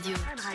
Radio. Fun Radio.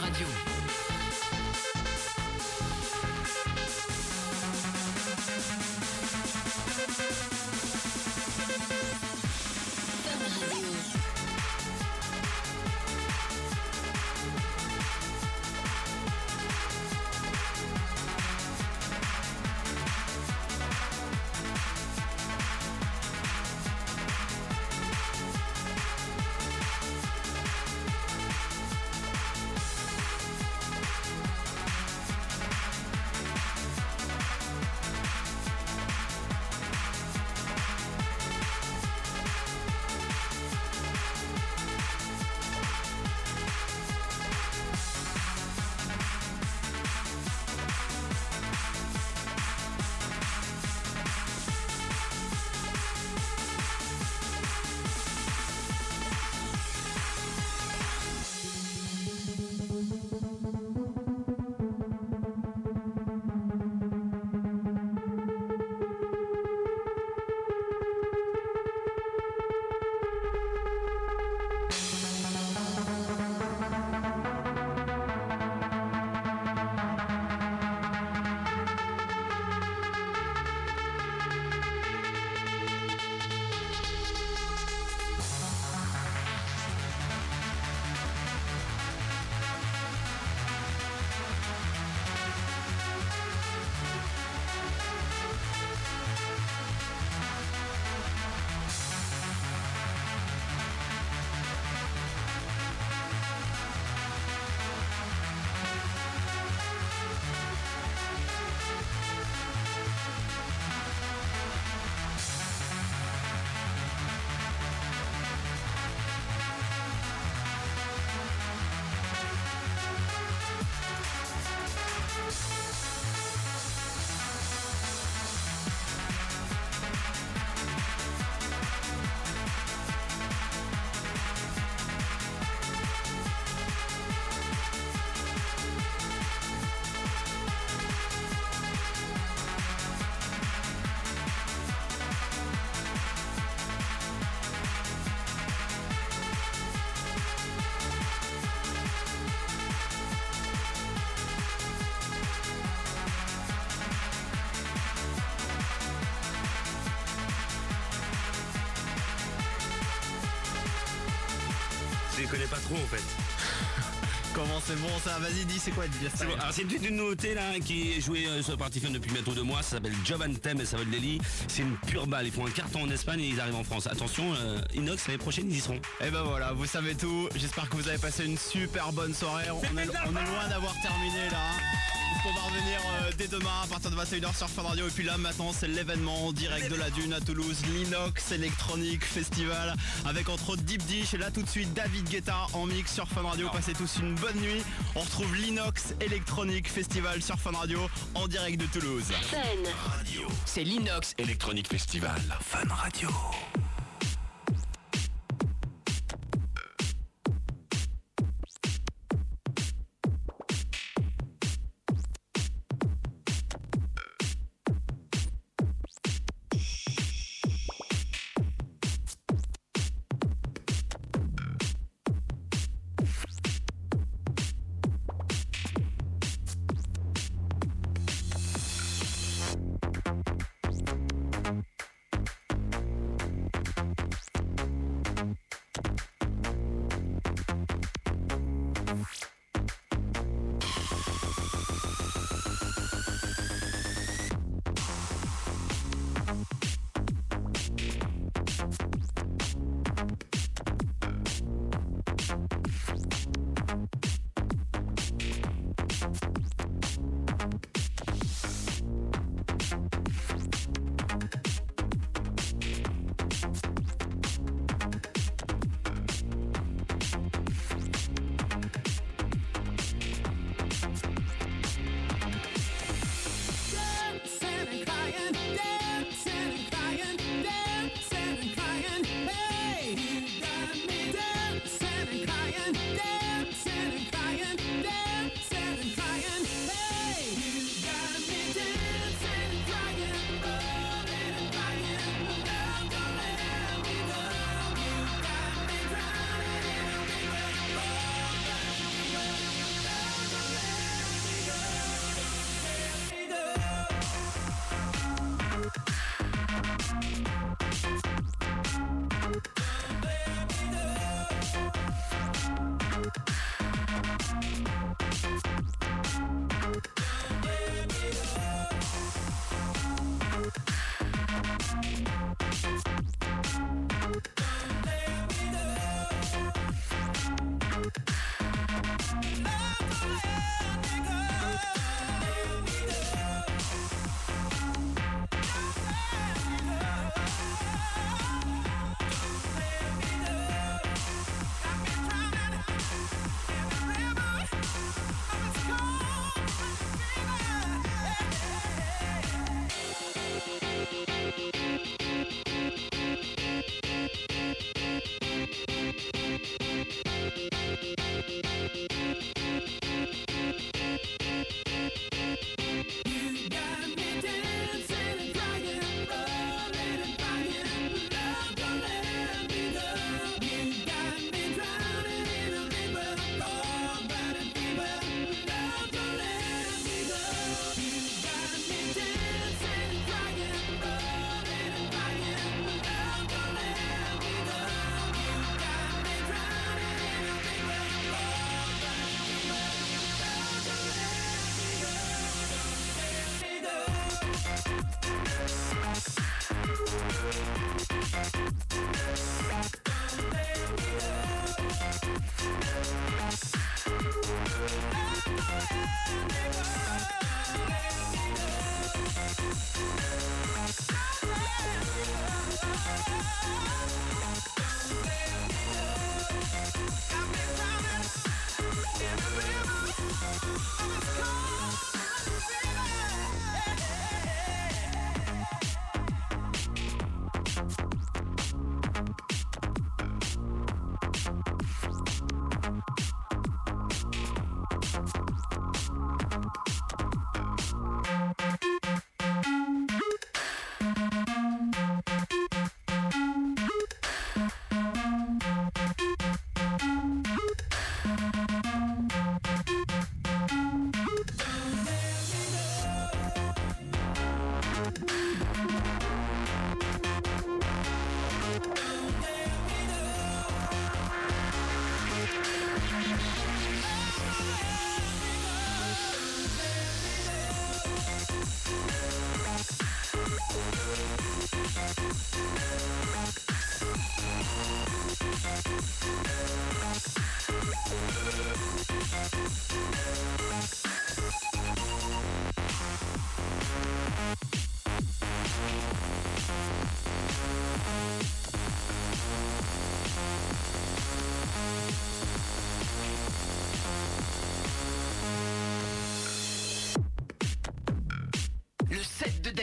Radio. Je les connais pas trop en fait. Comment c'est bon ça Vas-y, dis, c'est quoi C'est bon. Alors c'est une petite nouveauté là qui est jouée euh, sur Party Fun depuis bientôt deux mois. Ça s'appelle Job Anthem et ça s'appelle Delhi. C'est une pure balle. Ils font un carton en Espagne et ils arrivent en France. Attention, euh, Inox l'année prochaine ils y seront. Et ben voilà, vous savez tout. J'espère que vous avez passé une super bonne soirée. On est, on est loin d'avoir terminé là. Dès demain à partir de 21h sur Fun Radio. Et puis là maintenant c'est l'événement en direct de la Dune à Toulouse, l'Inox Electronic Festival avec entre autres Deep Dish. Et là tout de suite David Guetta en mix sur Fun Radio. Passez tous une bonne nuit. On retrouve l'Inox Electronic Festival sur Fun Radio en direct de Toulouse. Radio. C'est l'Inox. Electronic Festival. Fun Radio.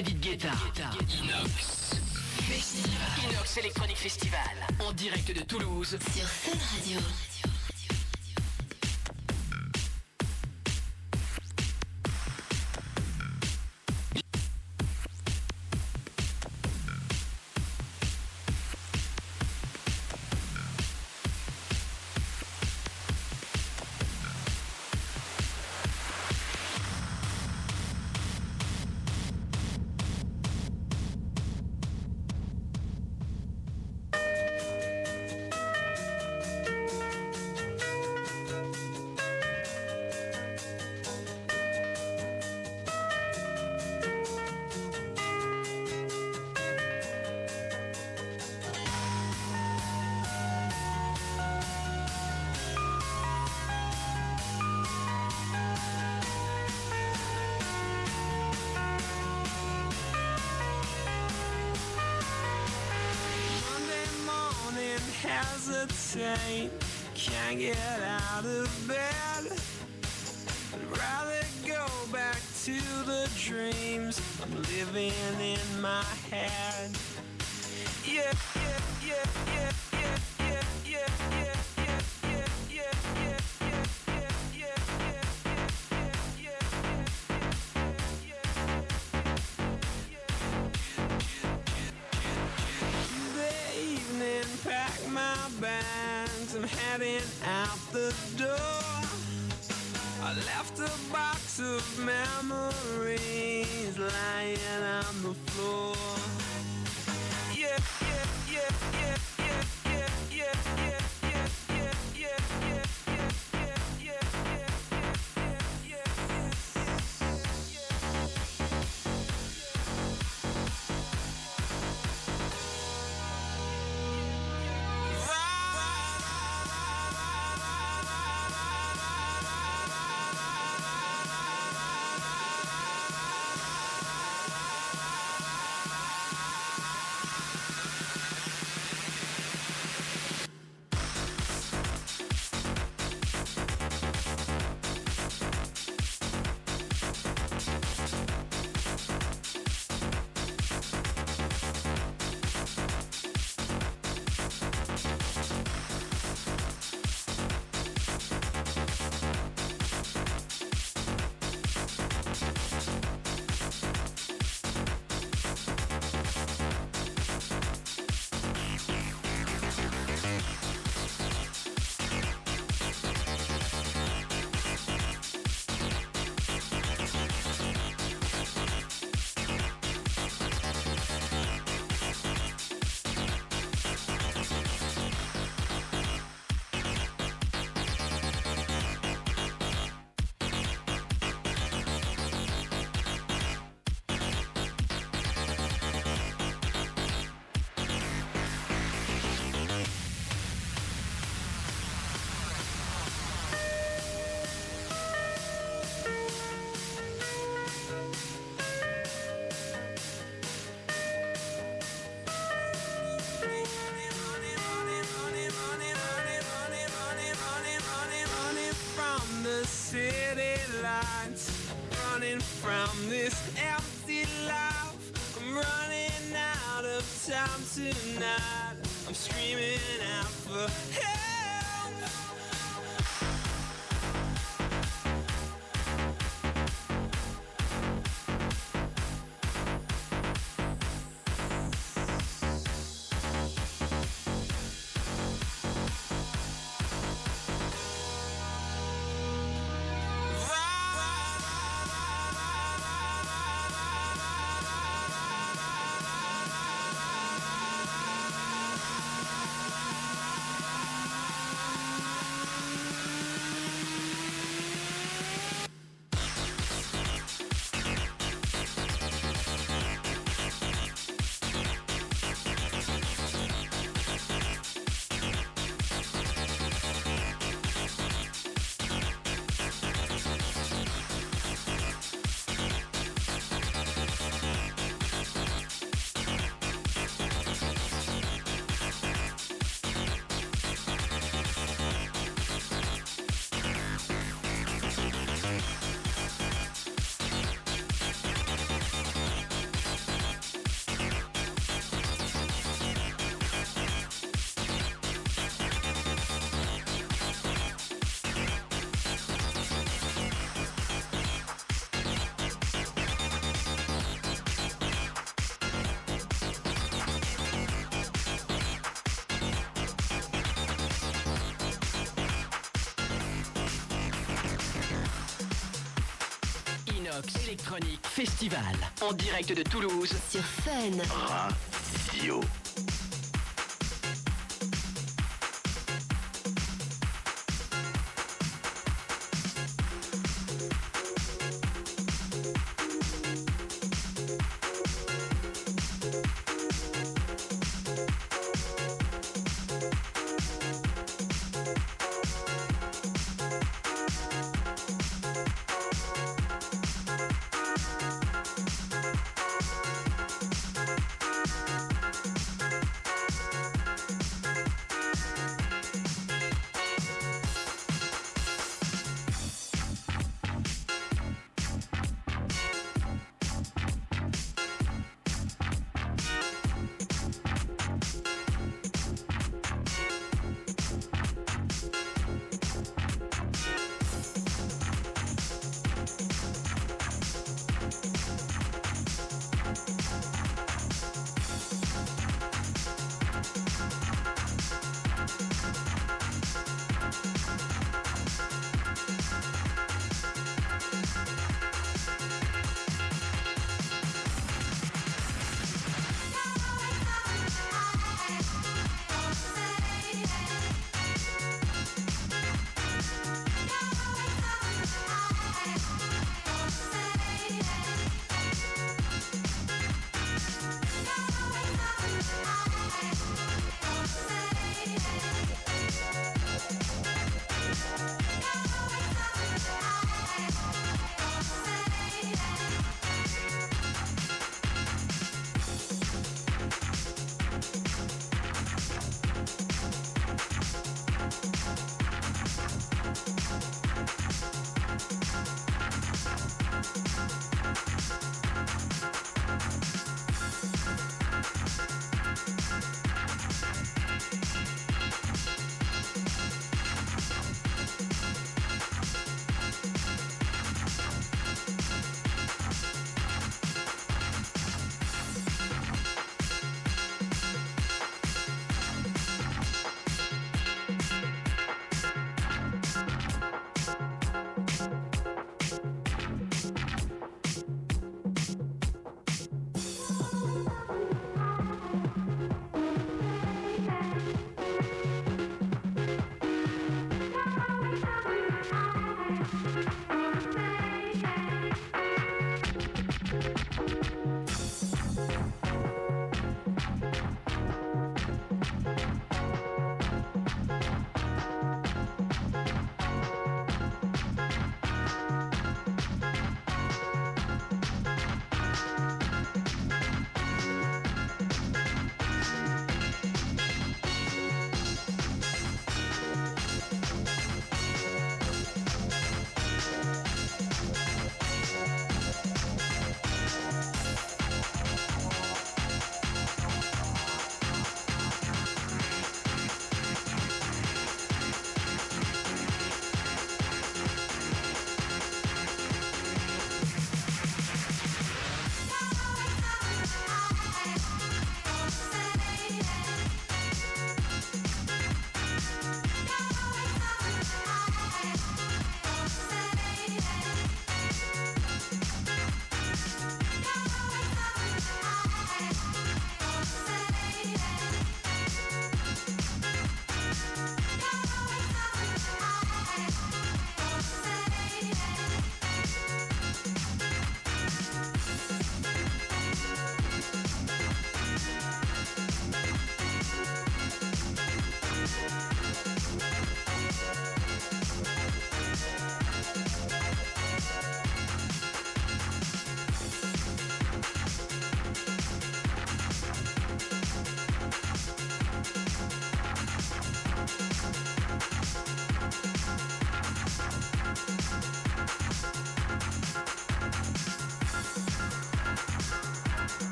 David Guetta. Inox. Inox Electronic Festival. En direct de Toulouse. Inox Electronic Festival. En direct de Toulouse. Sur Fun. Radio.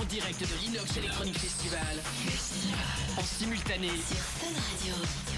En direct de l'Inox Electronic Festival. En simultané Sur Fun Radio.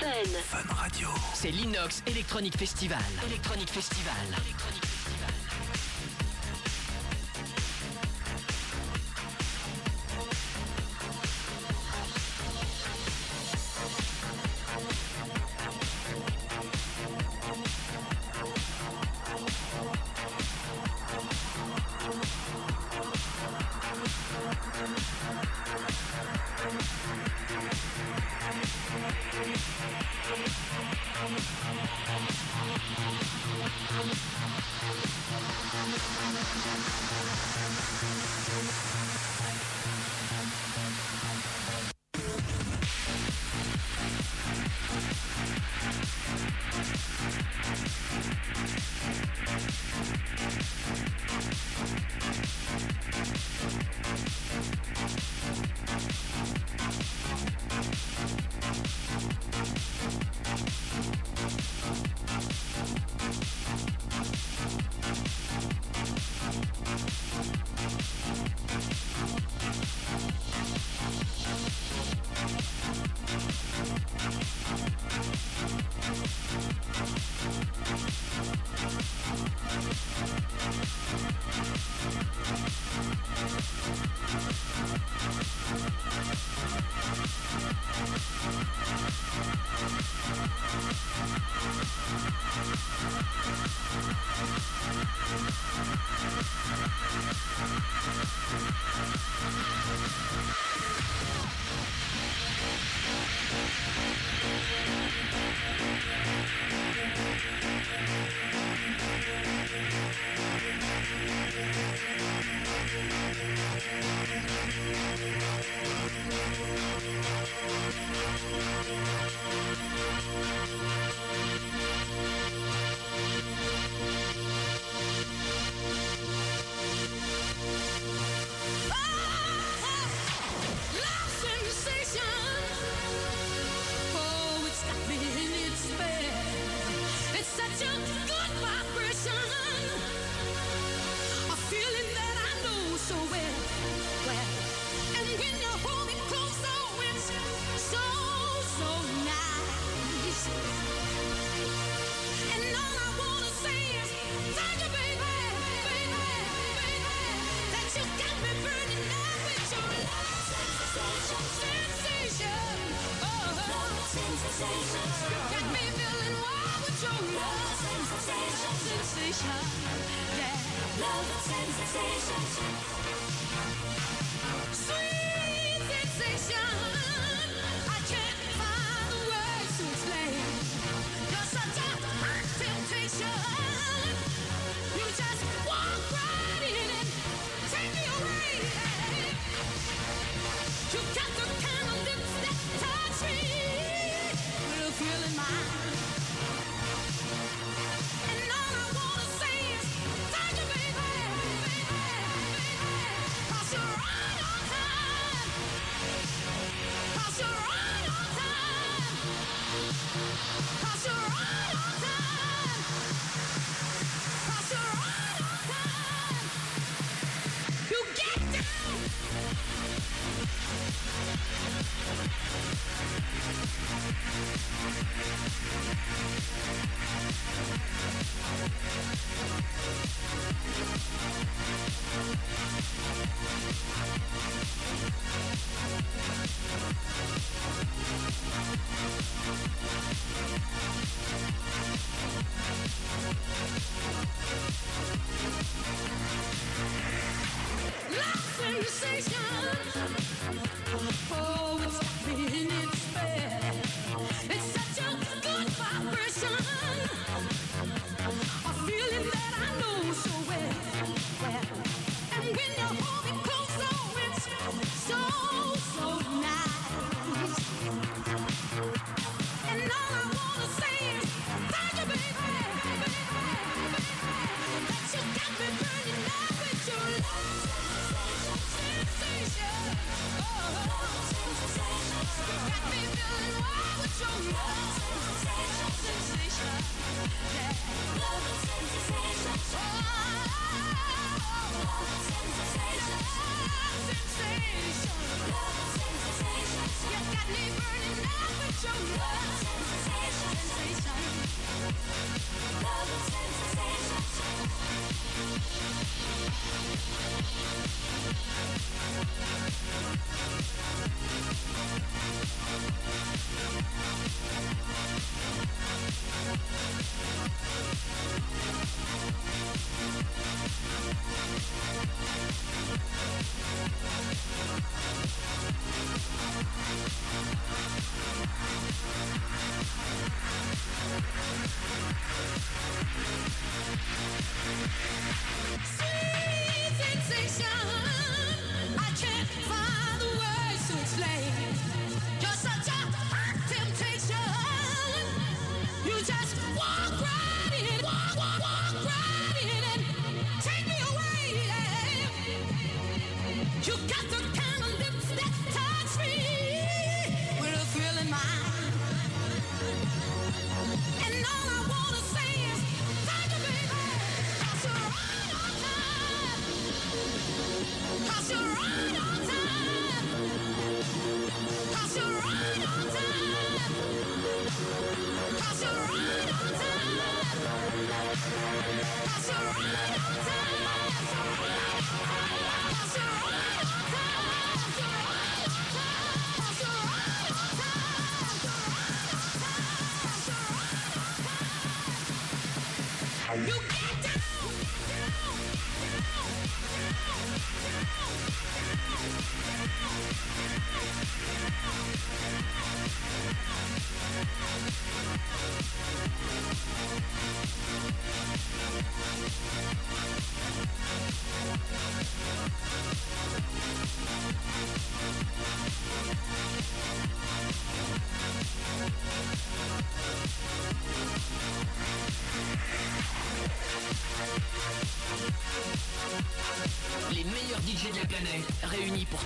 Fun. Fun Radio. C'est l'Inox Electronic Festival. Electronic Festival.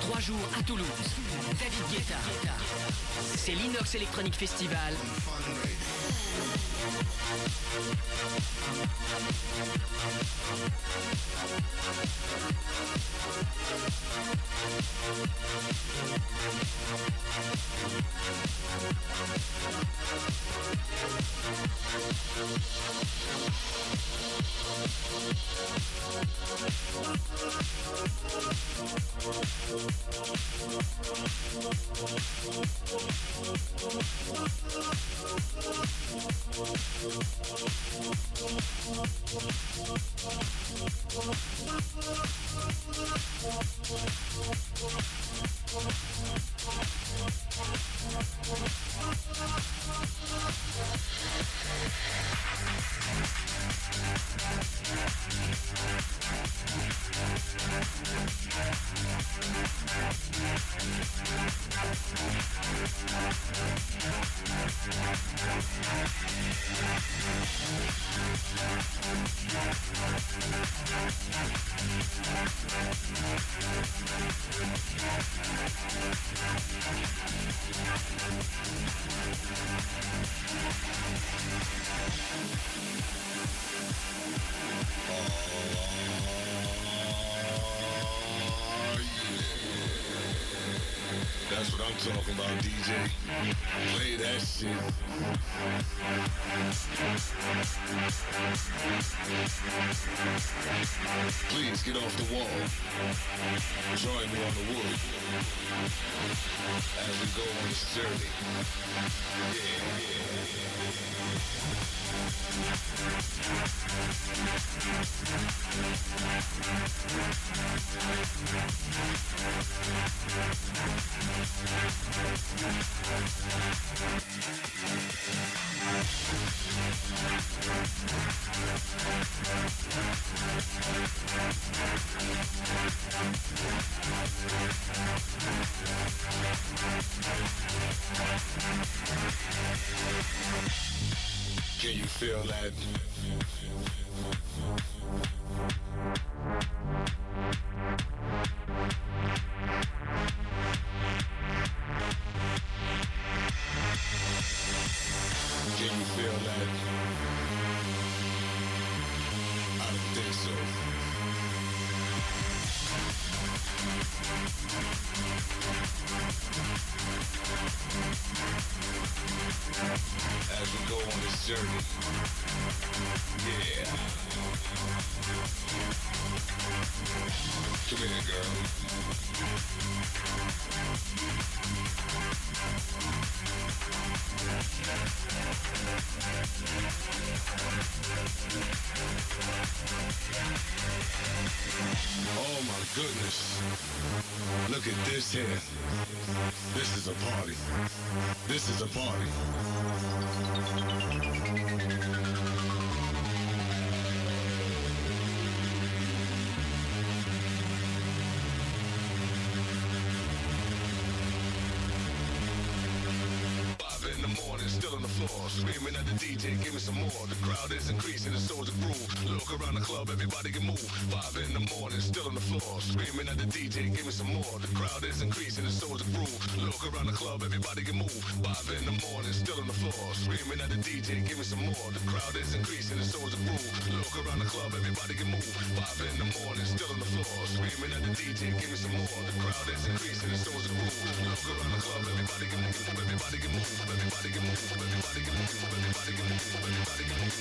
Trois jours à Toulouse. David Guetta. C'est l'Inox Electronic Festival Can you feel that? Screaming at the DJ, give me some more crowd is increasing, the soldier groove. Look around the club, everybody can move. Five in the morning, still on the floor. Screaming at the DJ, give me some more. The crowd is increasing, the soldier groove. Look around the club, everybody can move. Five in the morning, still on the floor. Screaming at the DJ, give me some more. The crowd is increasing, the soldier groove. Look around the club, everybody can move. Five in the morning, still on the floor. Screaming at the DJ, give me some more. The crowd is increasing, the soldier groove. Look around the club, everybody can move. Everybody can move. Everybody can move. Everybody can move. Everybody can move. Everybody can move. Everybody can move.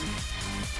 We'll.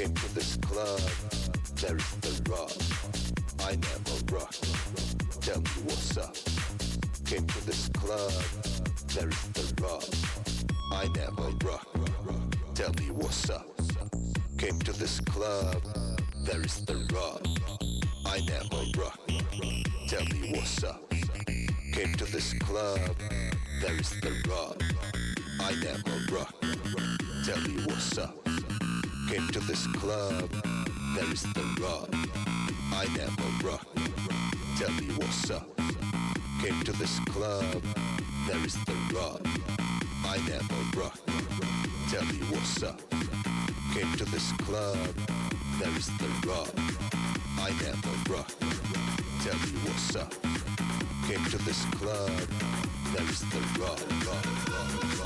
Came to this club, there is the rub. I never rock. Tell me what's up. Came to this club, there is the rub. I never rock. Tell me what's up. Came to this club, there is the rub. I never rock. Tell me what's up. Came to this club, there is the rub. I never rock. Tell me what's up. Came to this club, there is the rub. I never rock. Tell me what's up. Came to this club, there is the rub. I never rock. Tell me what's up. Came to this club, there is the rub. I never rock. Tell me what's up. Came to this club, there is the rub, rub, rub.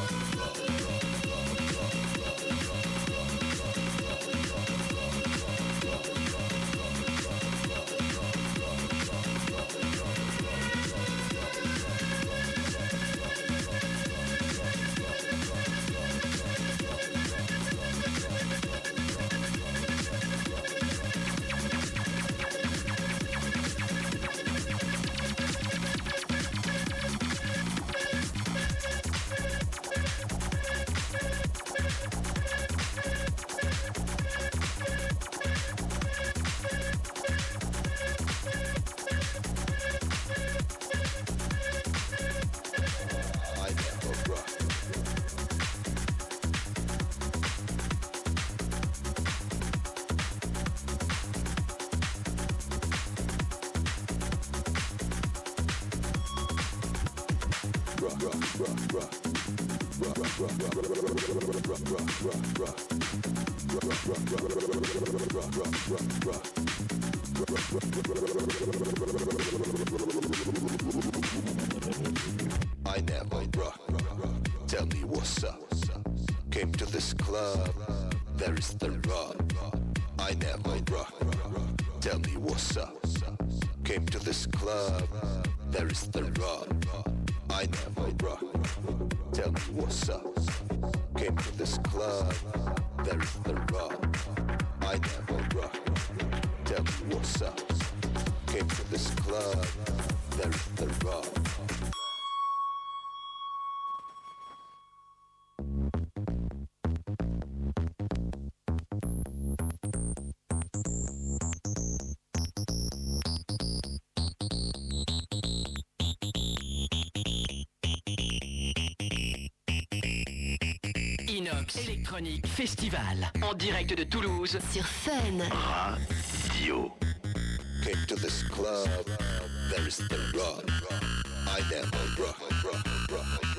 Festival. En direct de Toulouse. Sur Fun. Came to this club, there is the rock. I am a rock, rock, rock, rock, rock, rock,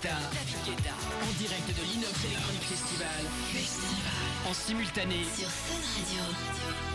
Guetta. En direct de l'Inox Electronic Festival. Festival. En simultané Sur Fun Radio.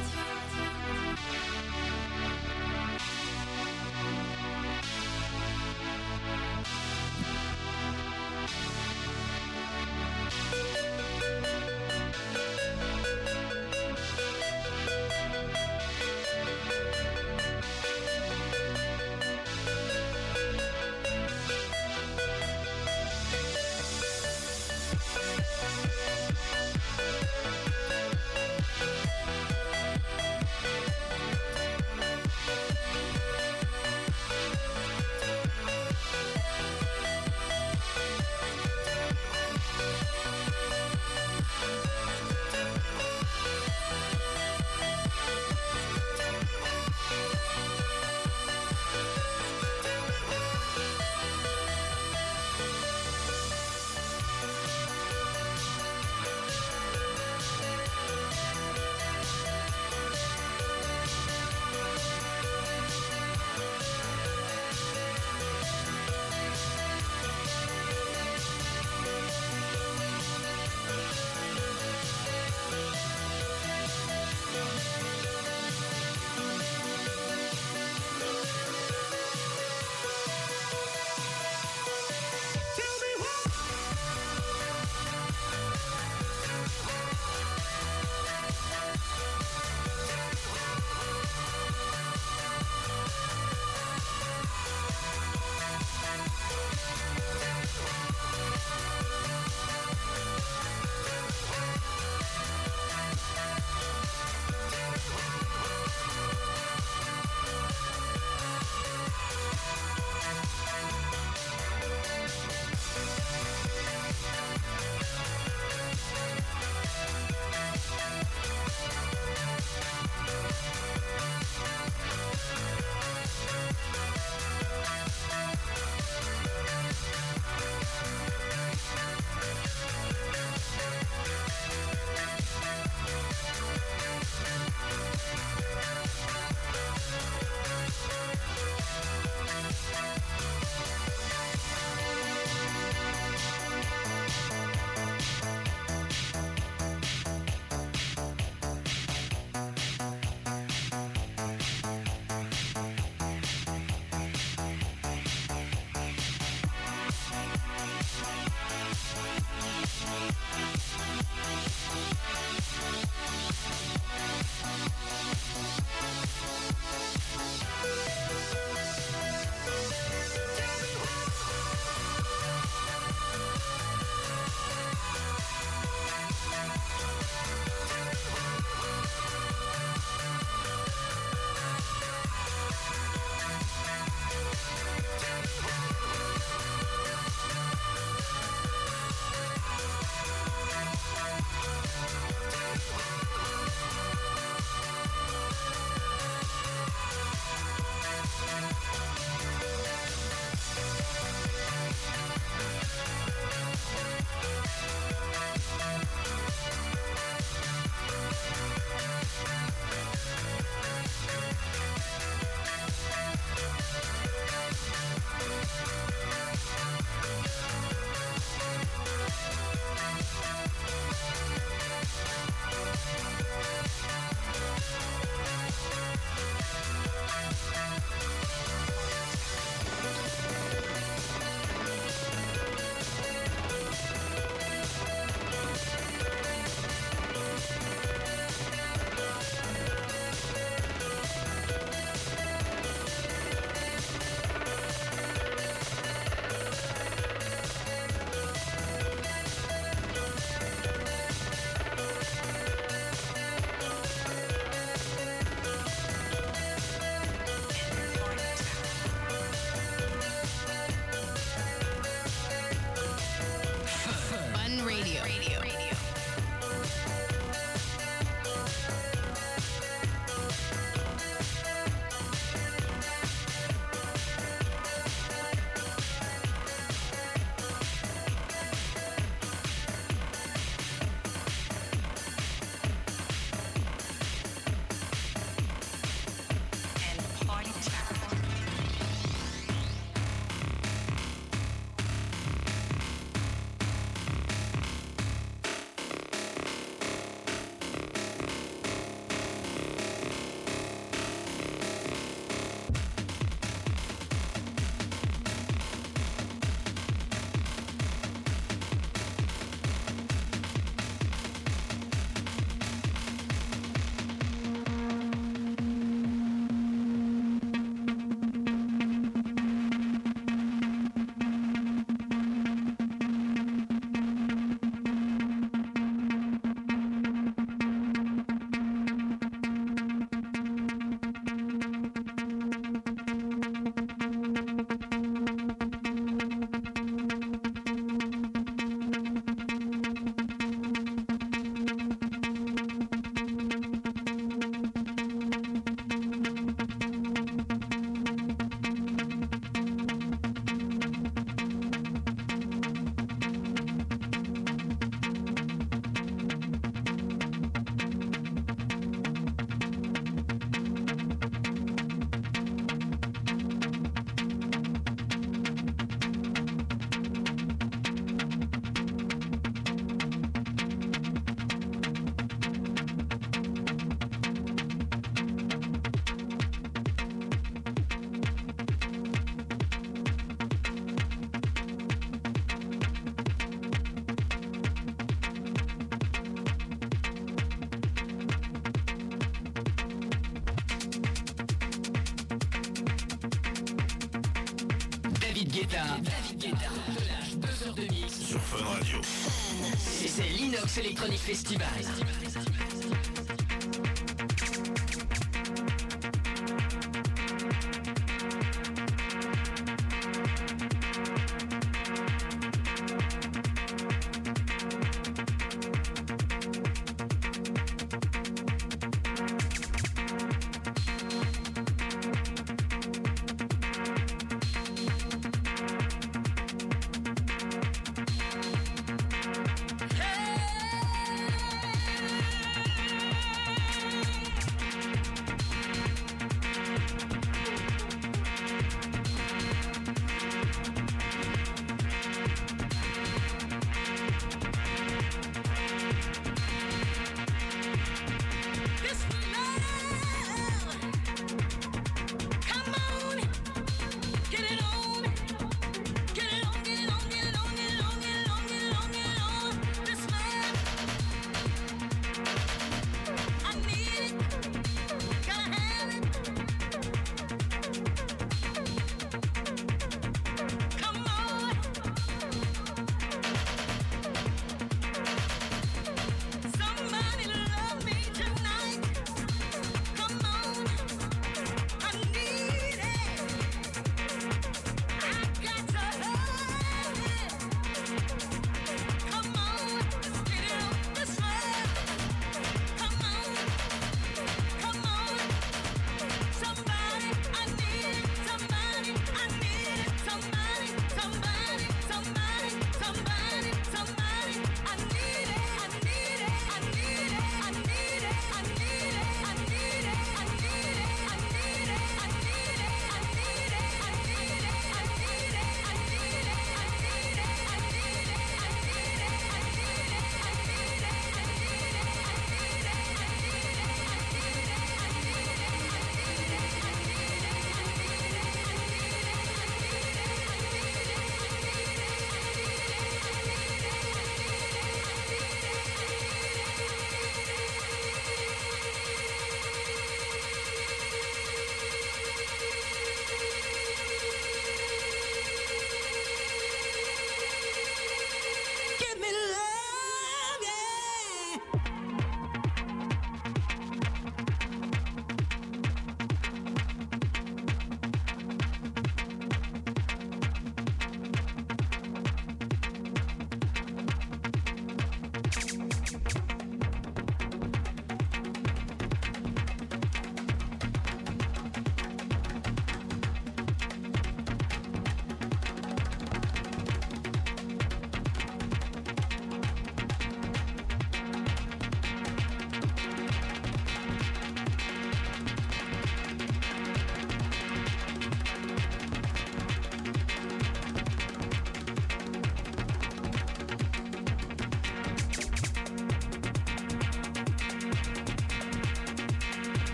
C'est les chronic festival, est-ce qu'il?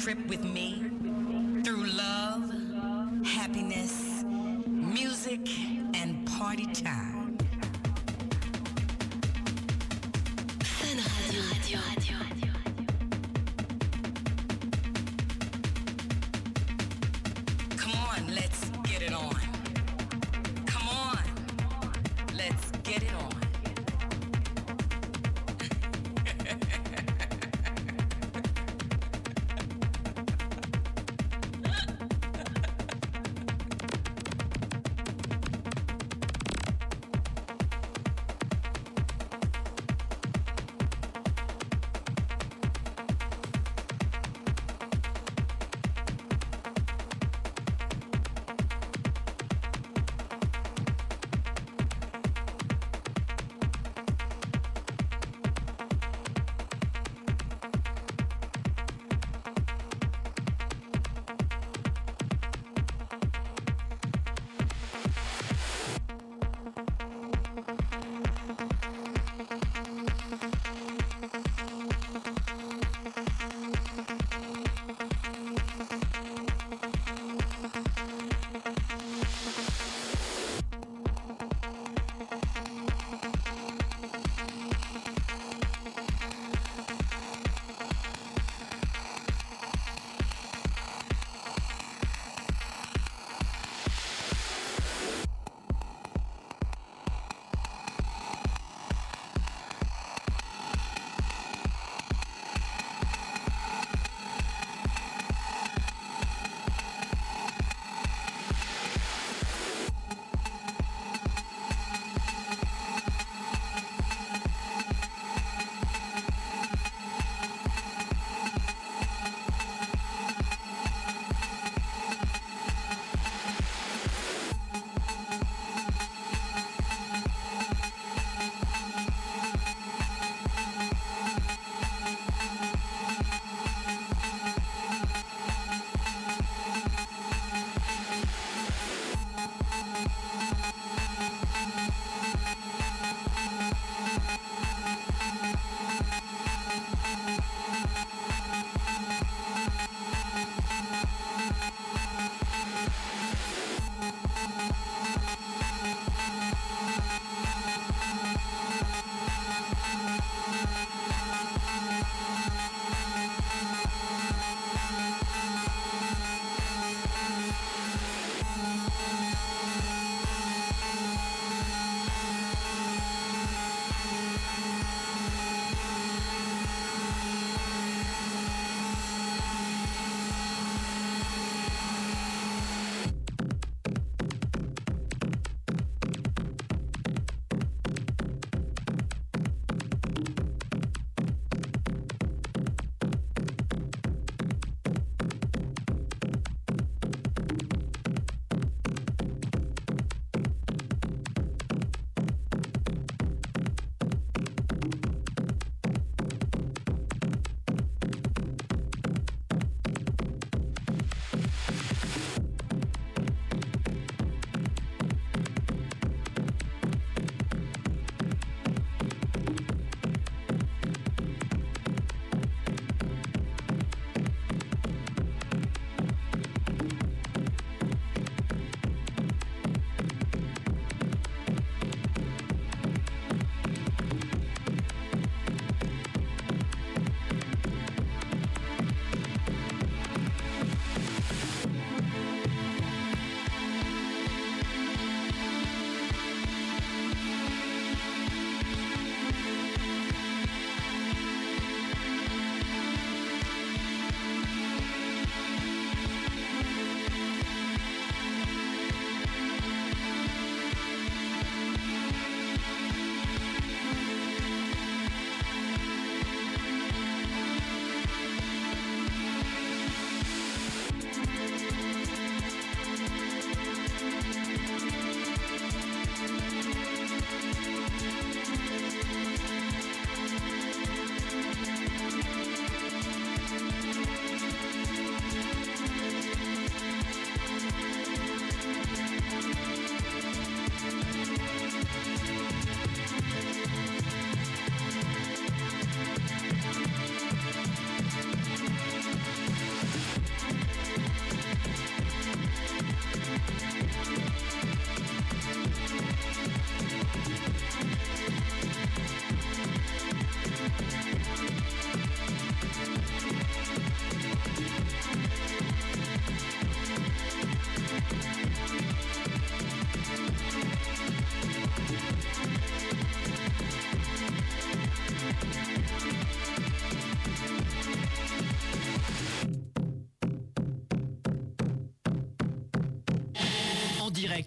Trip with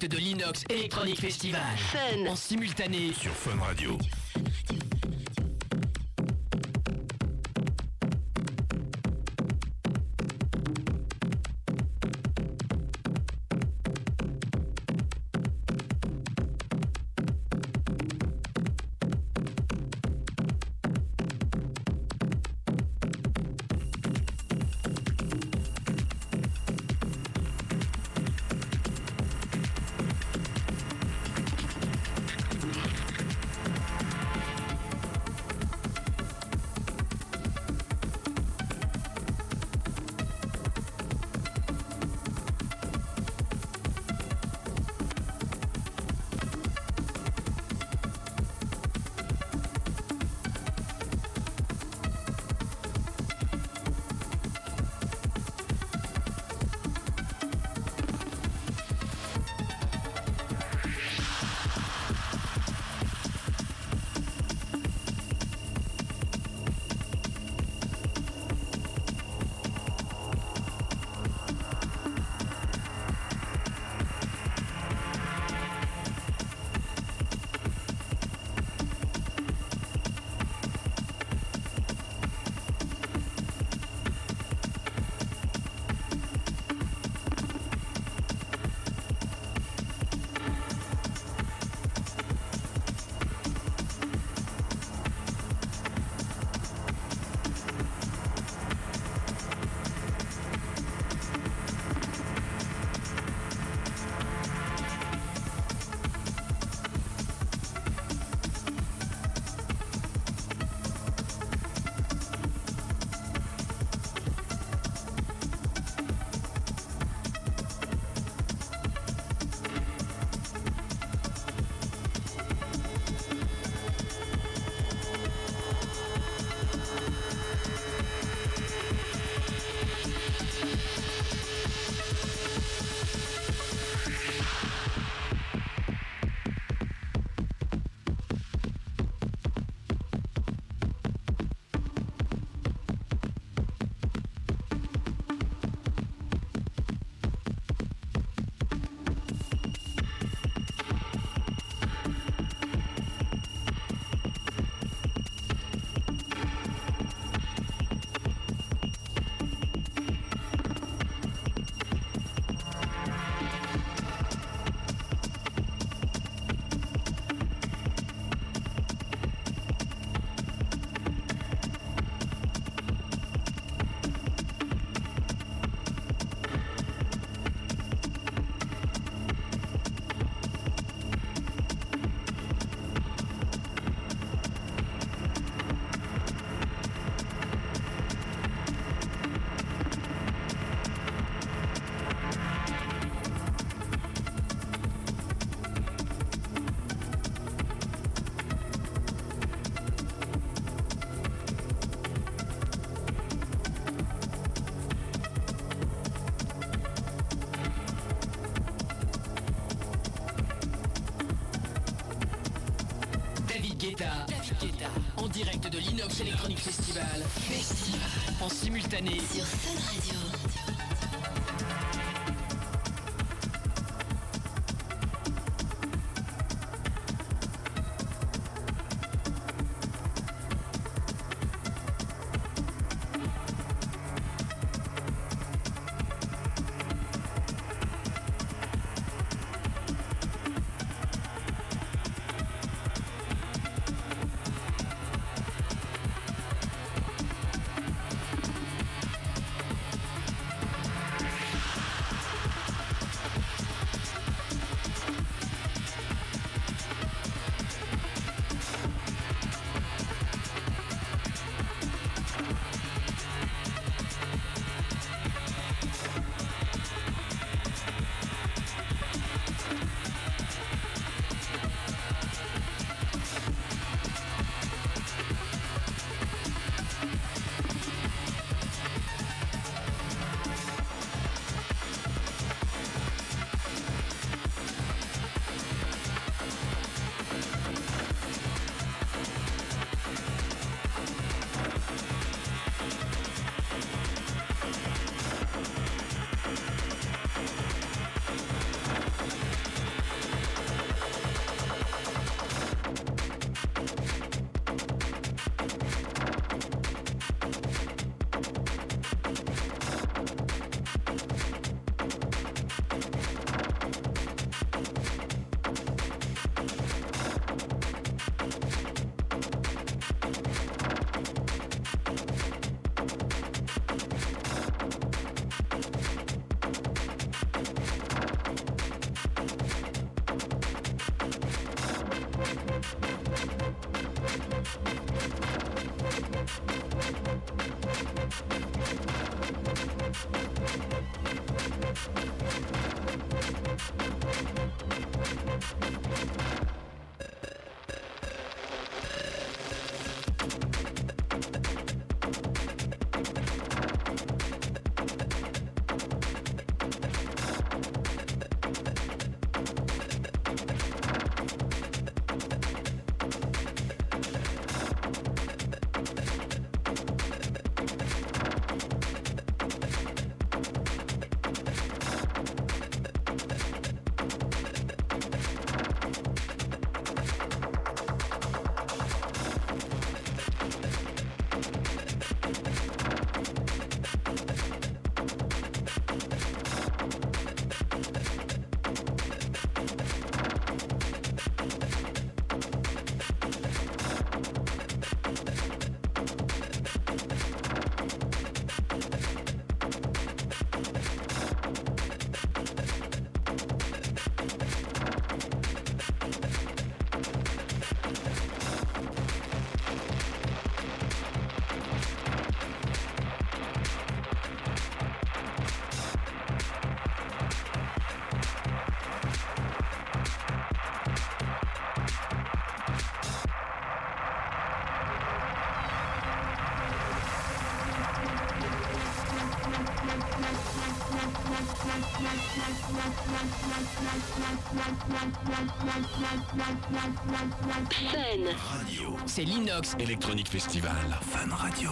direct de l'Inox Electronic Festival. Fun. En simultané Sur Fun Radio. Direct de l'Inox Electronic Festival. En simultané Fun Radio. C'est l'Inox Electronic Festival. Fun Radio.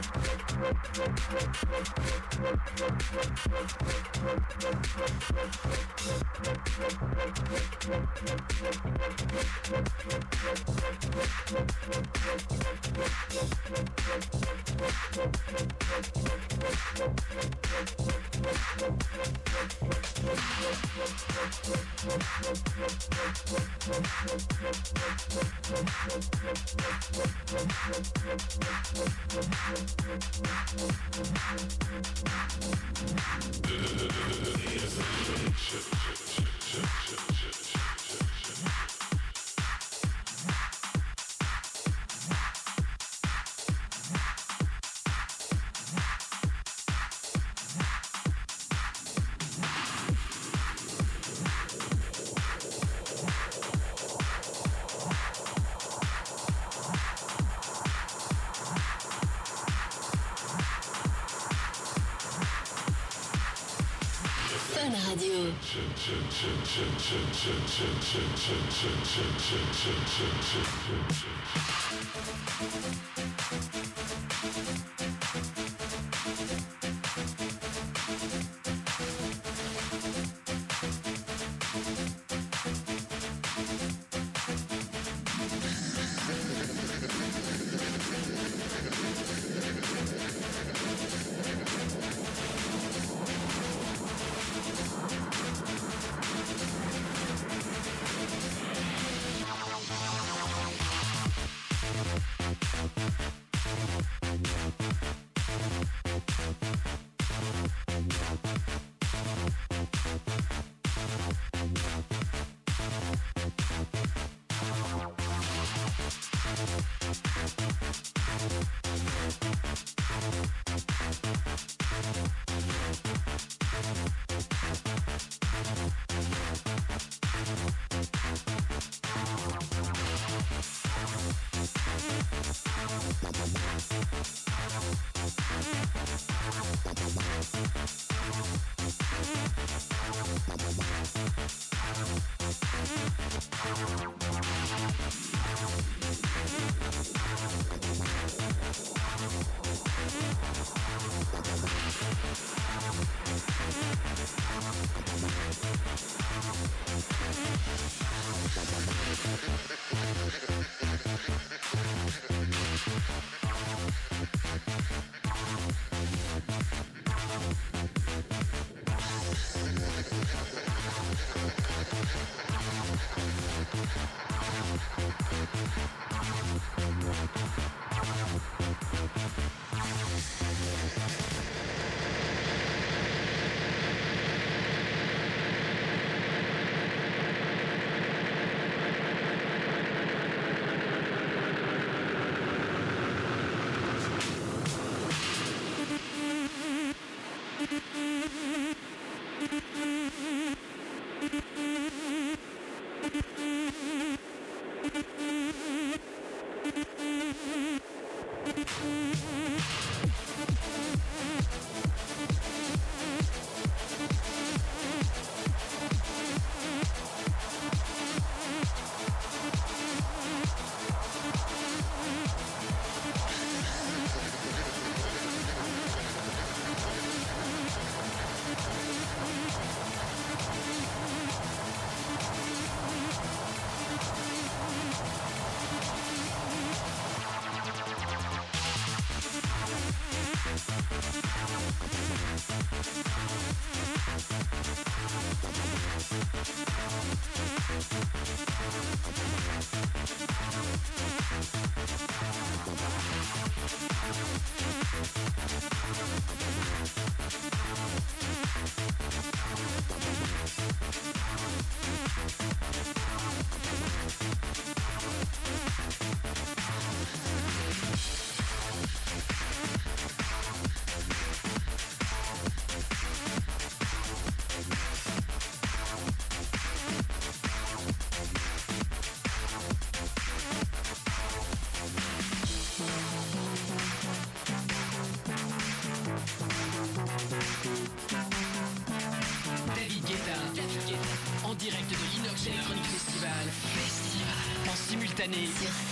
Yeah. Chip chip chip chip chip David Britannique.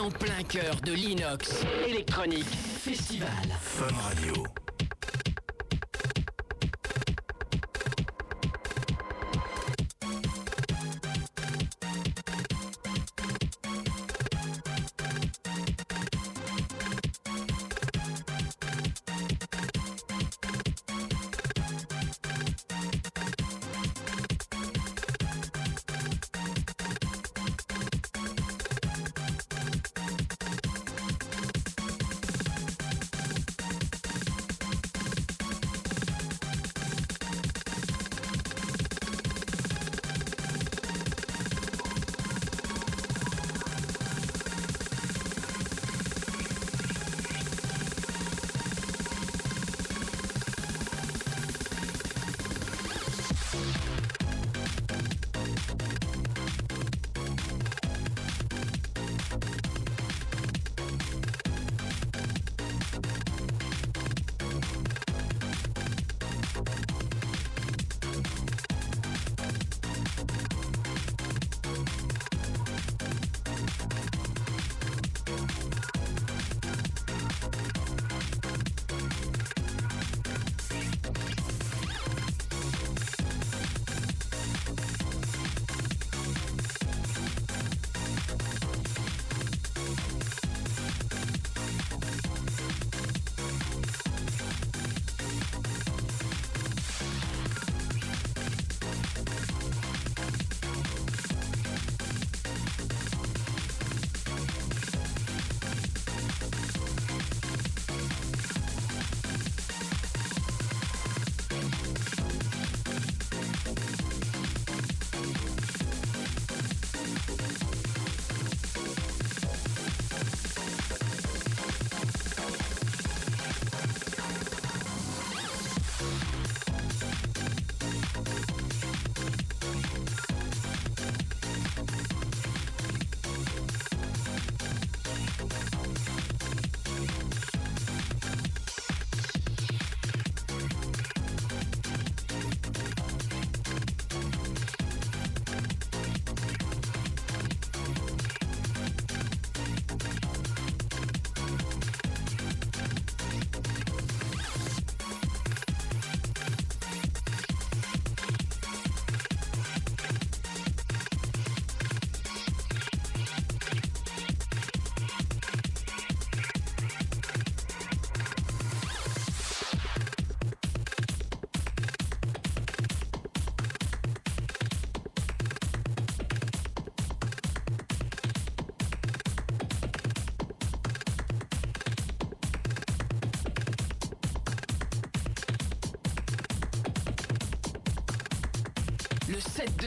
En plein cœur de l'Inox Electronic Festival. Fun Radio.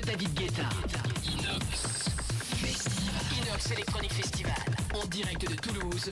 David Guetta. Inox. Inox Electronic Festival. En direct de Toulouse.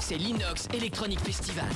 C'est l'Inox. Electronic Festival.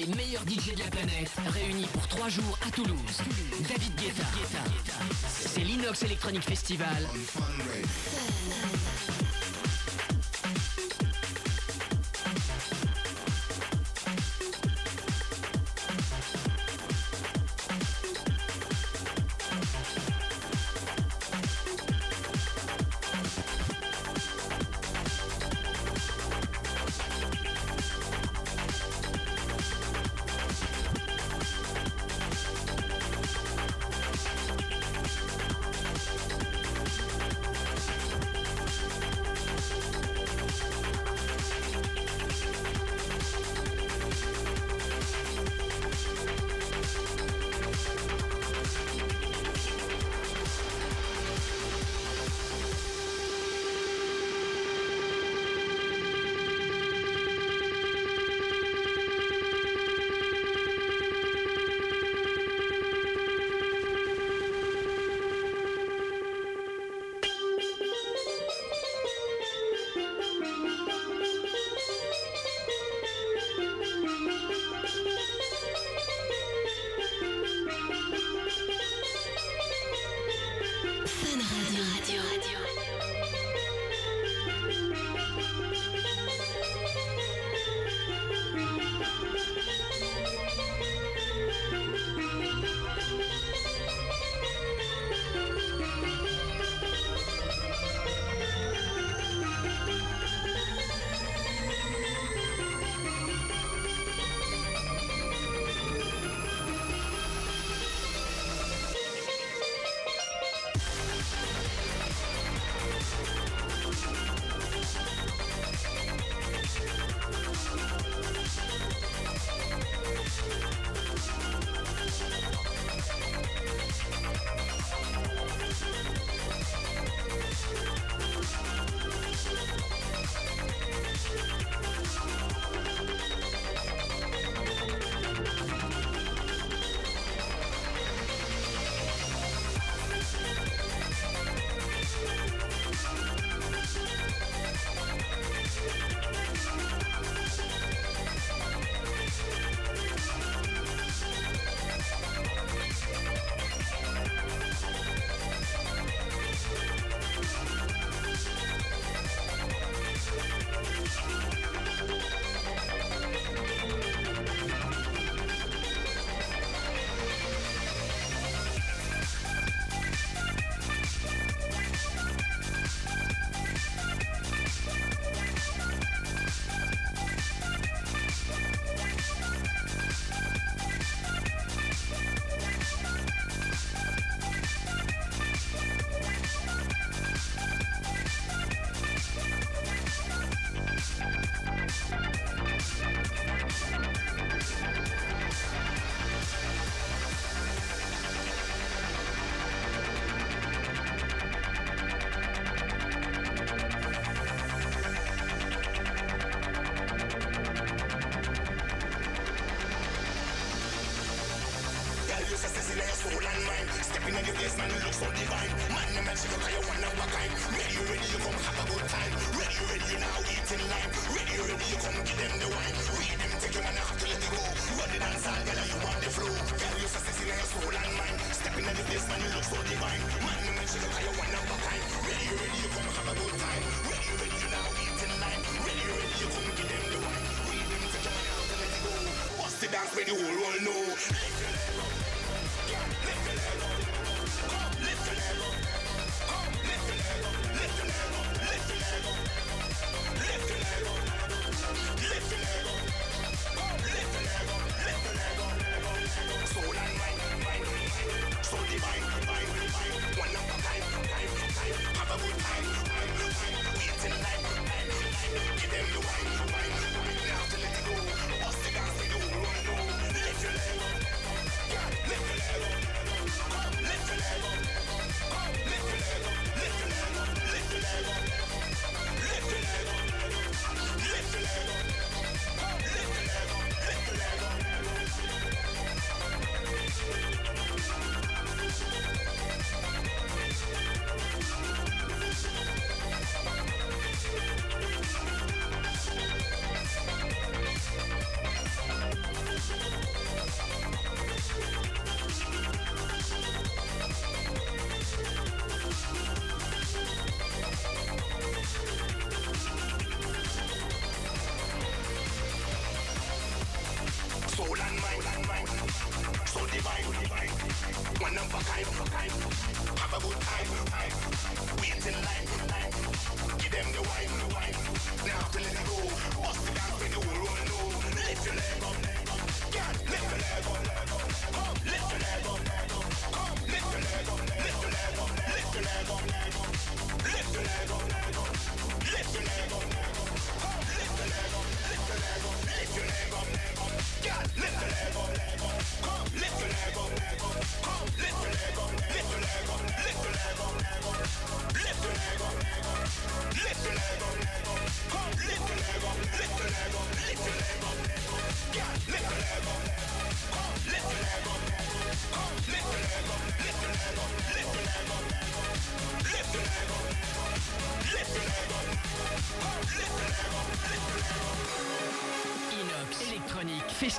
Les meilleurs DJ de la planète réunis pour trois jours à Toulouse. David Guetta. C'est l'Inox Electronic Festival.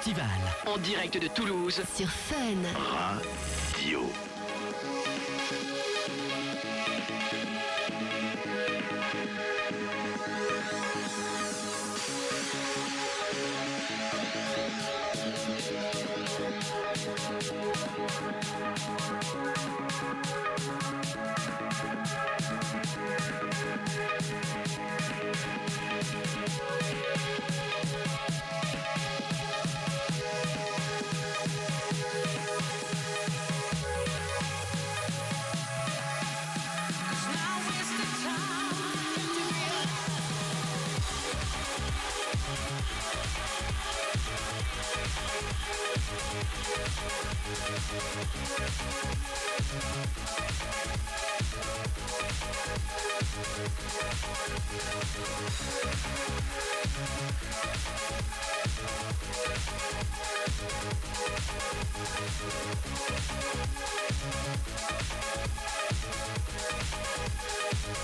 Festival en direct de Toulouse Sur Fun.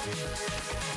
Música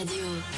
Radio.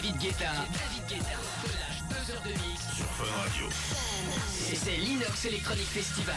David Guetta. David Guetta lâche 2 heures de mix. Sur Fun Radio. Et c'est l'Inox Electronic Festival.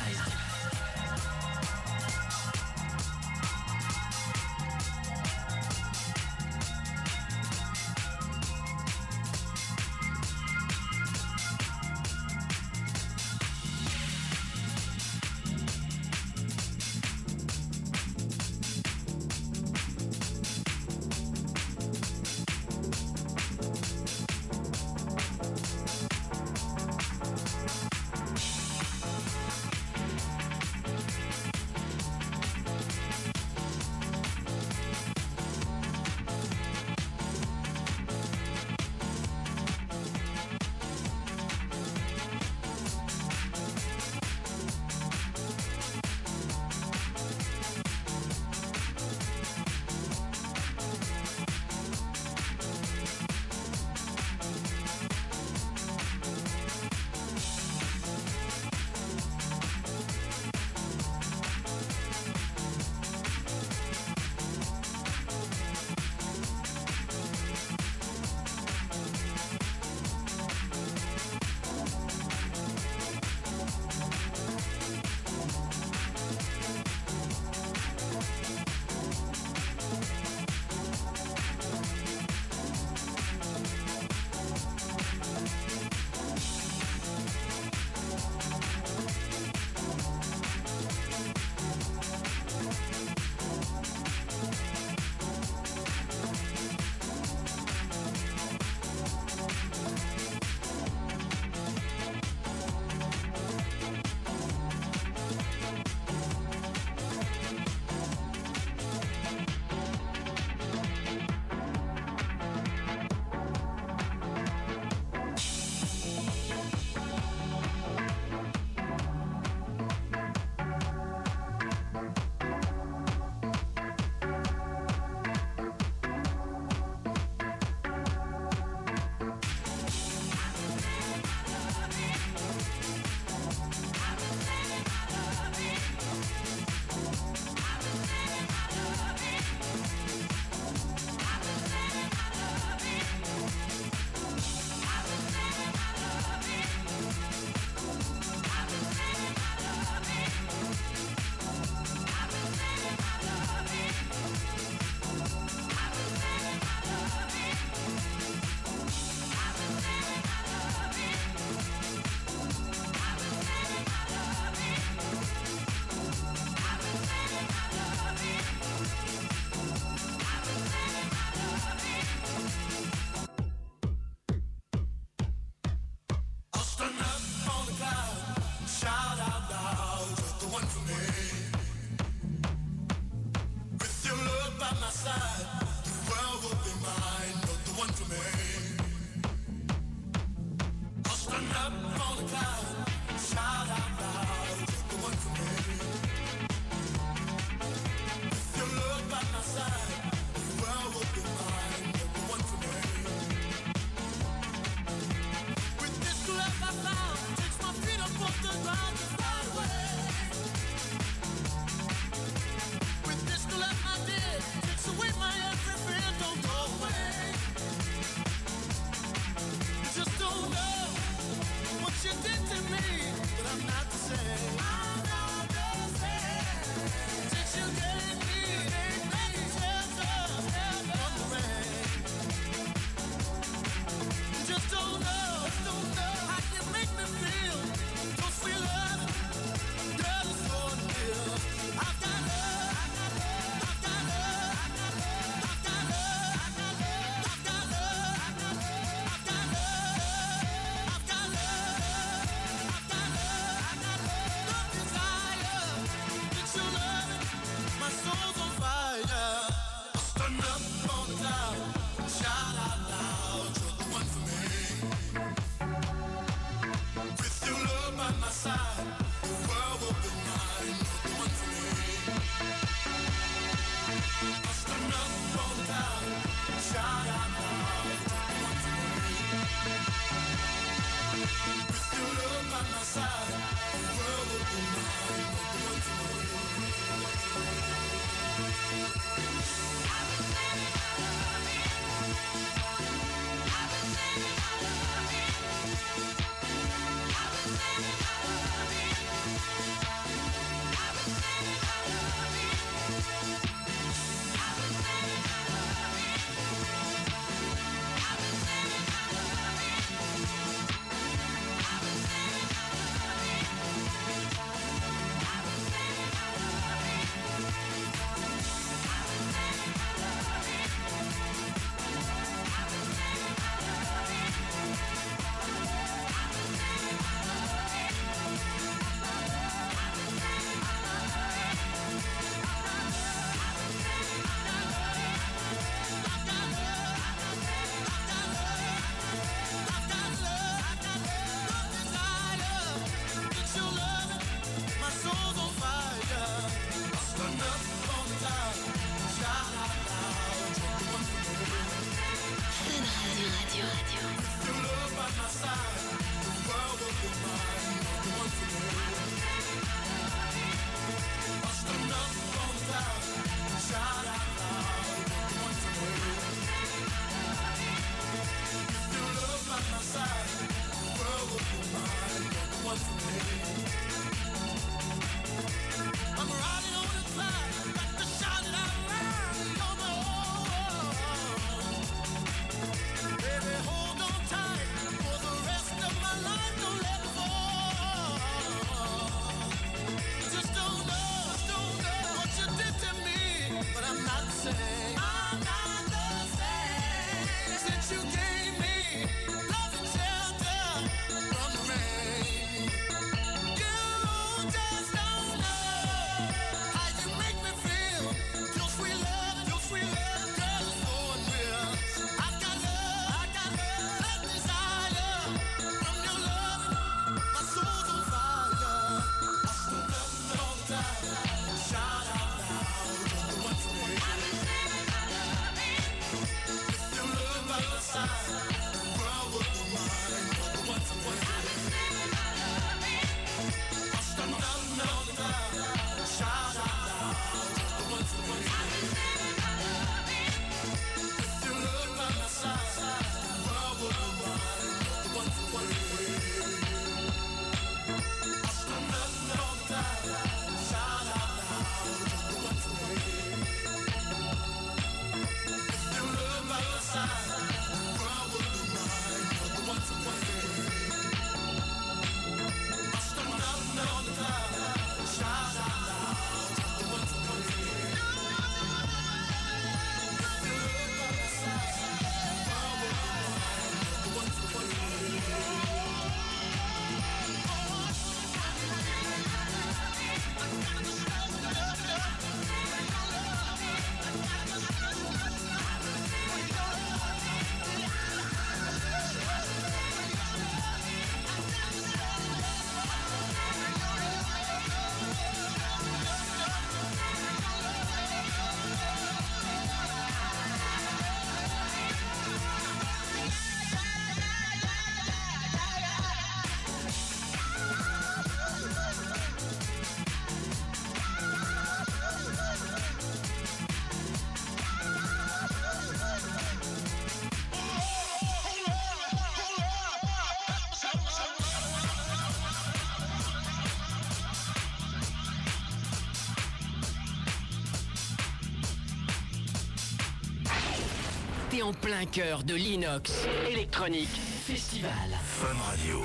En plein cœur de l'Inox Electronic Festival. Fun Radio.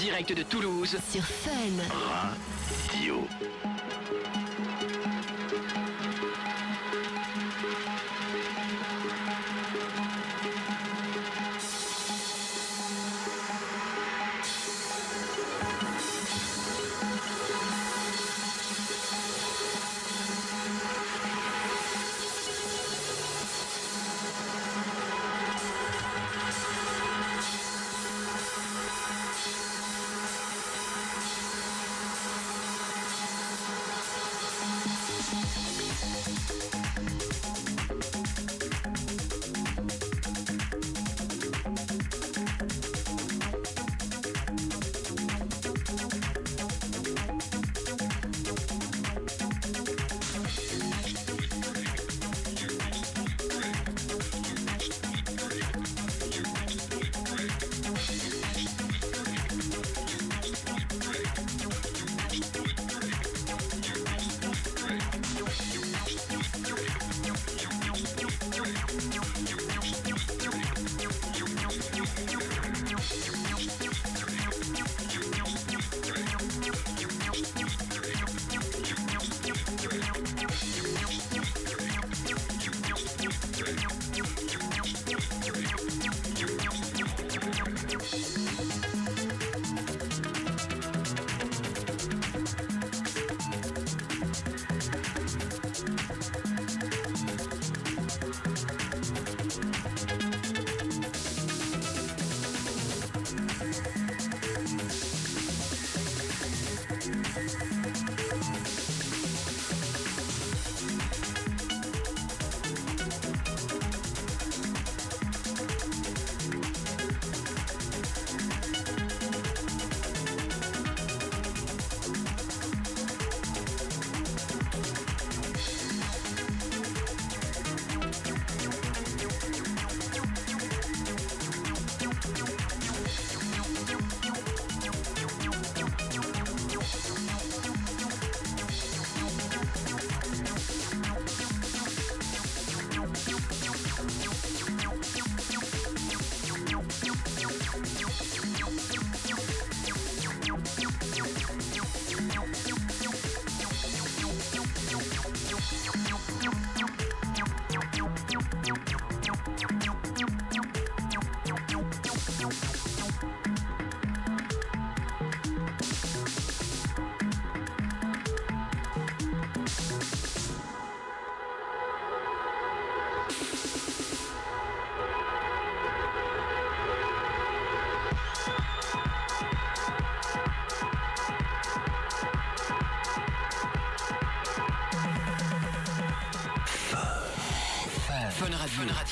Direct de Toulouse. Sur Fun.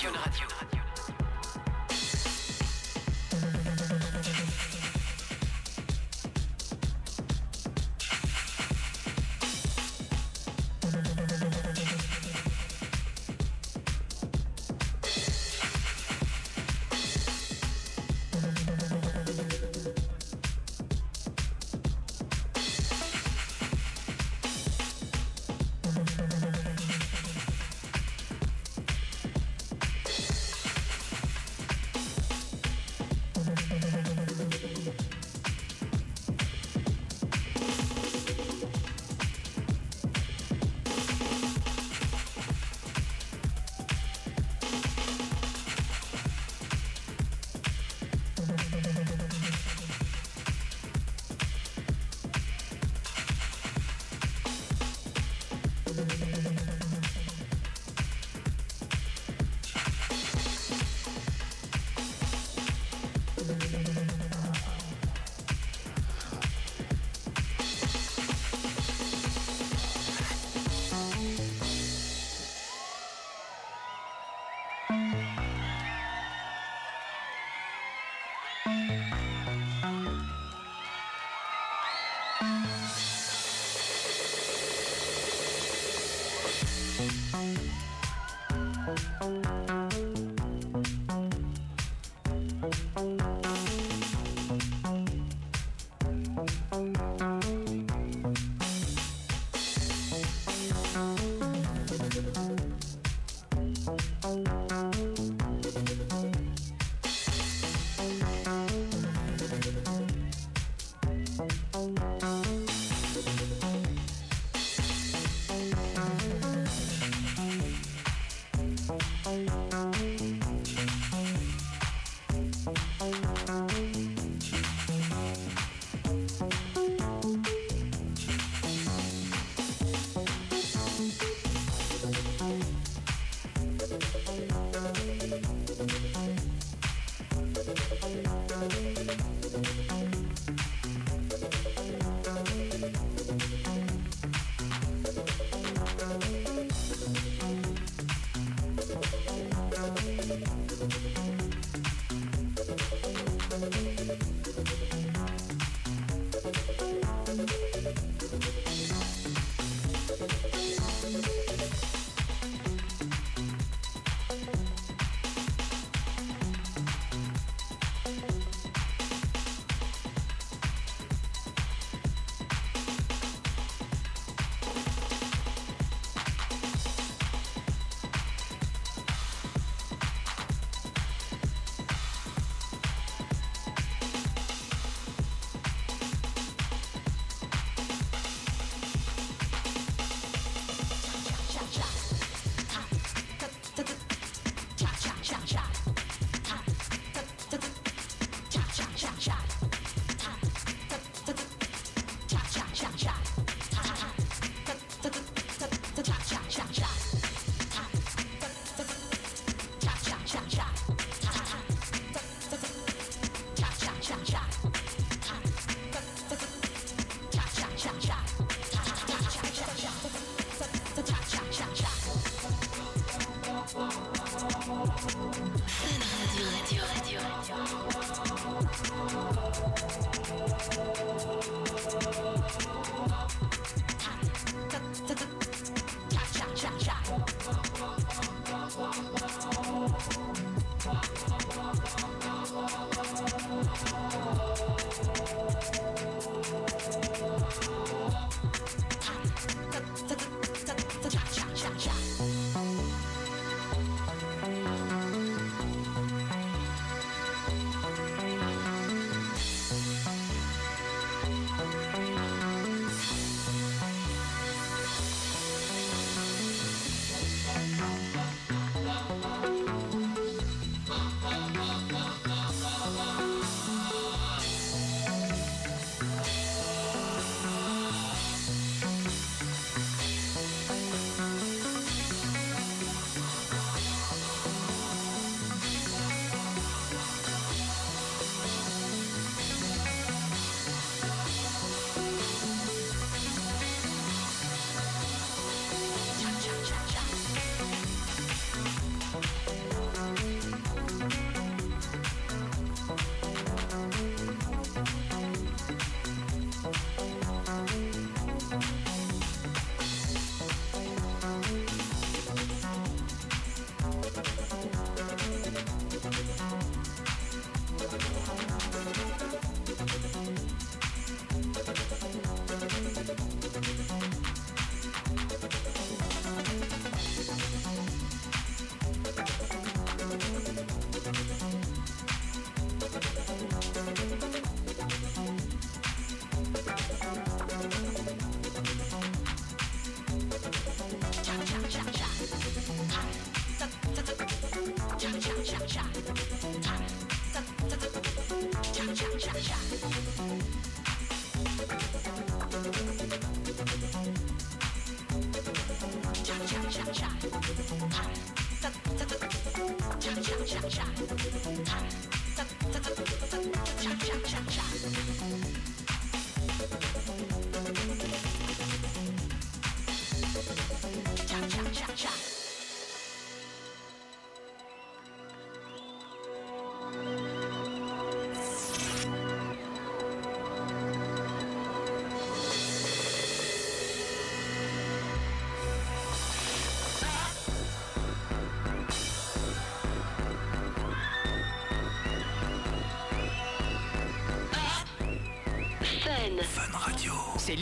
Radio.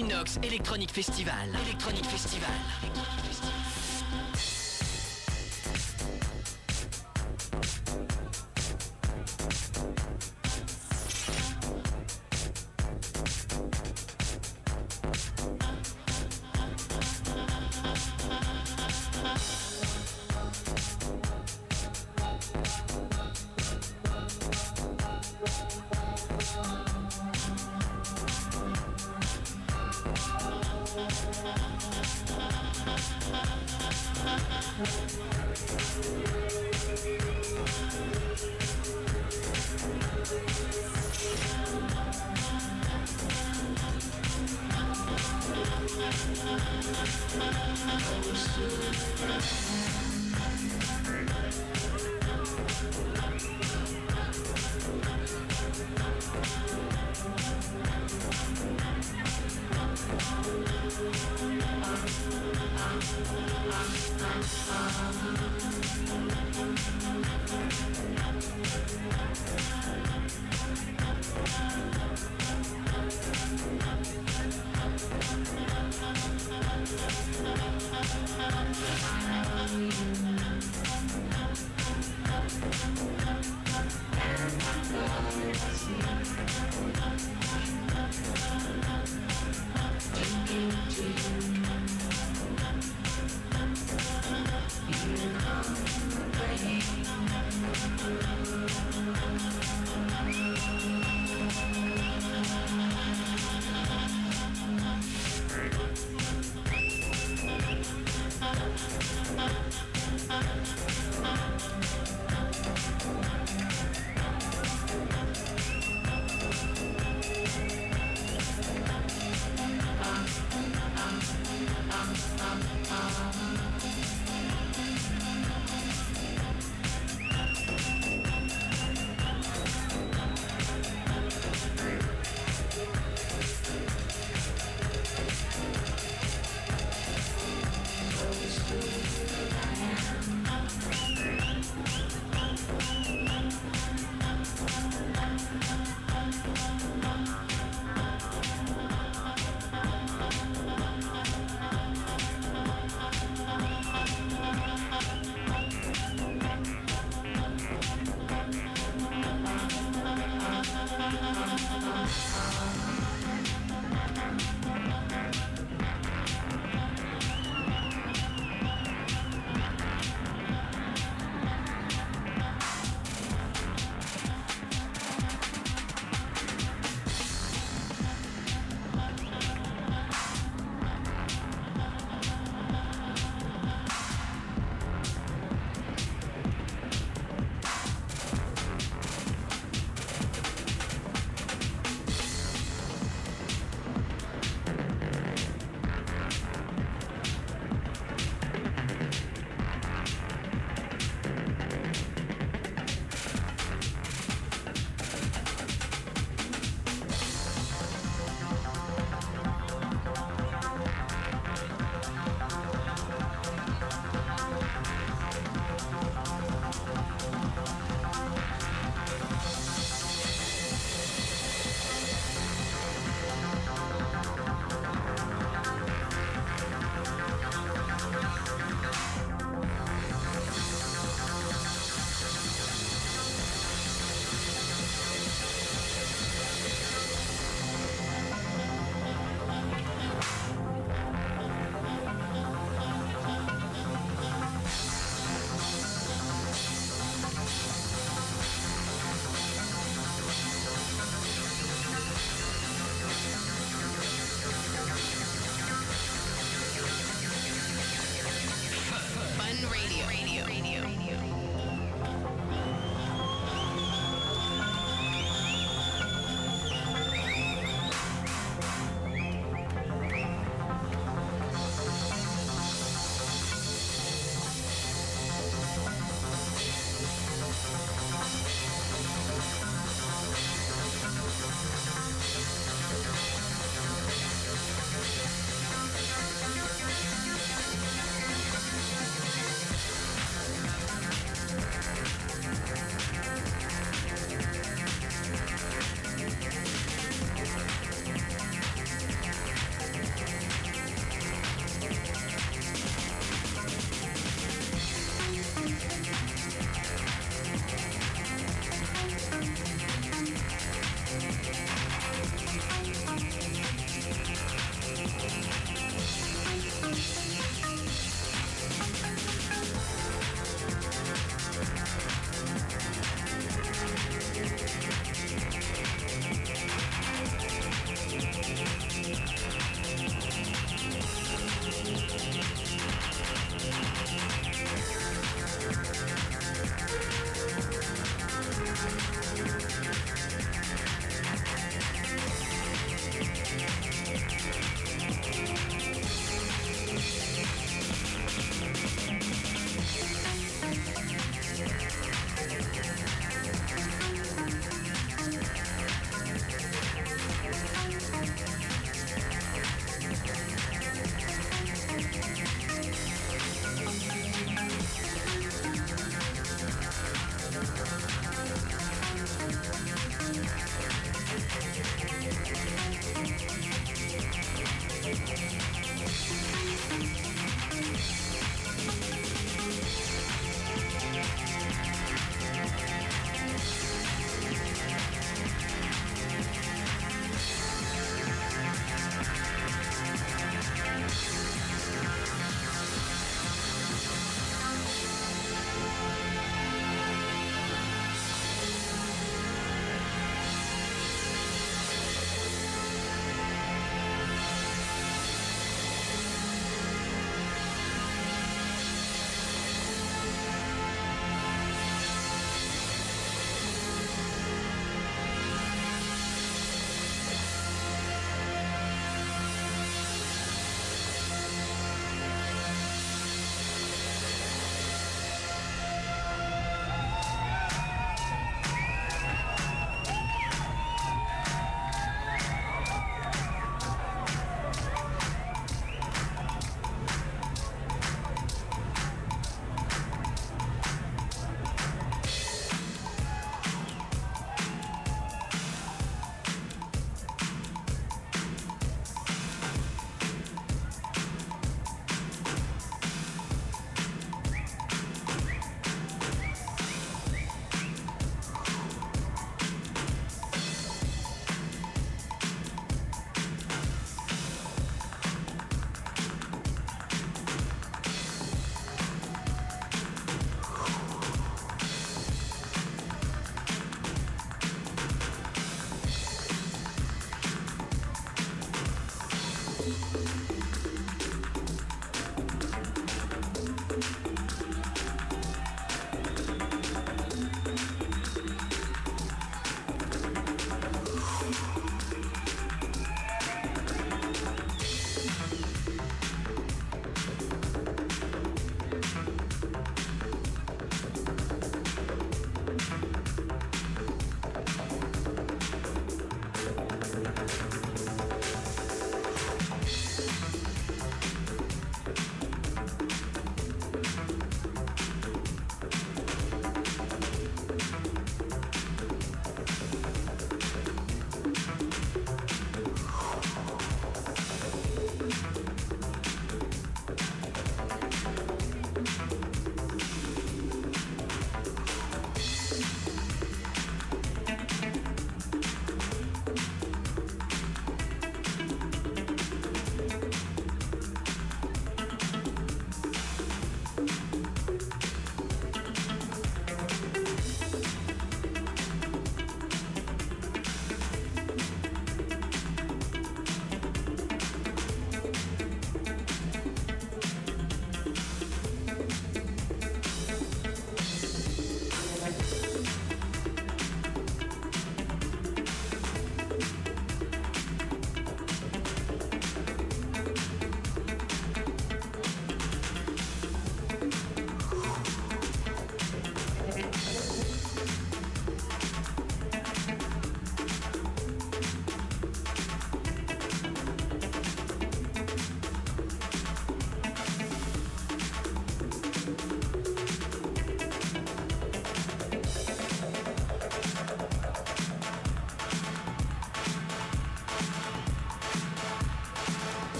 L'Inox Electronic Festival. Electronic Festival.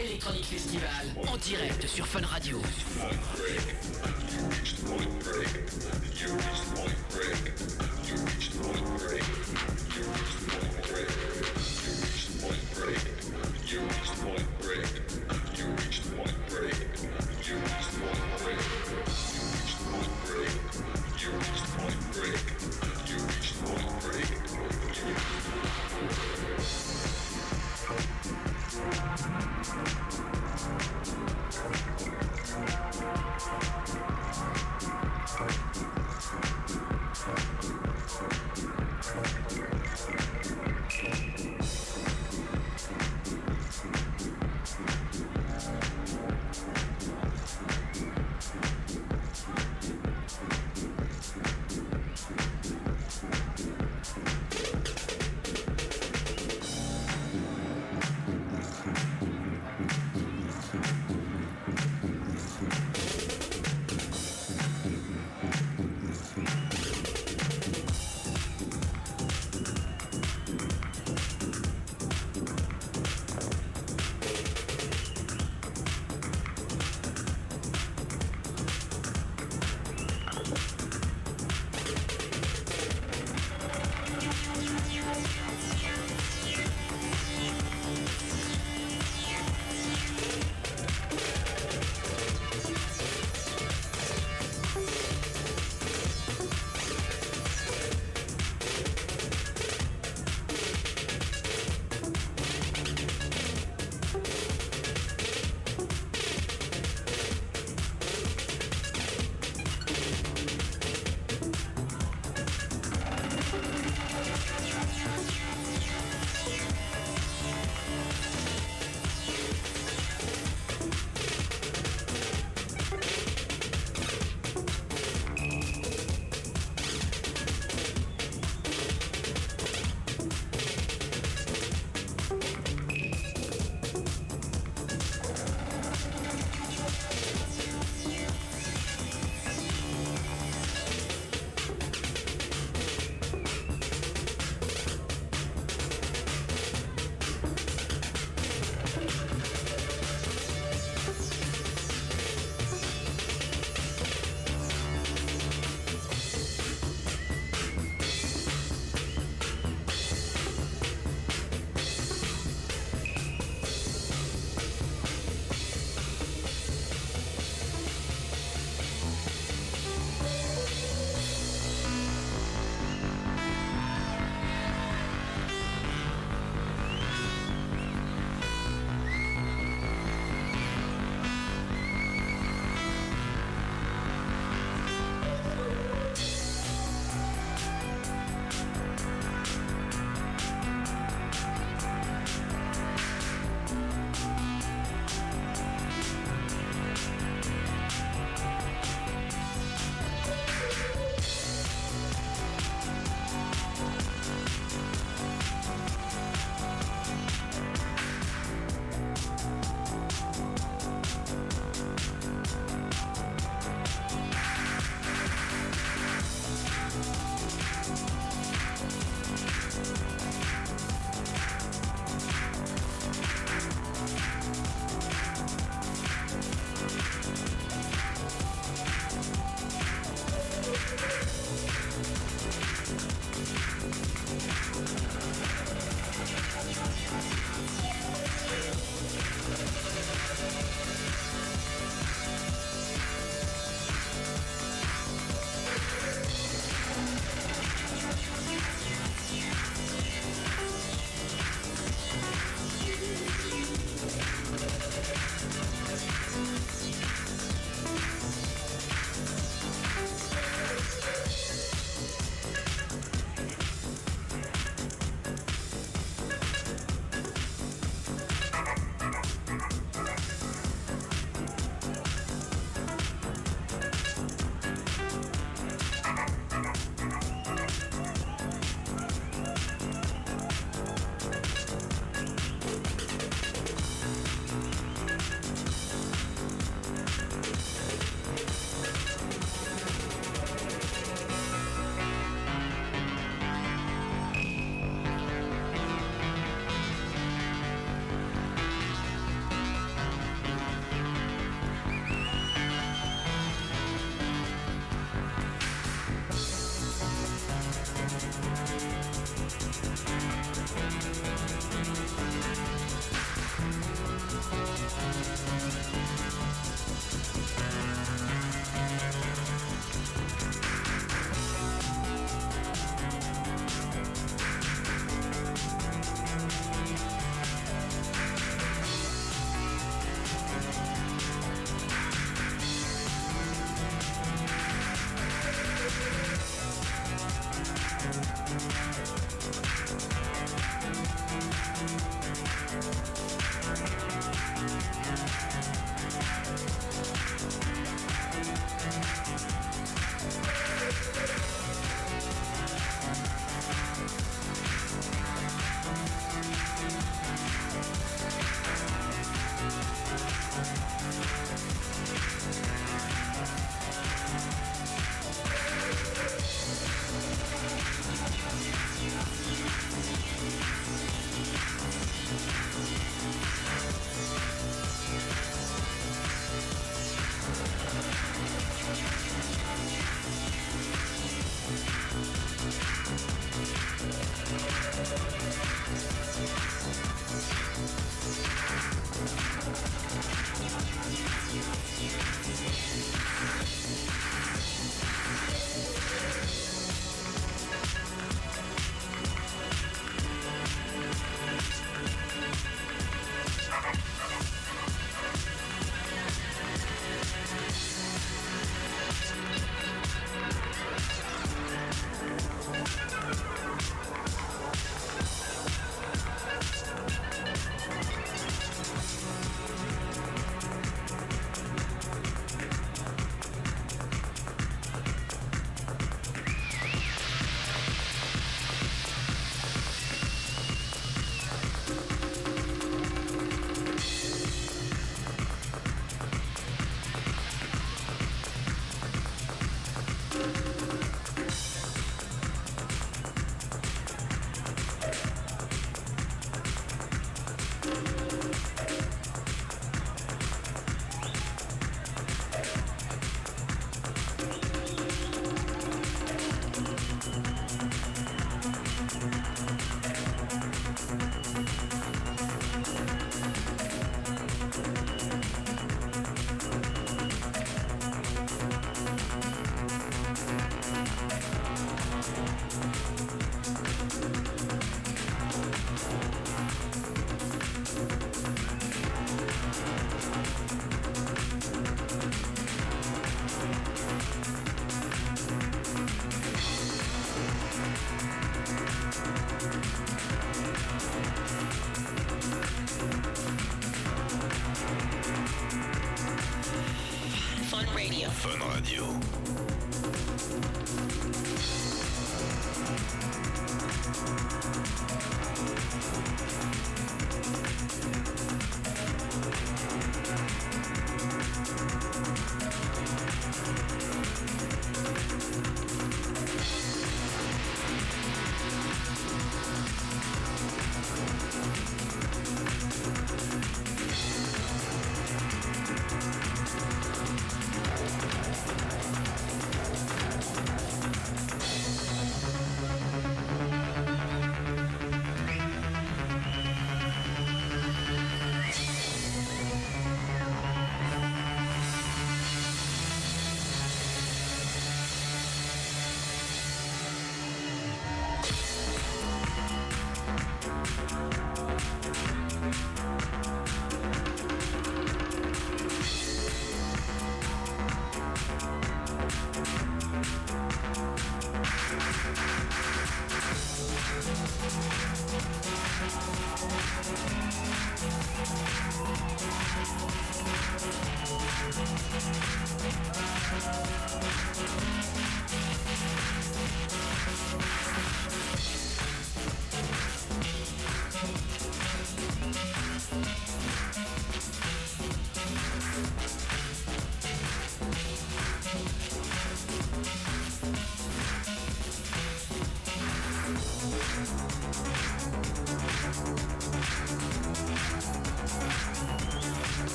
Electronic Festival en direct sur Fun Radio.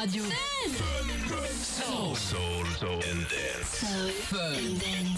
radio. Fun. Soul. Soul. Soul. And dance. Soul. Fun. And.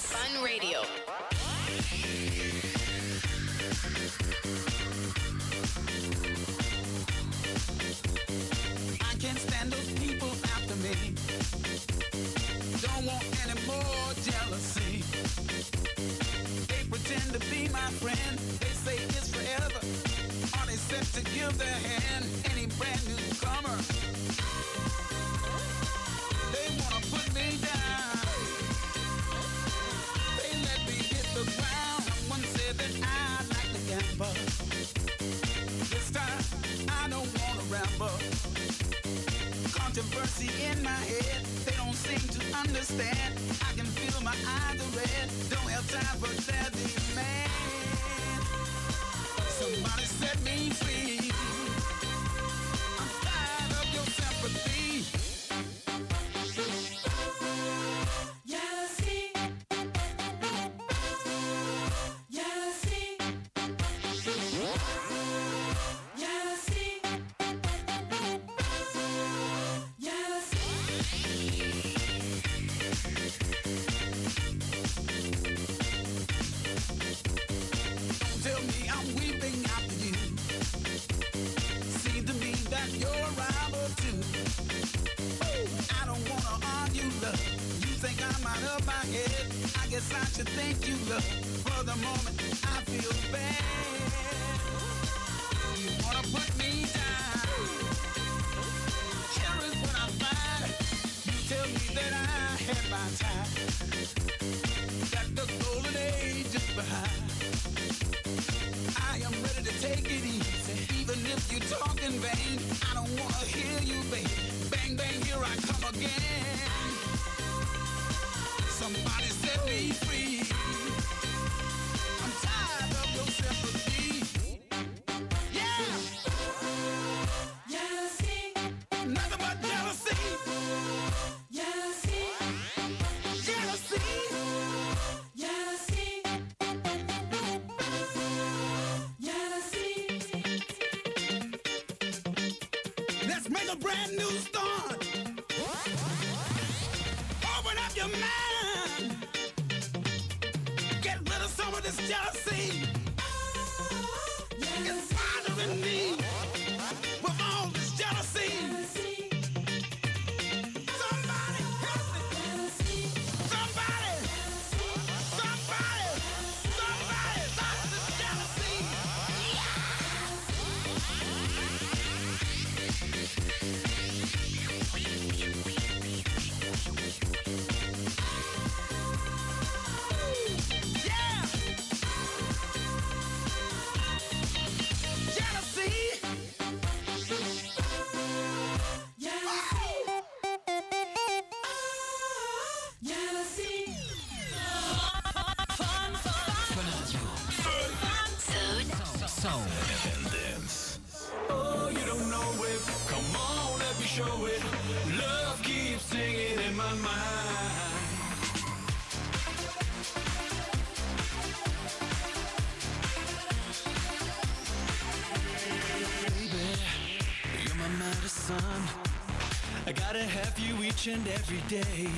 gotta have you each and every day.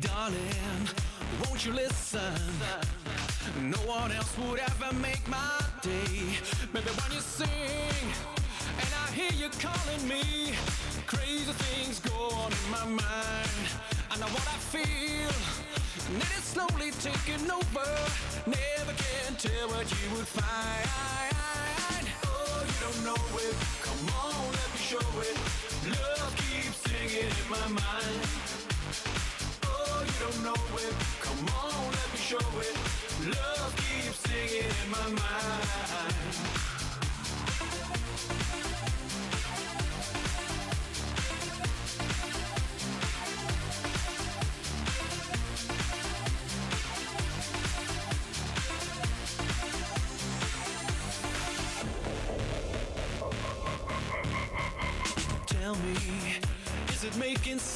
Darling, won't you listen? No one else would ever make my day. baby. when you sing, and I hear you calling me.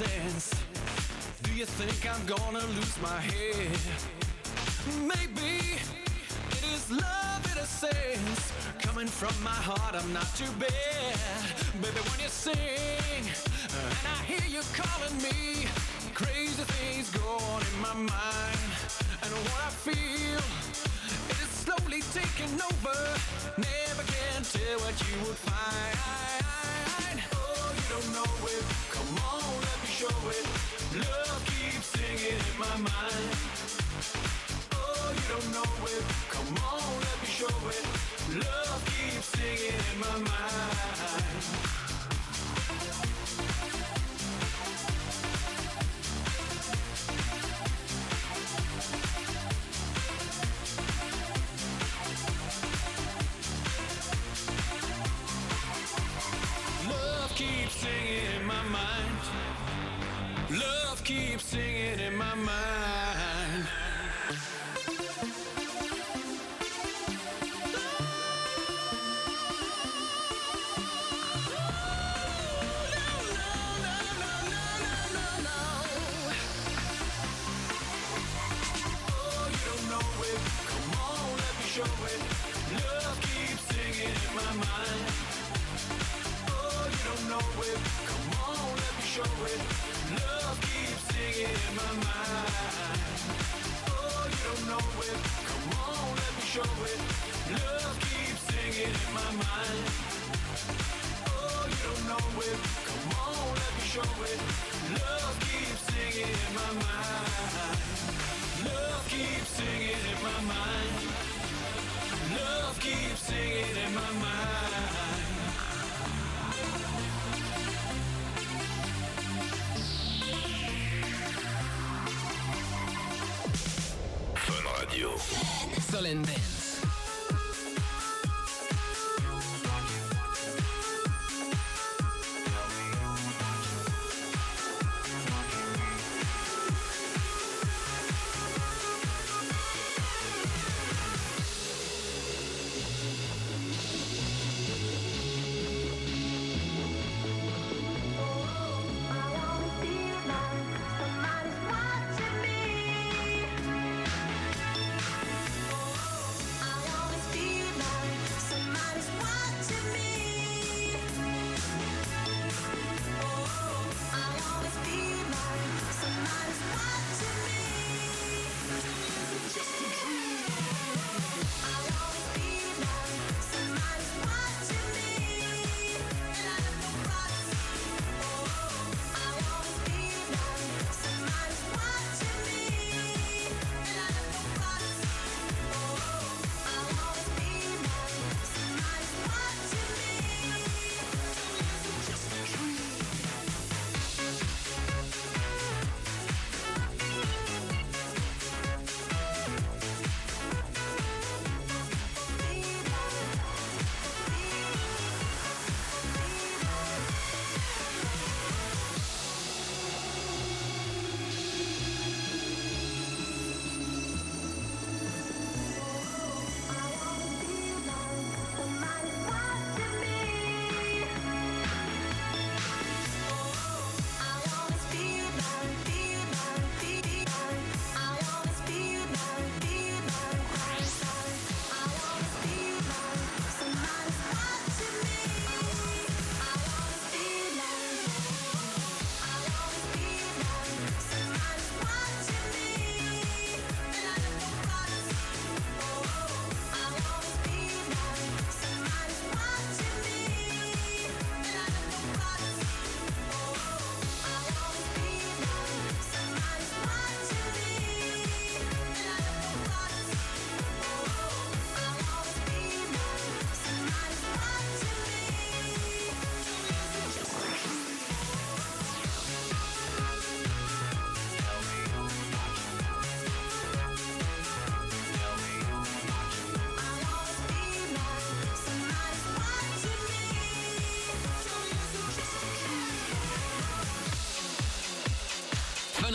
sense? Do you think I'm gonna lose my head? Maybe it is love in a sense. Coming from my heart, I'm not too bad. Baby, when you sing, and I hear you calling me.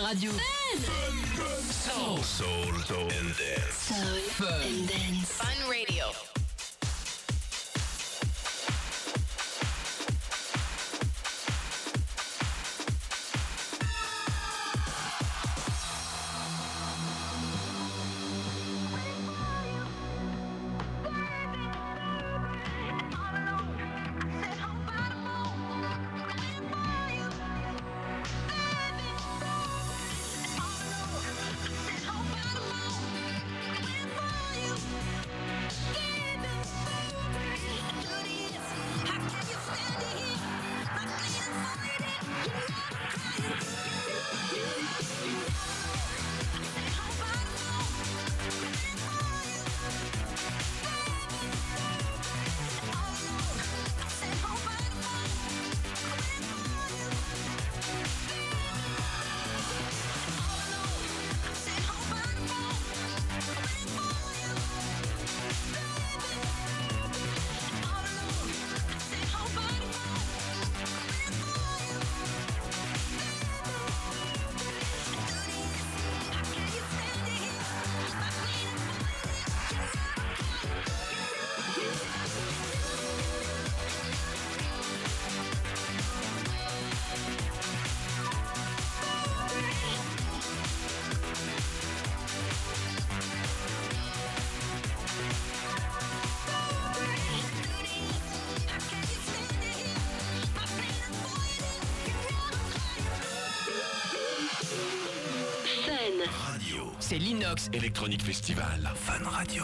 Fun Radio. Soul, soul, soul and dance. C'est l'Inox Electronic Festival. Fun Radio.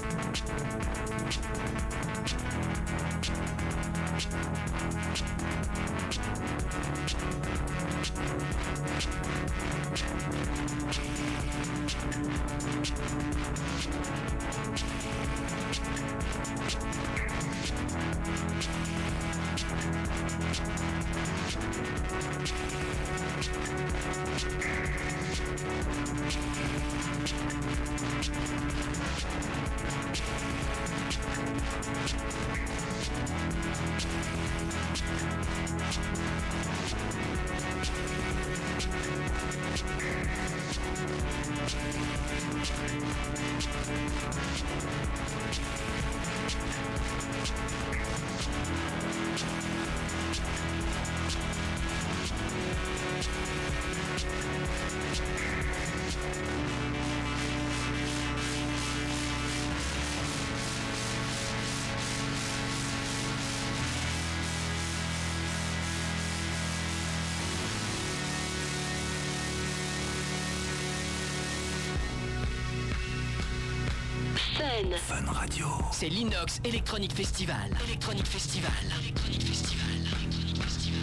C'est l'Inox Electronic Festival. Electronic Festival. Electronic Festival. Electronic Festival.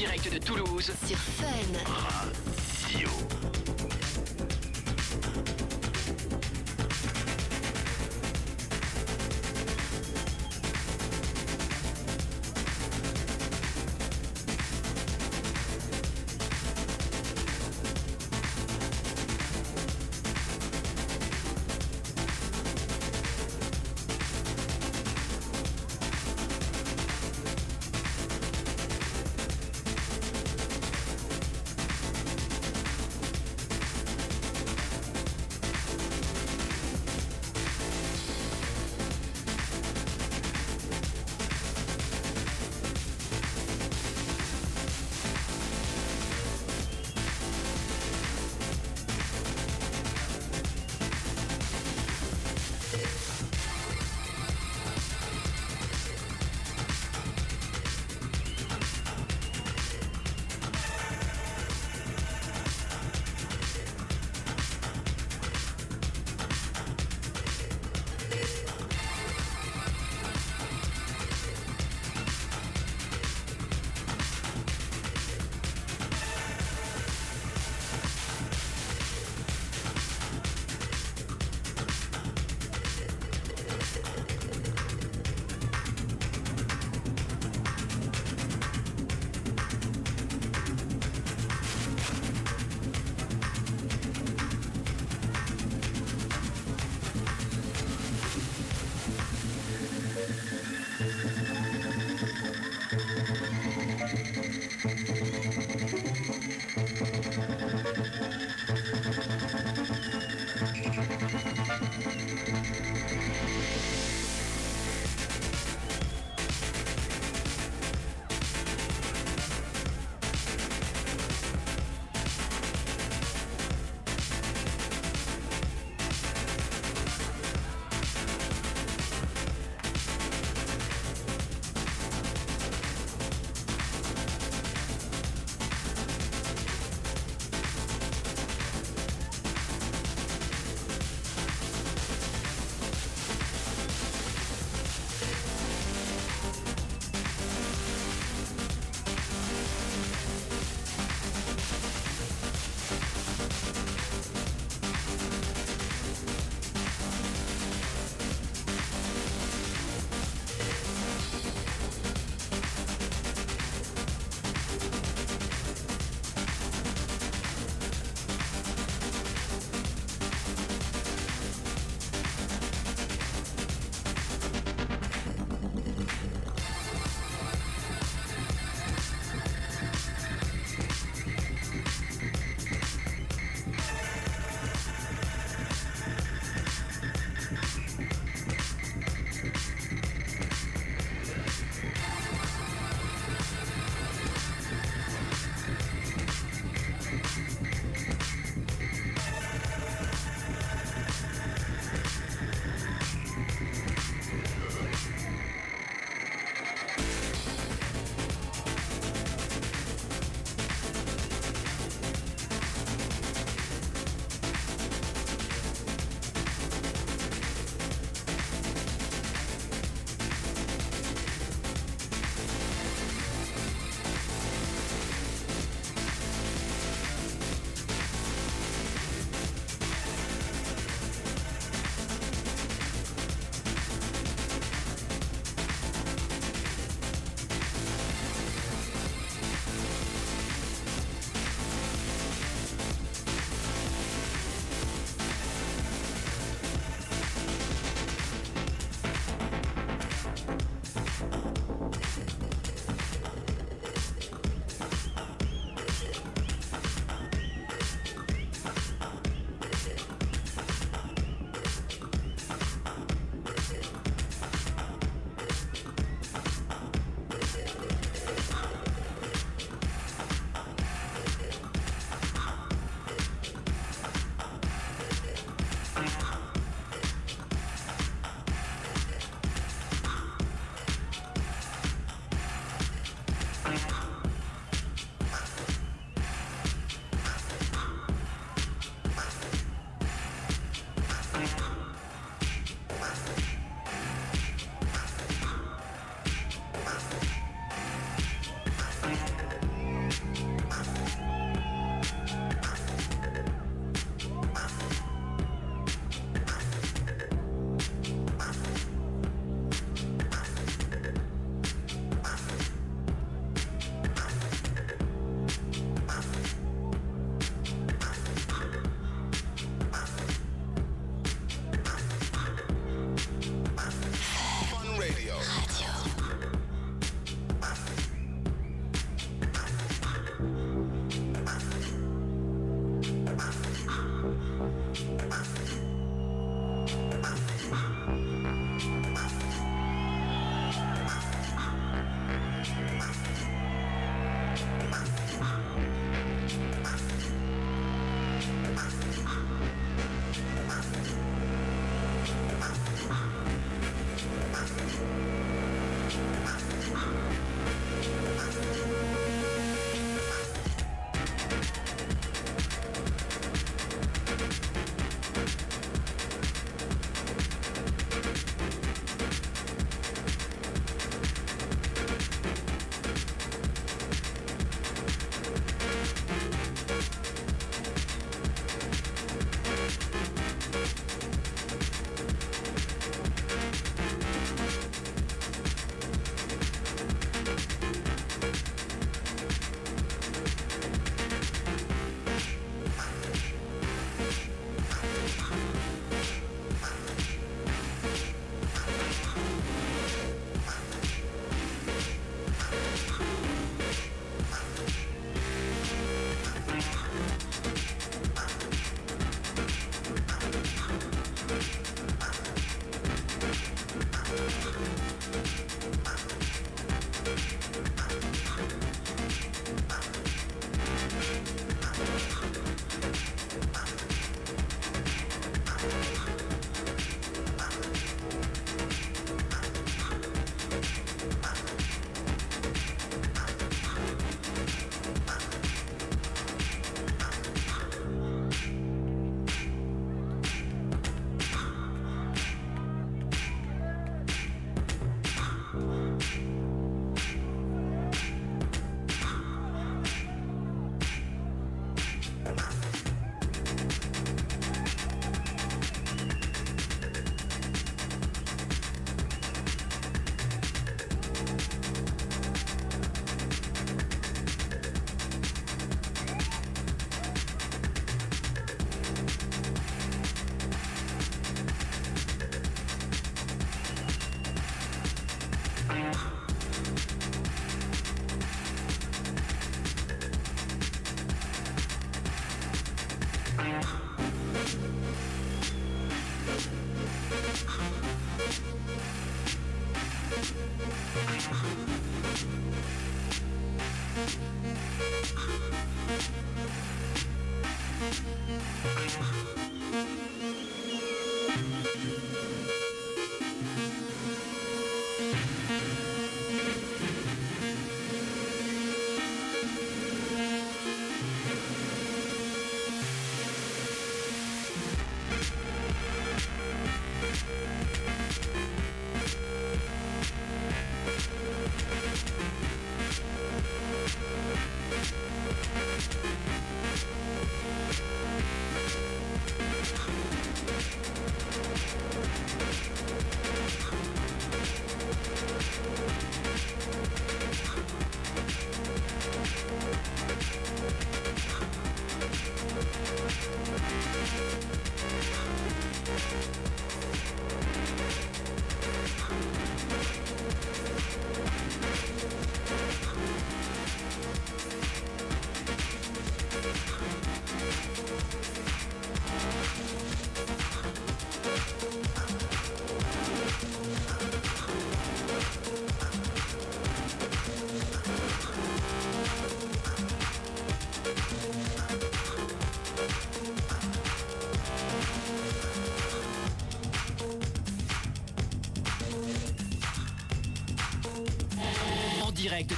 Direct de Toulouse. Sur Fun.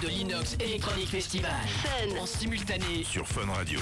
De l'Inox Electronic Festival. En simultané Sur Fun Radio.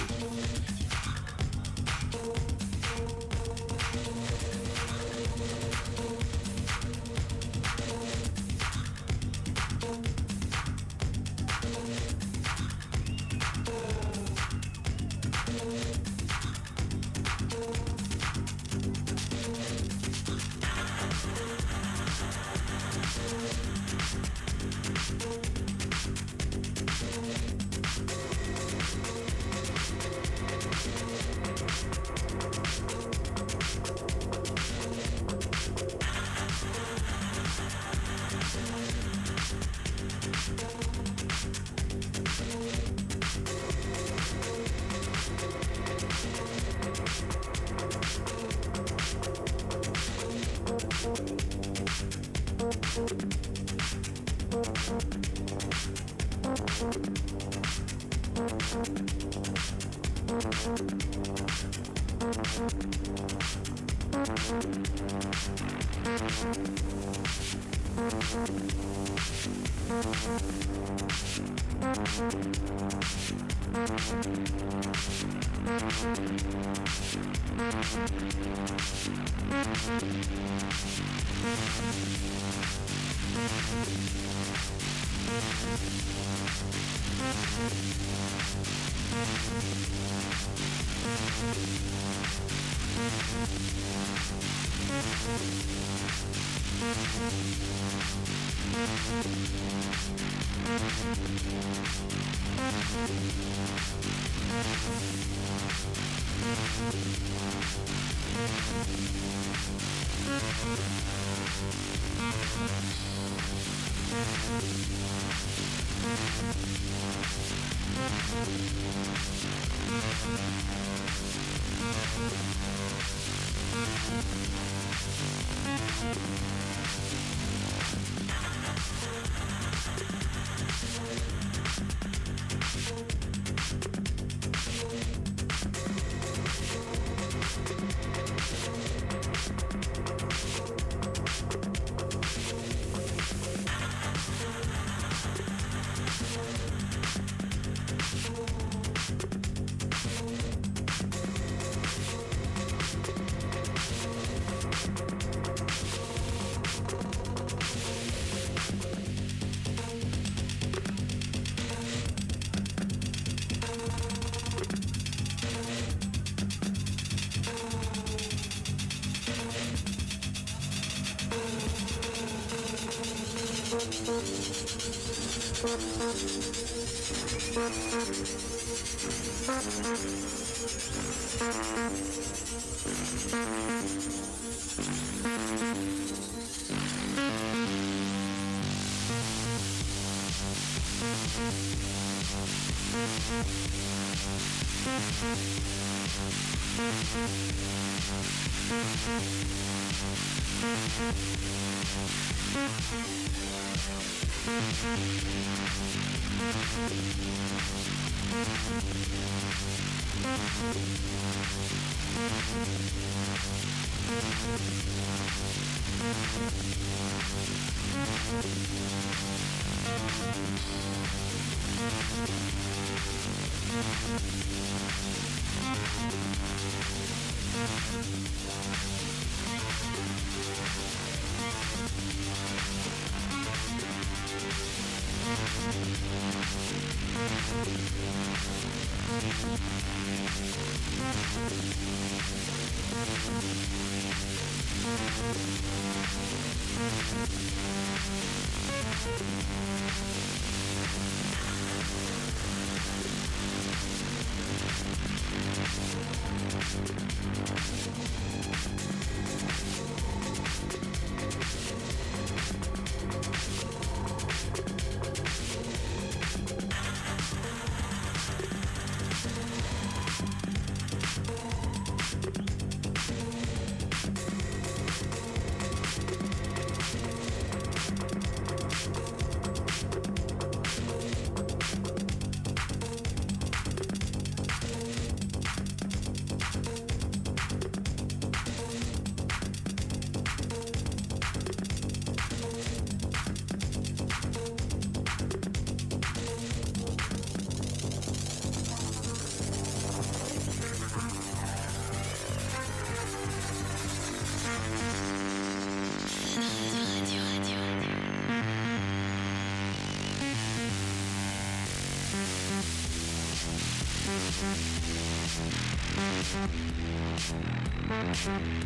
We'll be.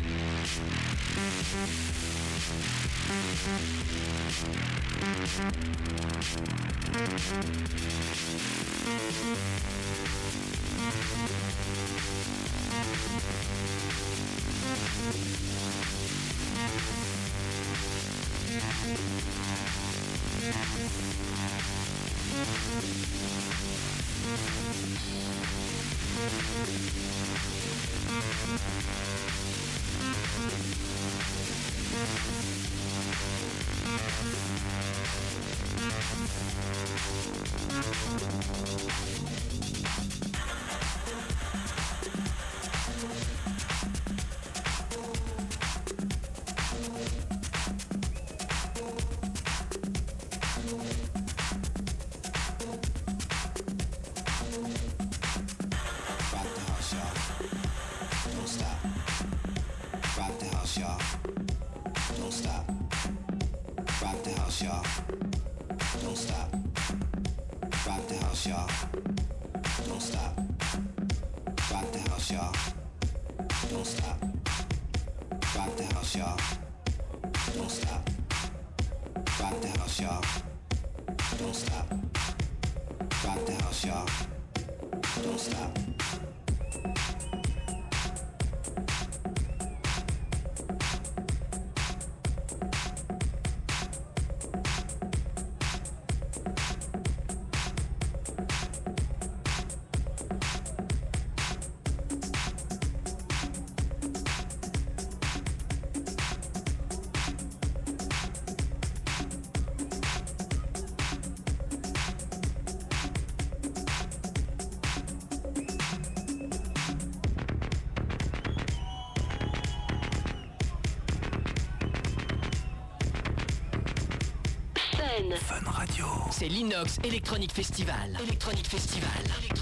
Don't stop. Rock the house, y'all. Don't stop. Rock the house, y'all. Don't stop. Rock the house, y'all. Don't stop. Rock the house, y'all. Don't stop. Rock the house, y'all. Don't stop. Electronic Festival. Electronic Festival.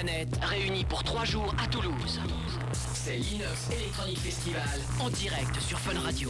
Planet, réunis pour trois jours à Toulouse. C'est l'Inox Electronic Festival, en direct sur Fun Radio.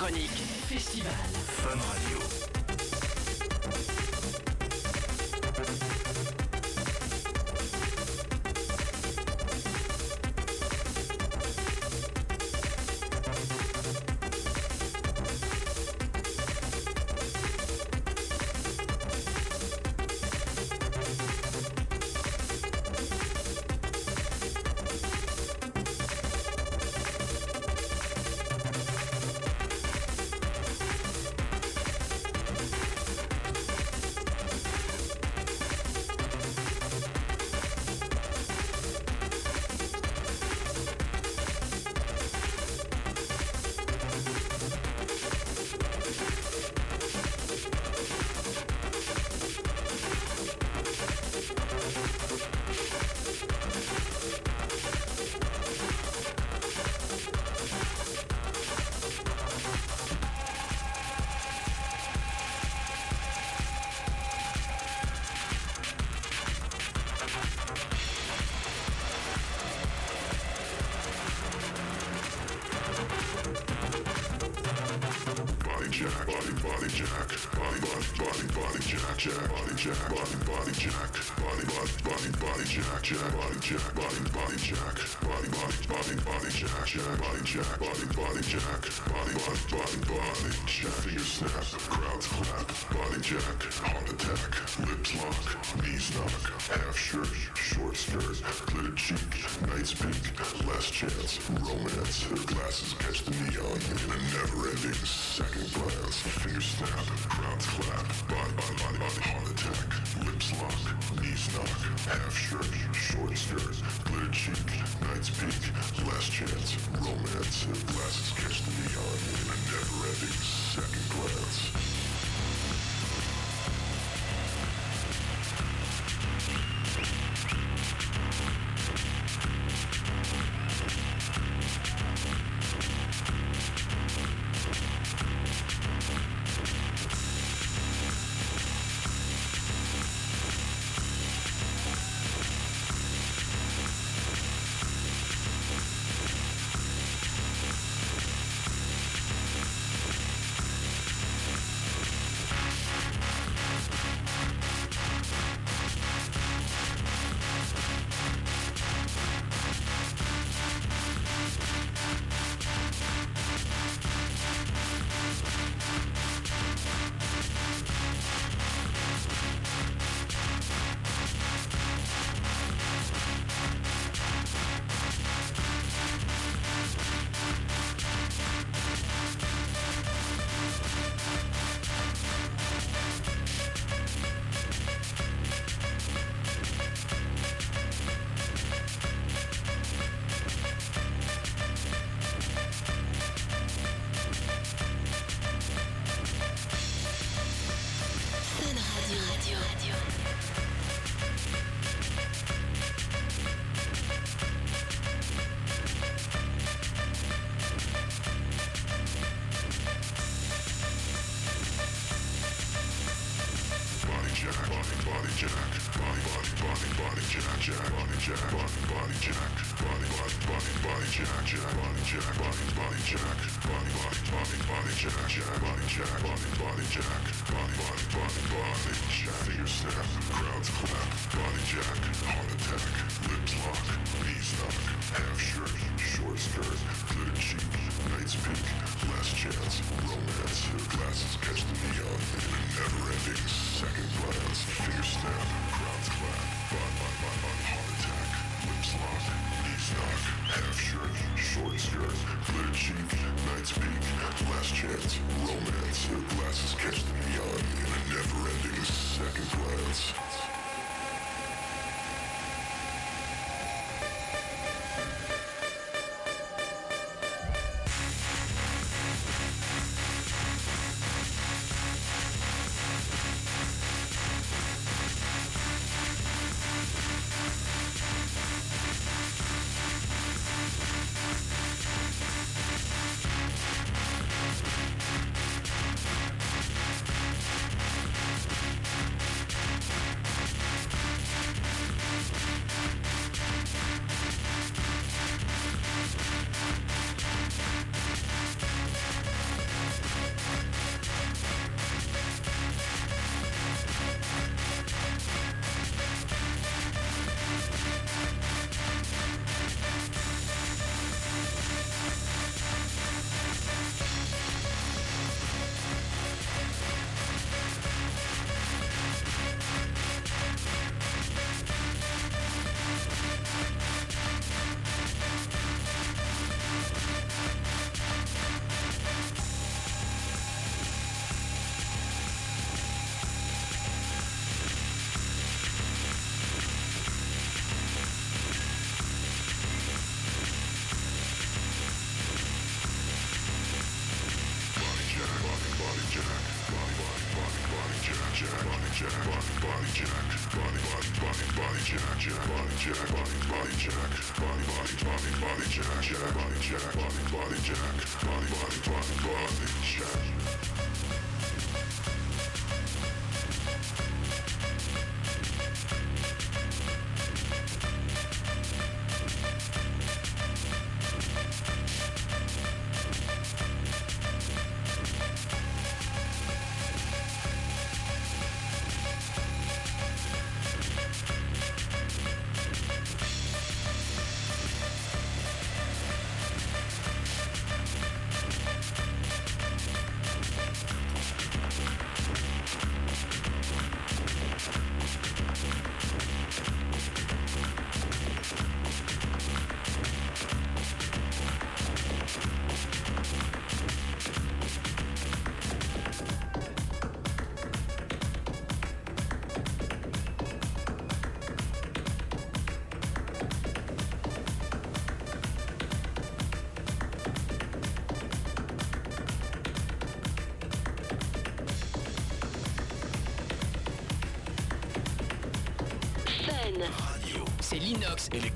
거니 jack, body, body jack, body, body, body, body jack, jack, body jack, body, body jack, body, body, body, body jack. Finger snaps. chance. Romance, her glasses catch the neon in a never-ending second glance. Fingers snap, crowds clap, body, body, body, body, heart attack, lips lock, knees knock, half shirt, short skirt, glitter cheek, night's peak, last chance. Romance, her glasses catch the neon in a never-ending second glance.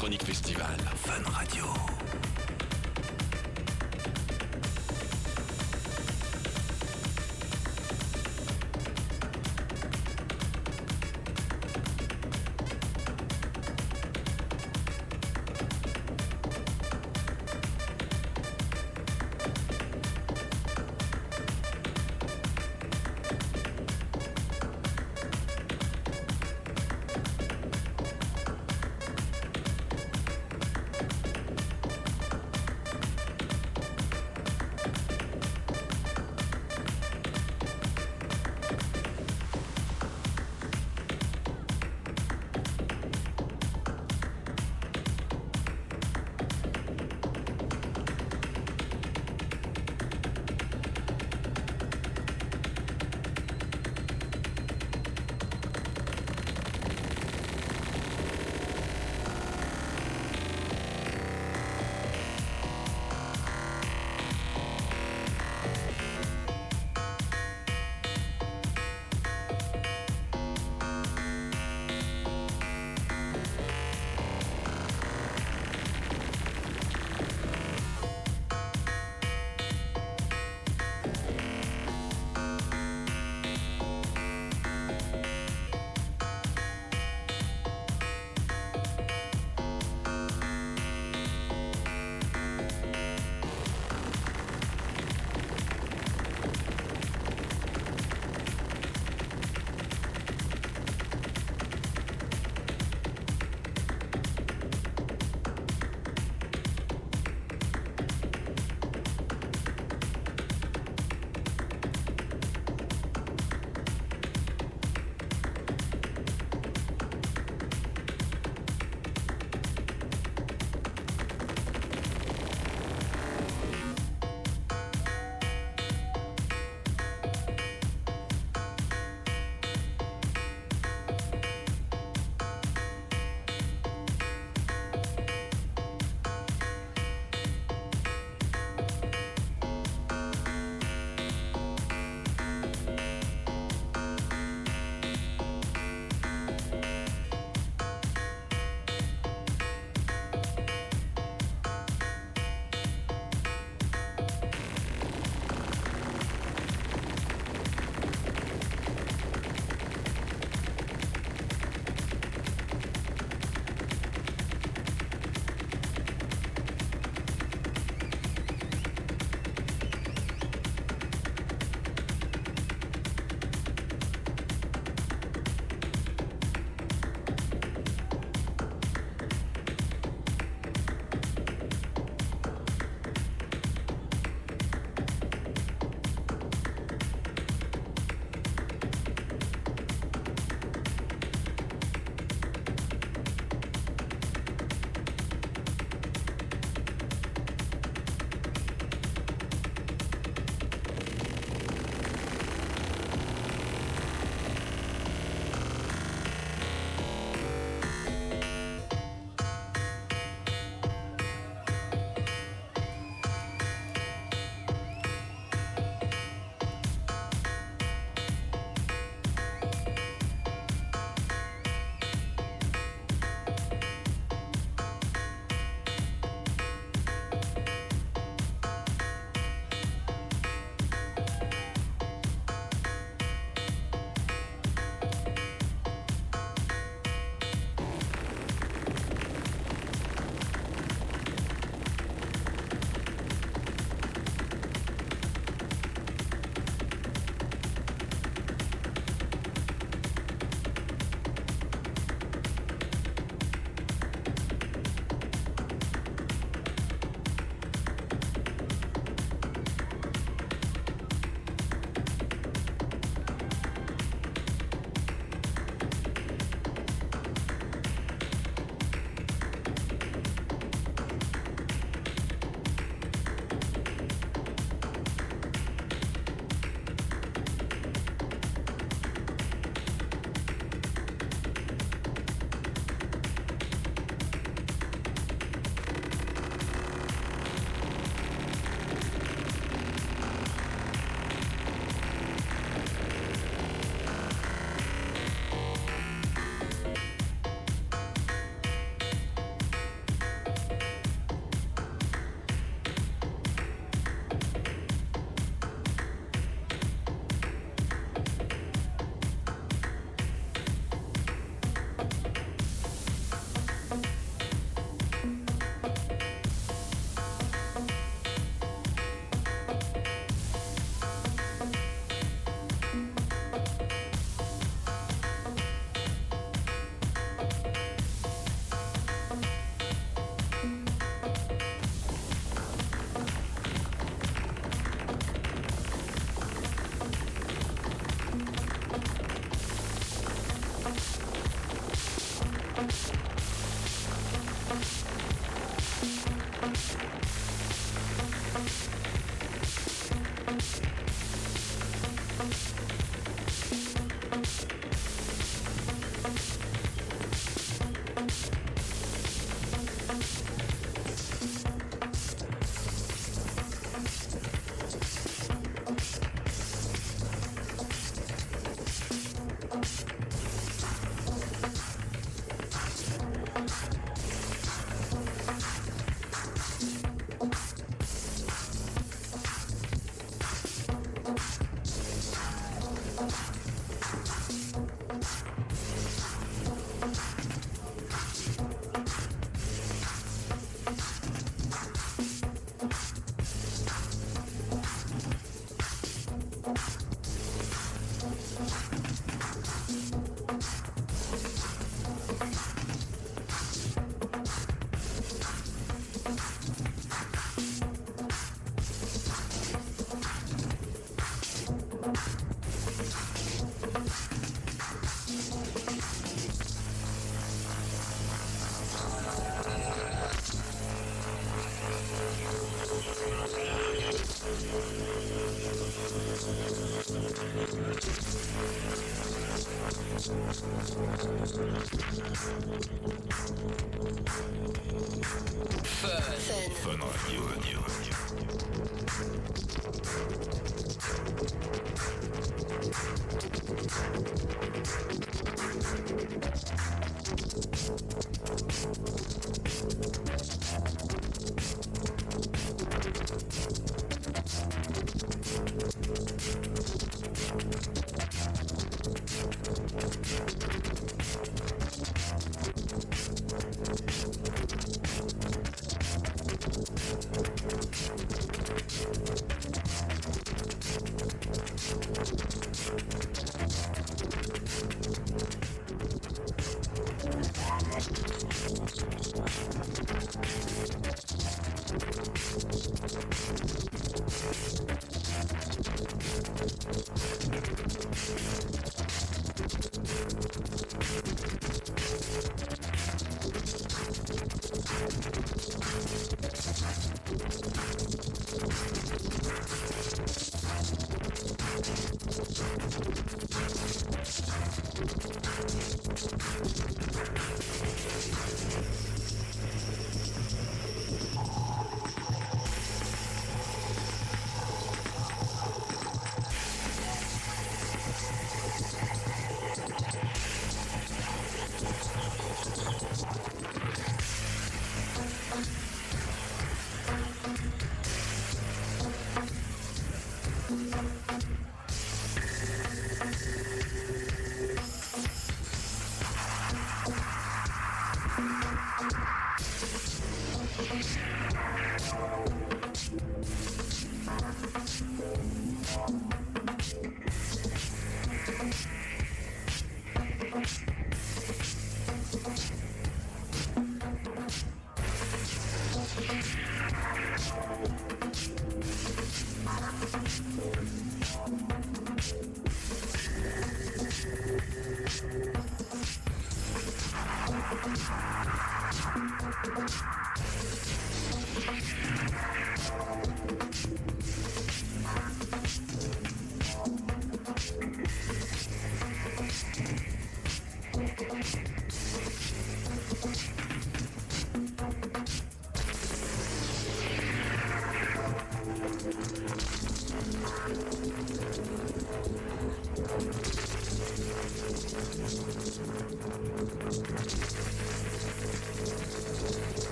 Electronic Festival.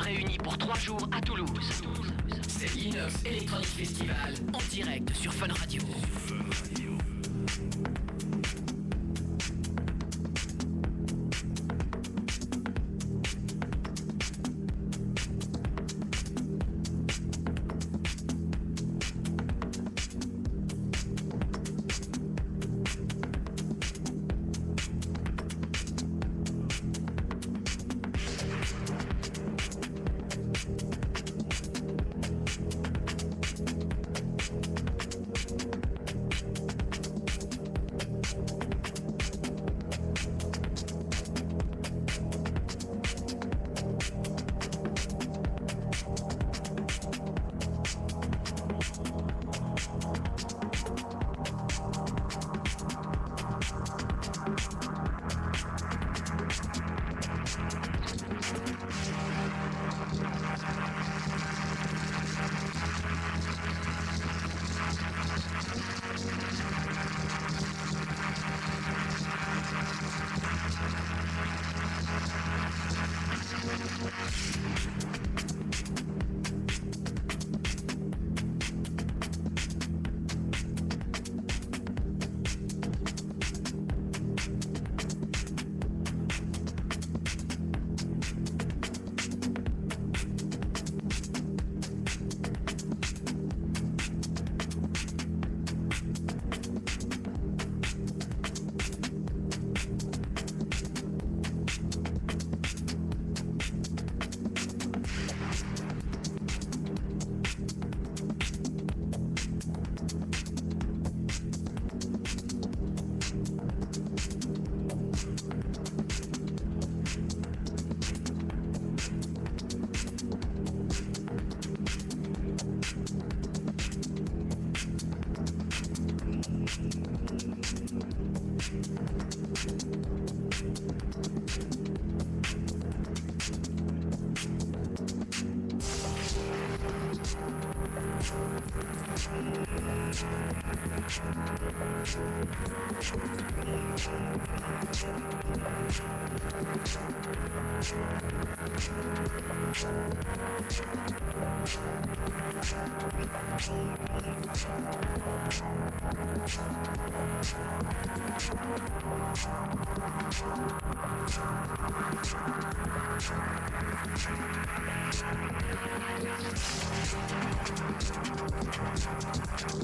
Réunis pour 3 jours à Toulouse. C'est l'Inox Electronic Festival en direct sur Fun.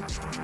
Thank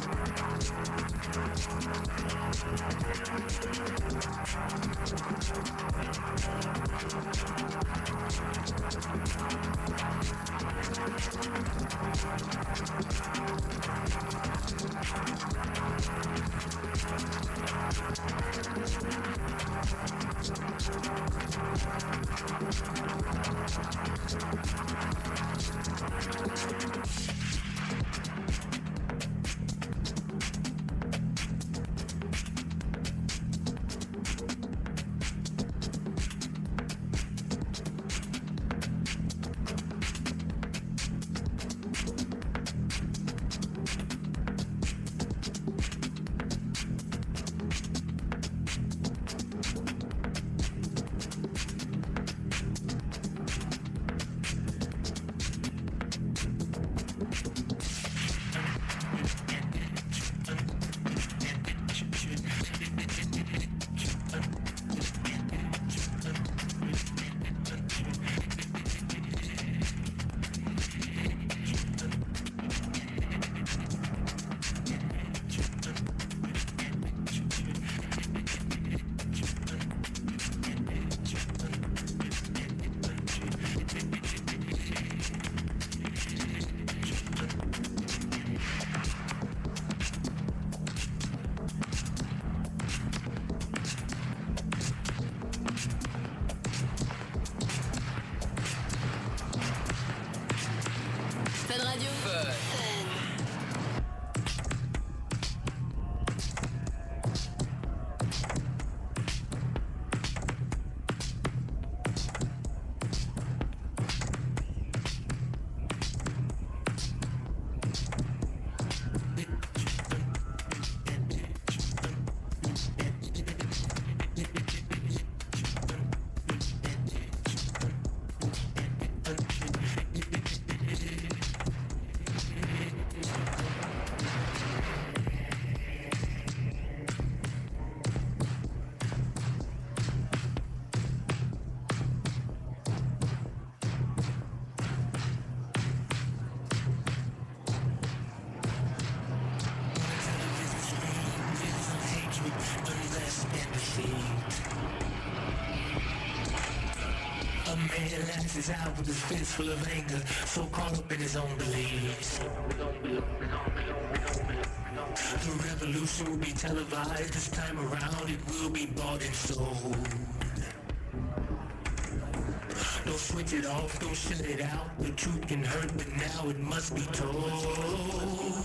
lashes out with his fist full of anger, so caught up in his own beliefs. The revolution will be televised this time around. It will be bought and sold. Don't switch it off, don't shut it out. The truth can hurt, but now it must be told.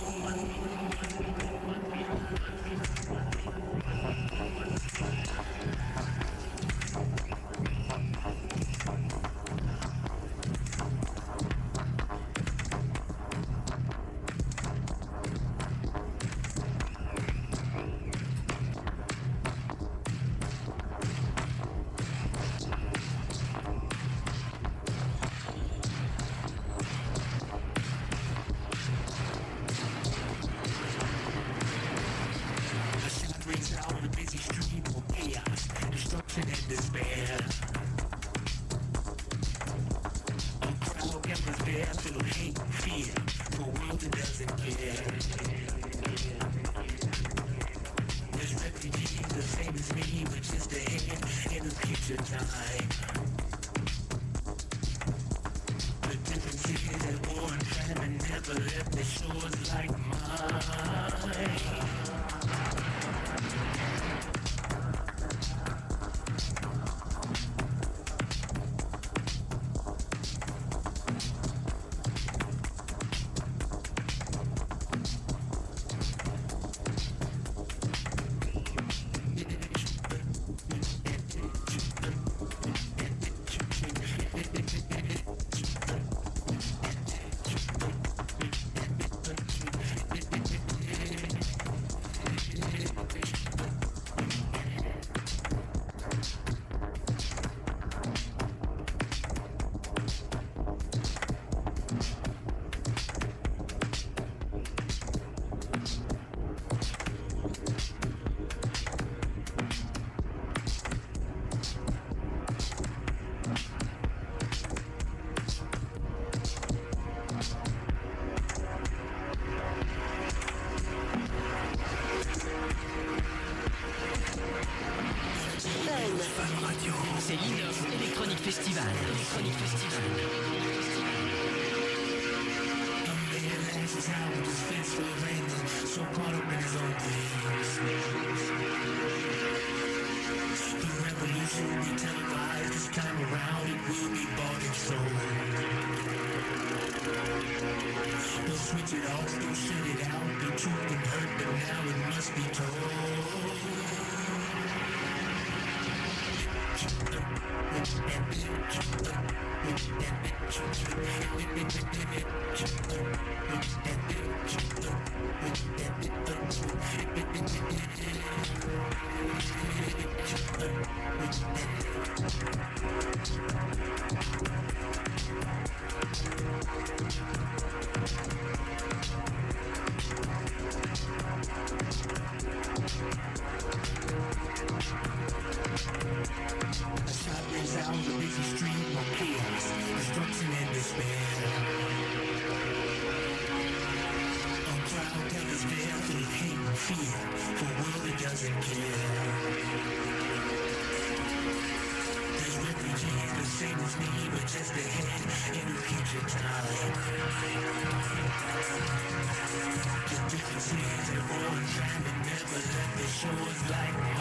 Like mine.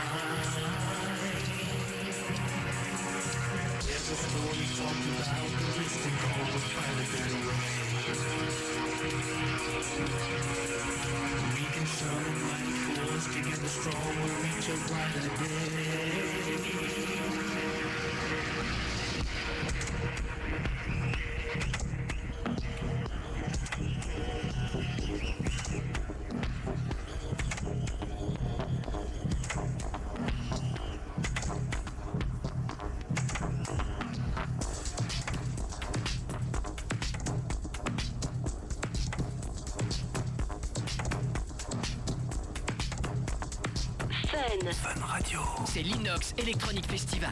There's a story talked about the call was finally been away. We can summon mighty force together strong we'll reach a brighter day. C'est l'Inox Electronic Festival.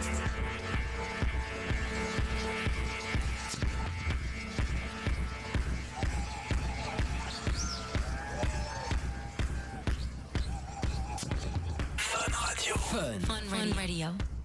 Fun Radio. Fun. Radio.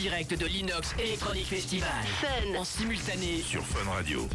Direct de l'Inox Electronic Festival. Fun. En simultané Sur Fun Radio.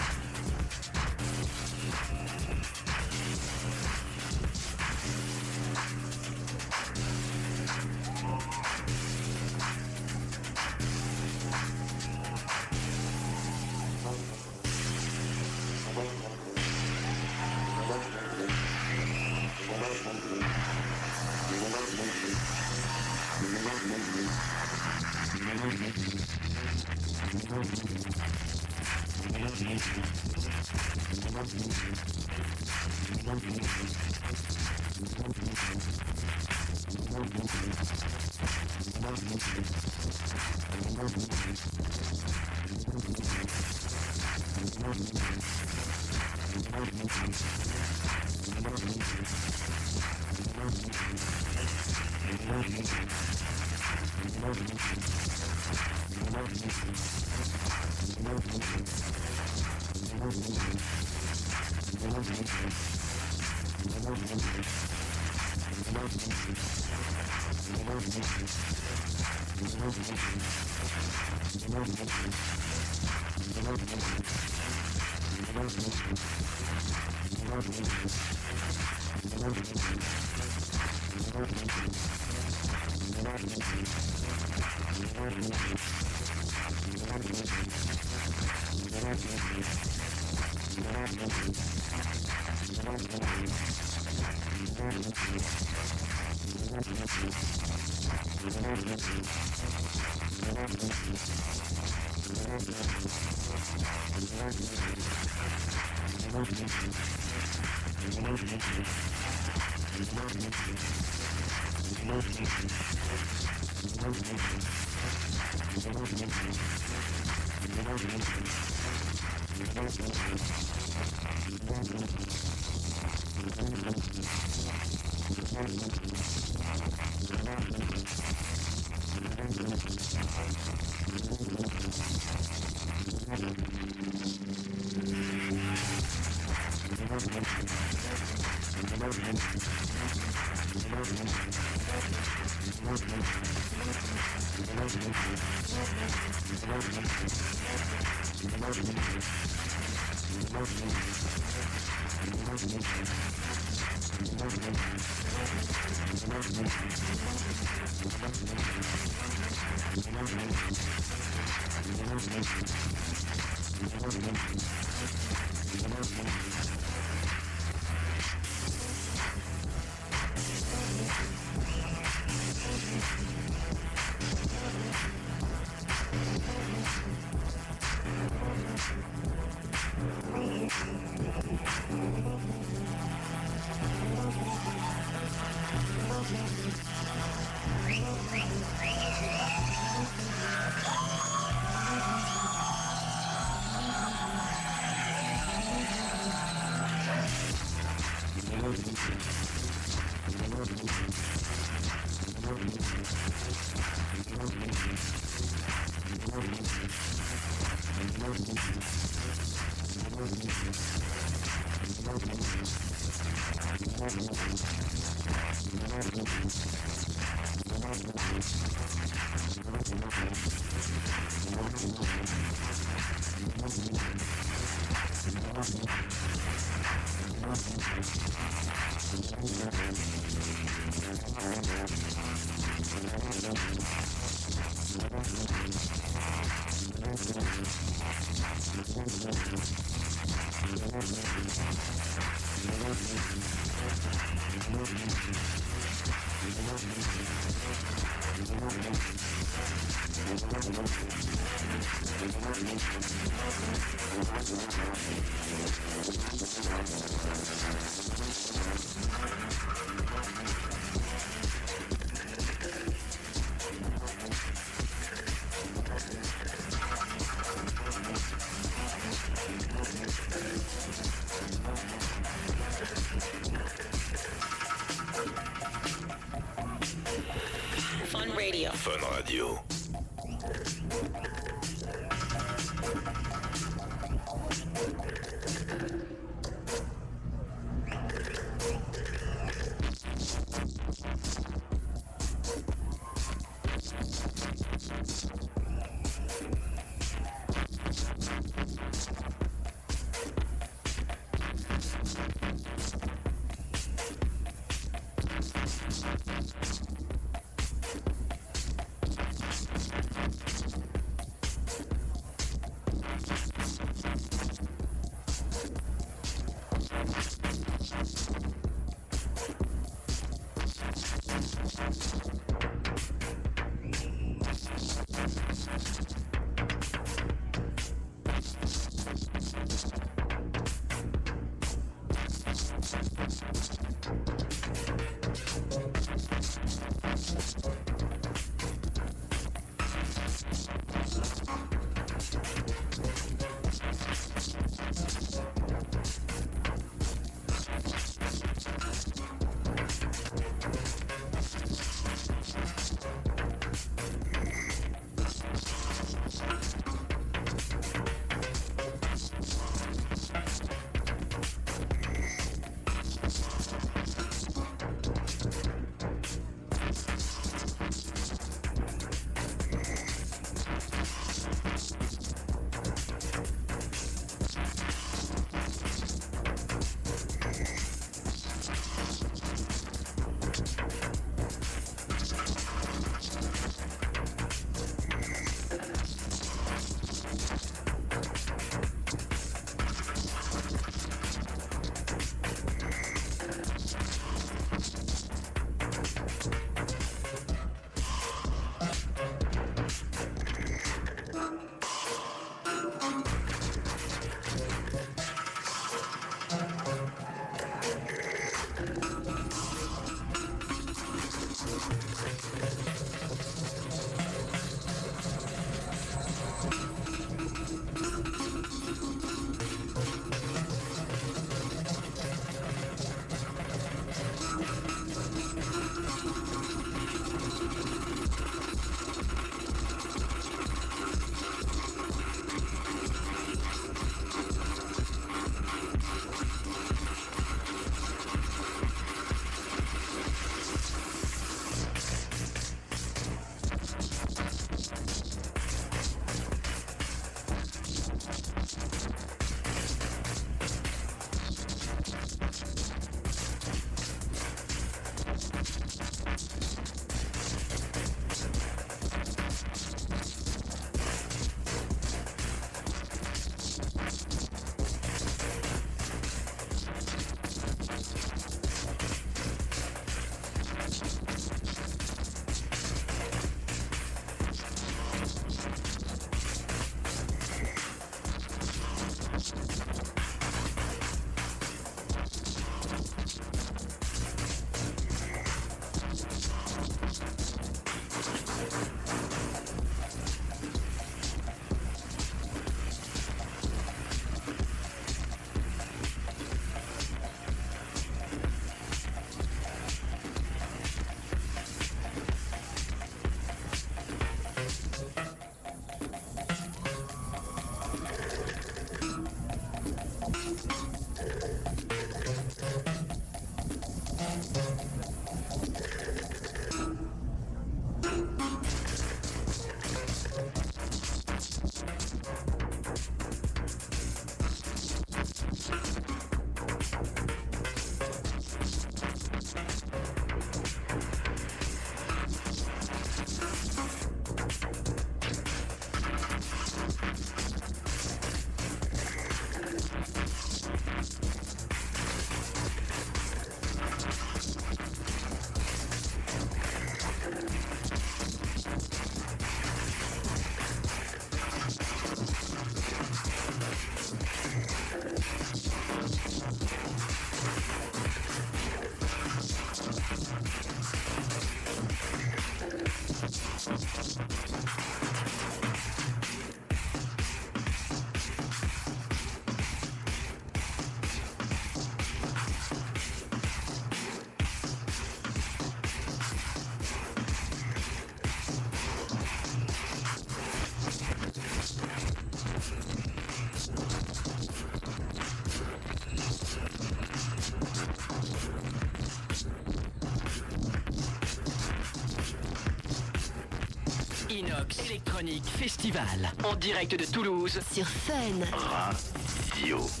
Inox Electronic Festival en direct de Toulouse sur Fun. Radio.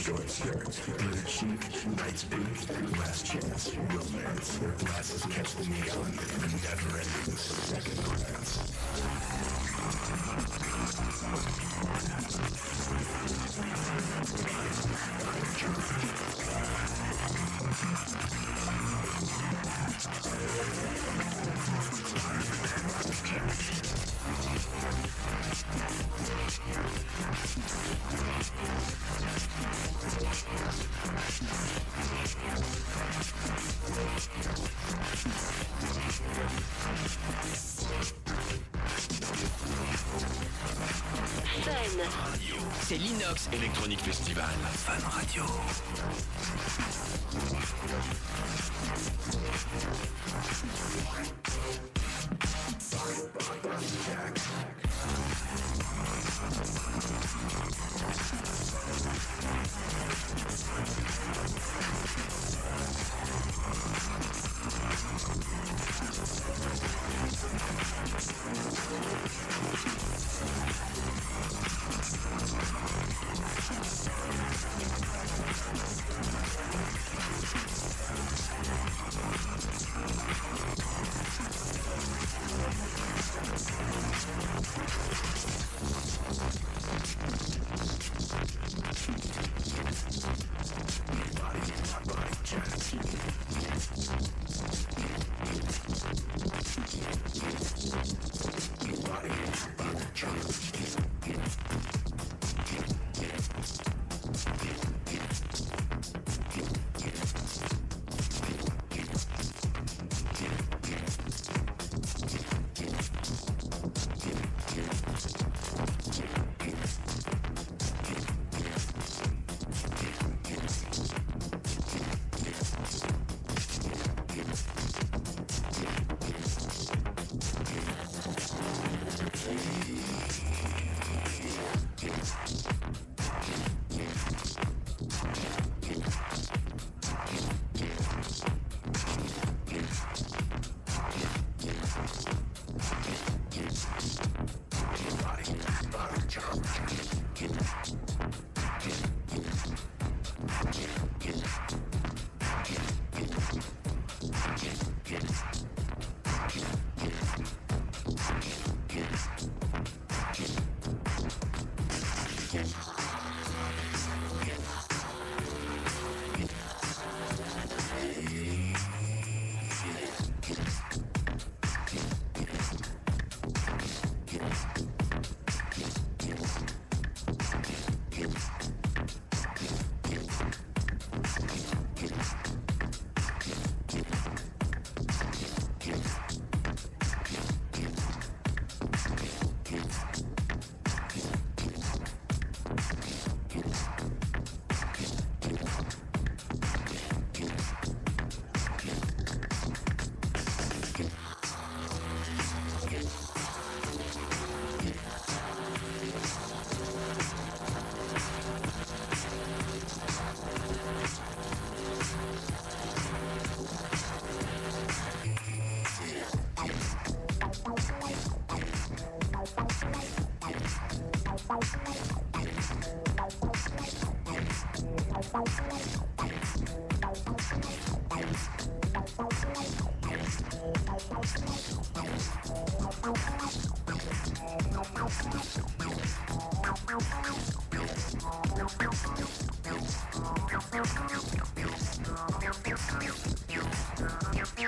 Short skirt, semaine. C'est l'Inox Electronic Festival. Fun Radio.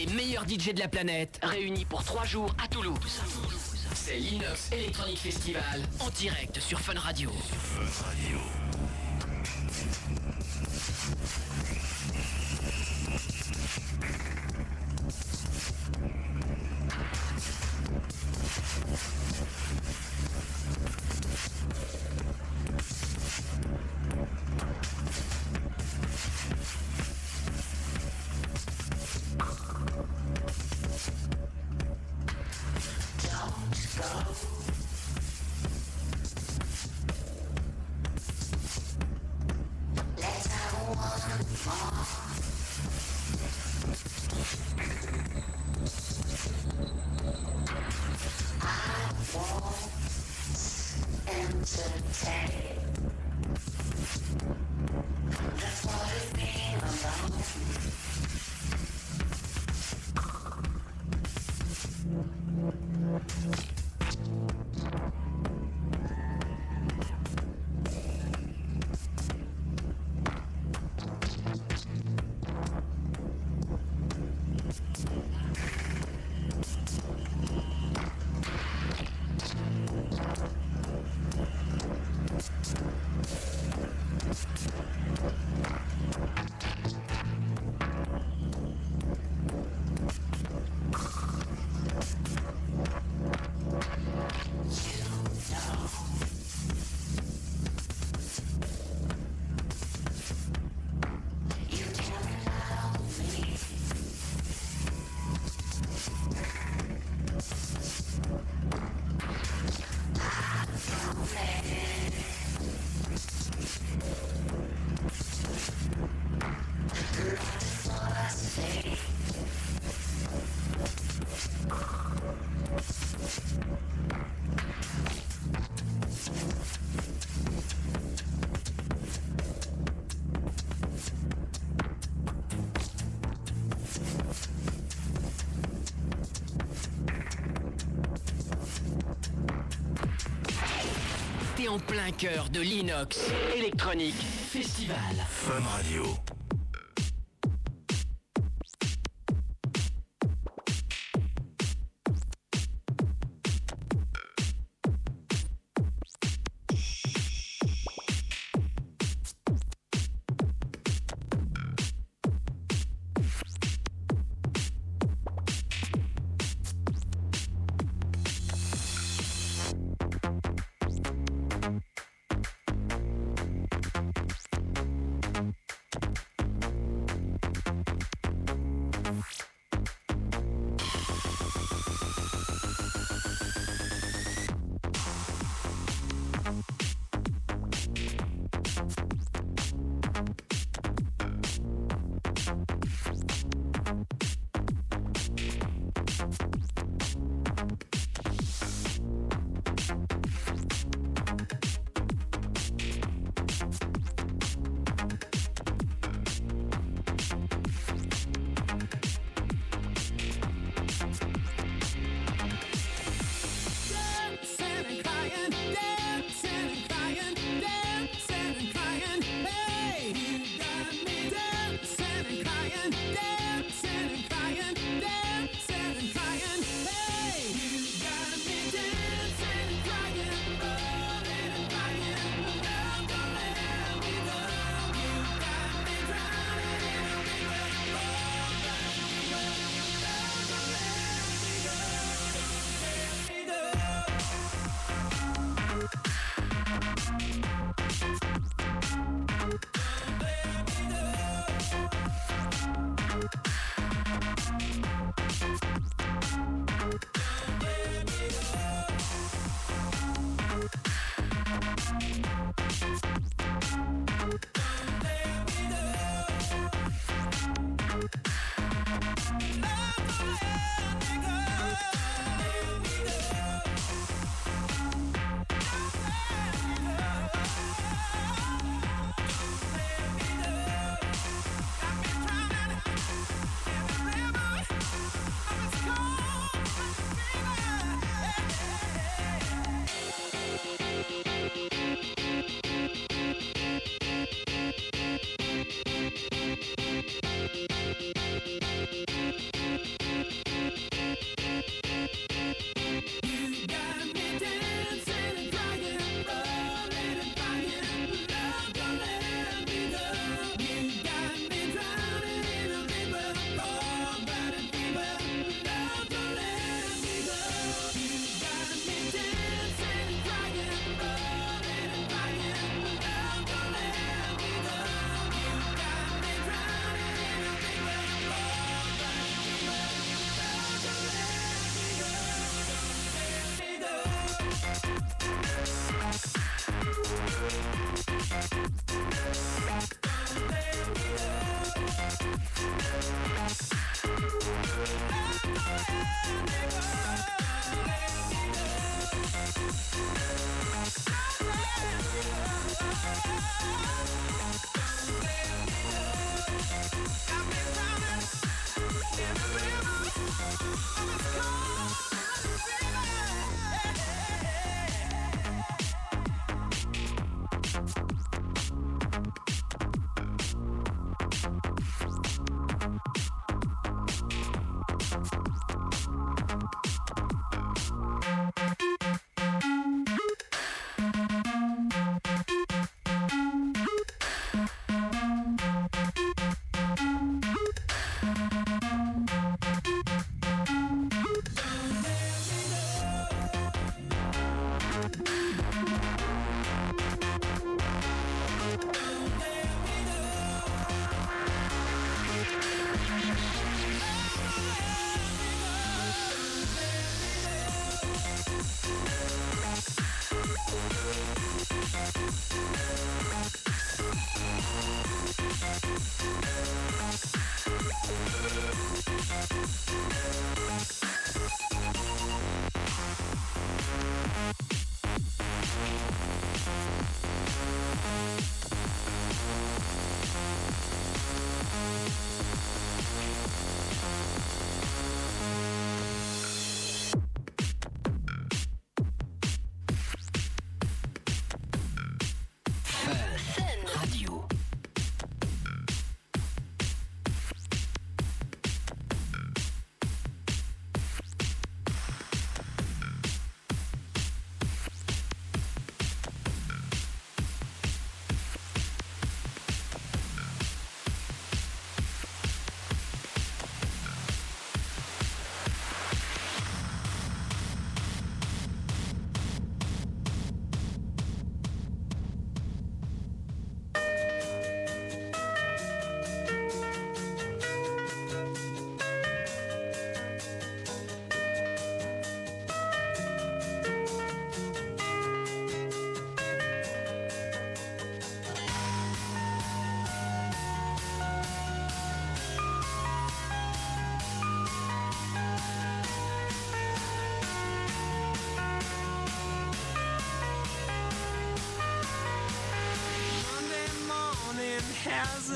les meilleurs DJ de la planète, réunis pour trois jours à Toulouse. C'est l'Inox Electronic Festival, en direct. Sur Fun Radio. cœur de l'inox. Électronique.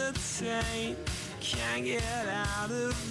Hesitate. Can't get out of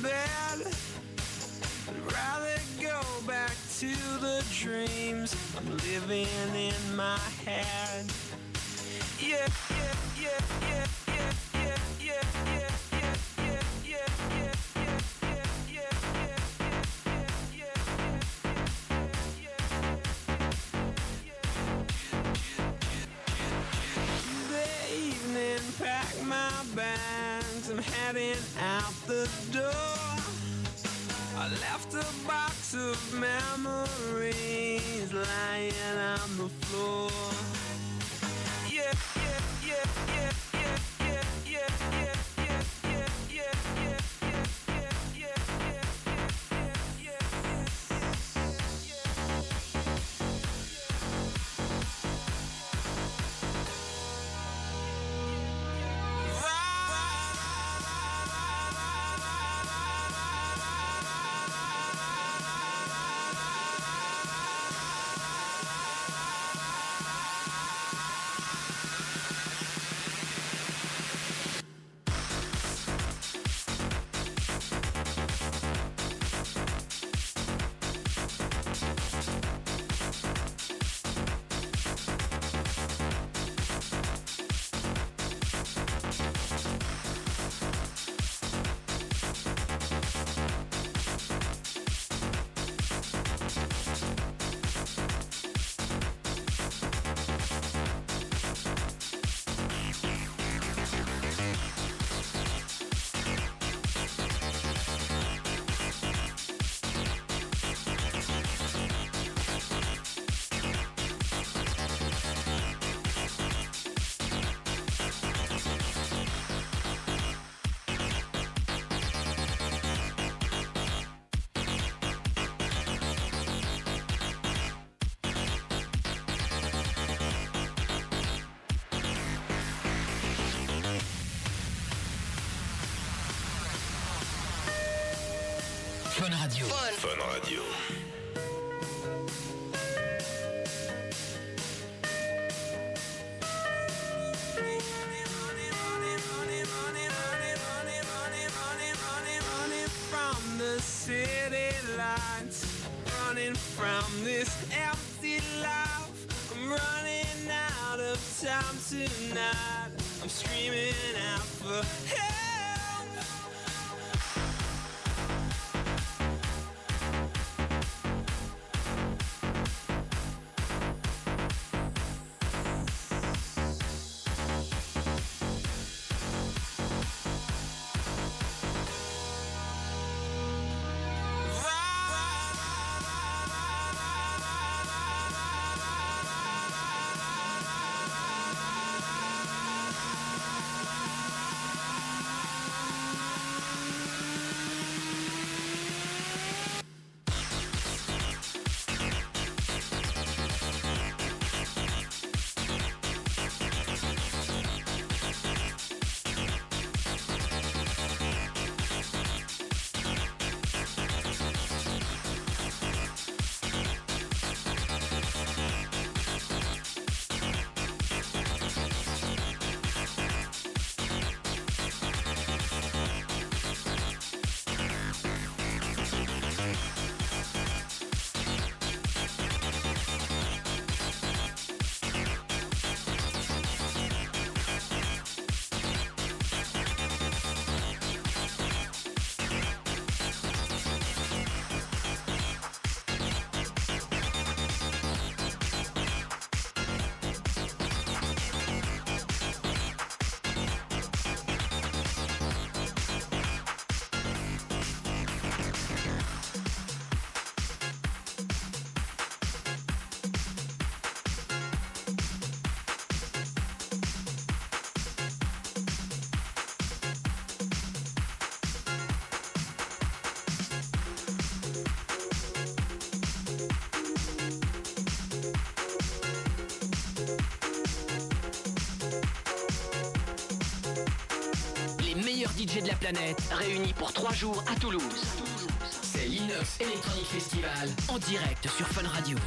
Fun Radio. Fun Radio. running from the city lights, running from this empty life. I'm running out of time tonight. I'm screaming out for help. DJ de la planète réunis pour 3 jours à Toulouse. C'est l'Inox Electronic Festival en direct sur Fun Radio.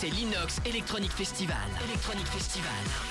C'est l'Inox Electronic Festival. Electronic Festival.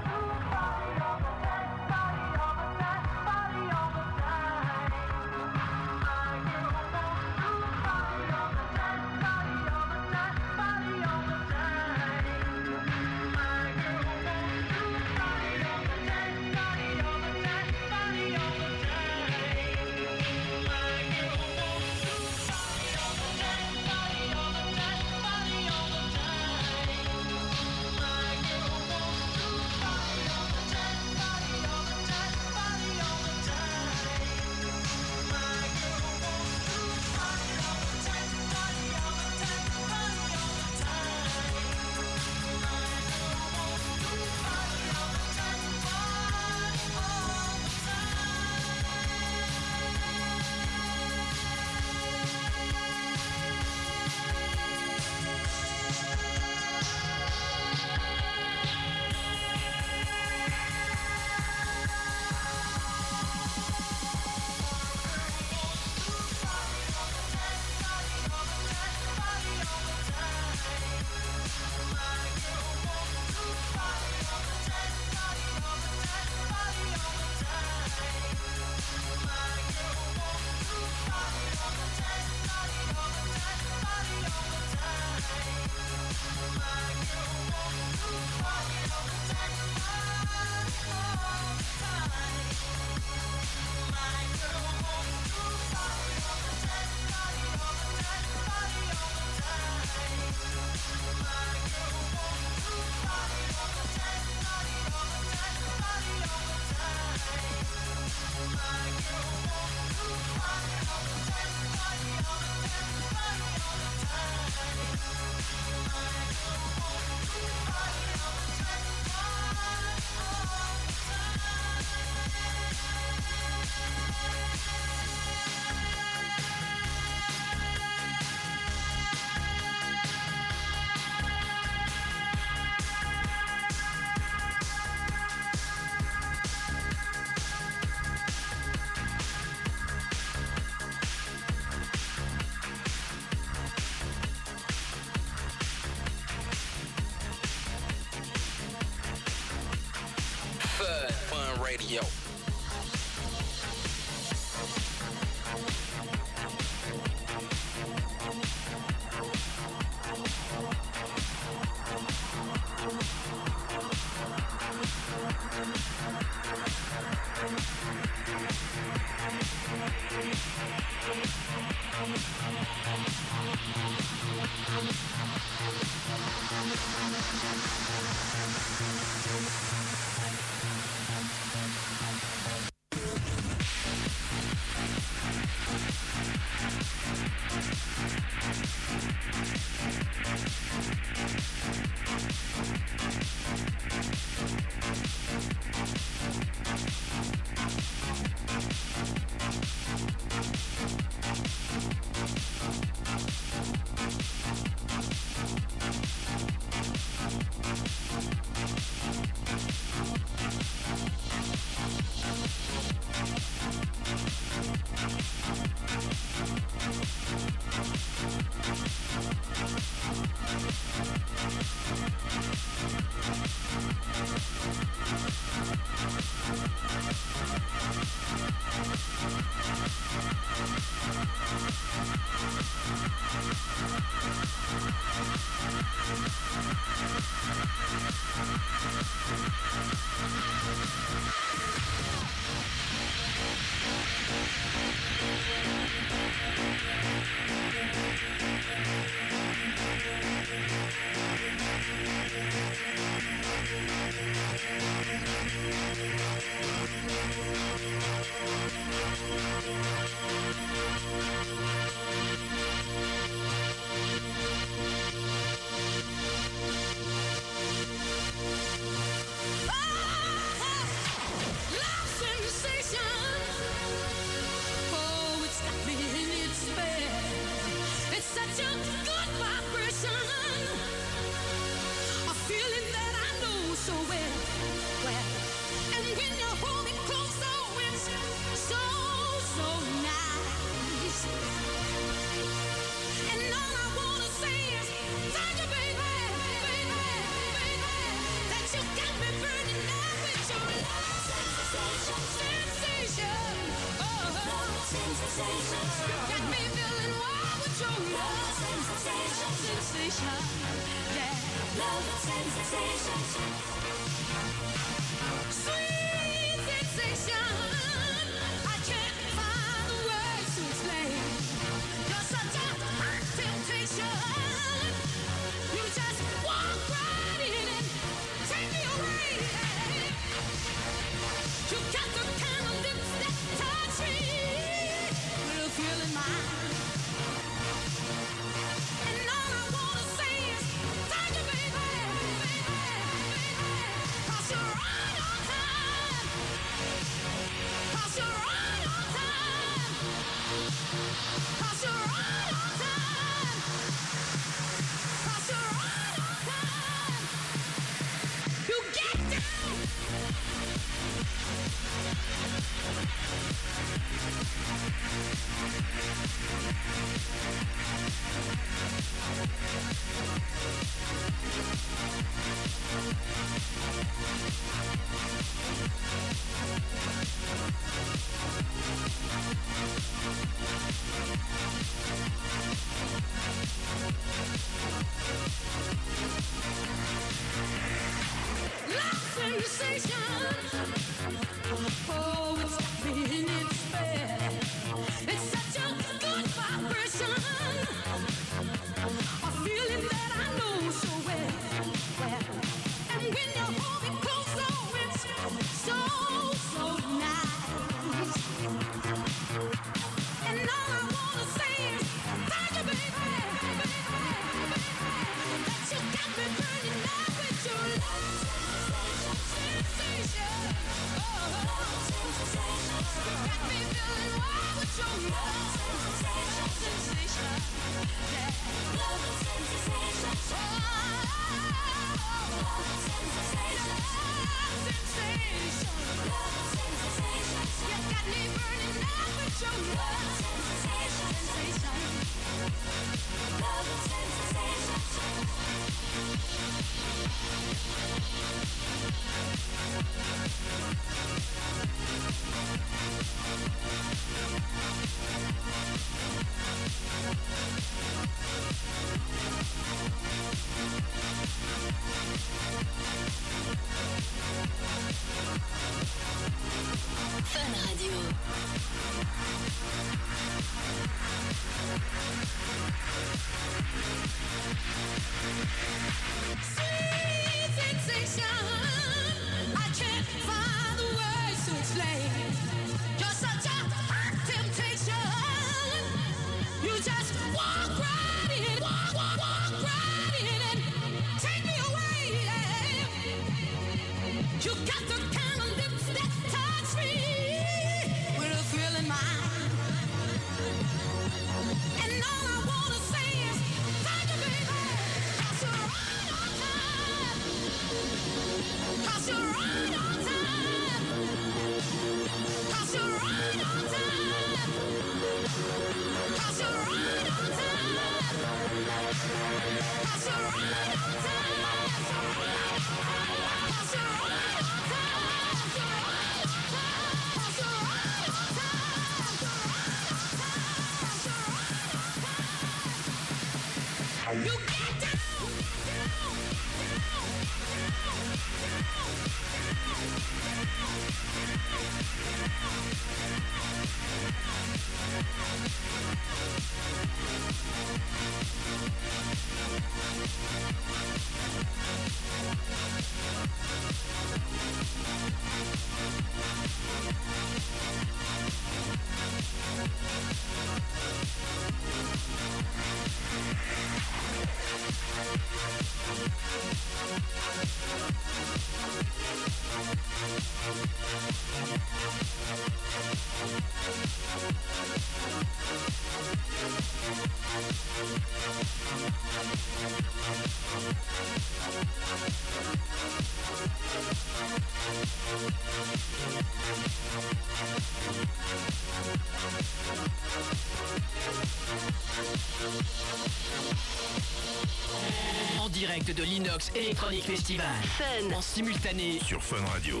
Equinox Electronic Festival. Fun. En simultané sur Fun Radio.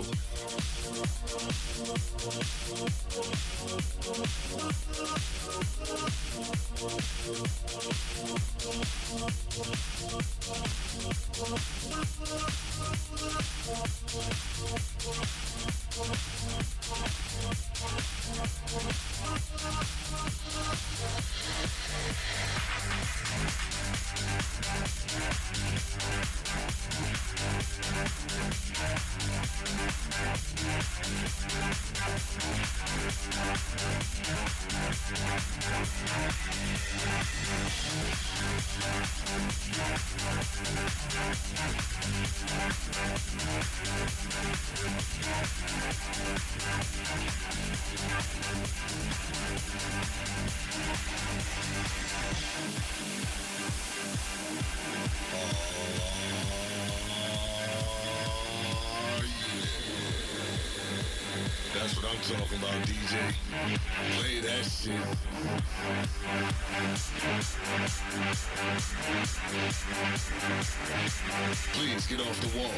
Oh, That's what I'm talking about, DJ. Play that shit. Please get off the wall.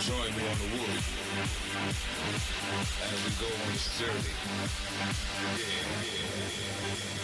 Join me on the wood as we go on this journey. Yeah, yeah.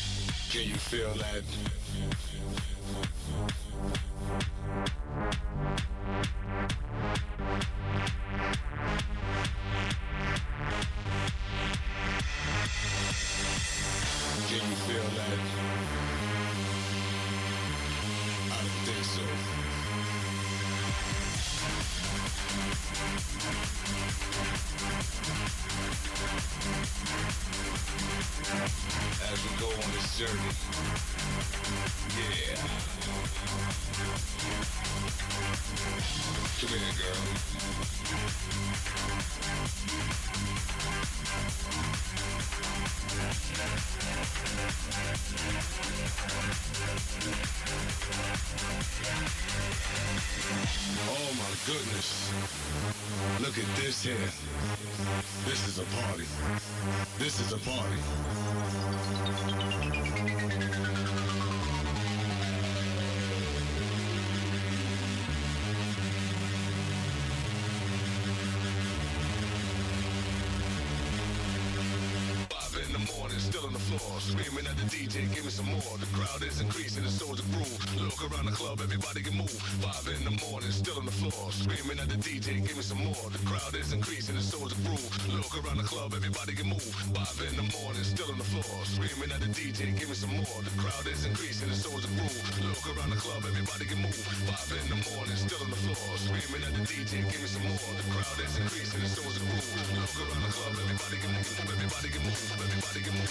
Can you feel that? Can you feel as we go on this journey. Yeah. Come here, girl. Oh my goodness. Look at this here. This is a party. This is a party. Música Still on the floor, screaming at the DJ, give me some more. The crowd is increasing, the soul's a groove. Look around the club, everybody can move. Five in the morning, still on the floor, screaming at the DJ, give me some more. The crowd is increasing, the soul's a groove. Look around the club, everybody can move. Five in the morning, still on the floor, screaming at the DJ, give me some more. The crowd is increasing, the soul's a groove. Look around the club, everybody can move. Five in the morning, still on the floor, screaming at the DJ, give me some more. The crowd is increasing, the soul's groove. Look around the club, everybody can move. Everybody can move. Everybody can move.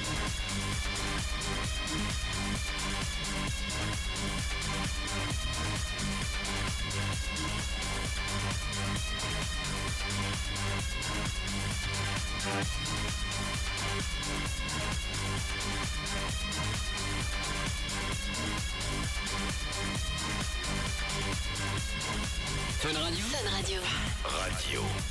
We'll be right back. Fun Radio. Fun Radio. Radio.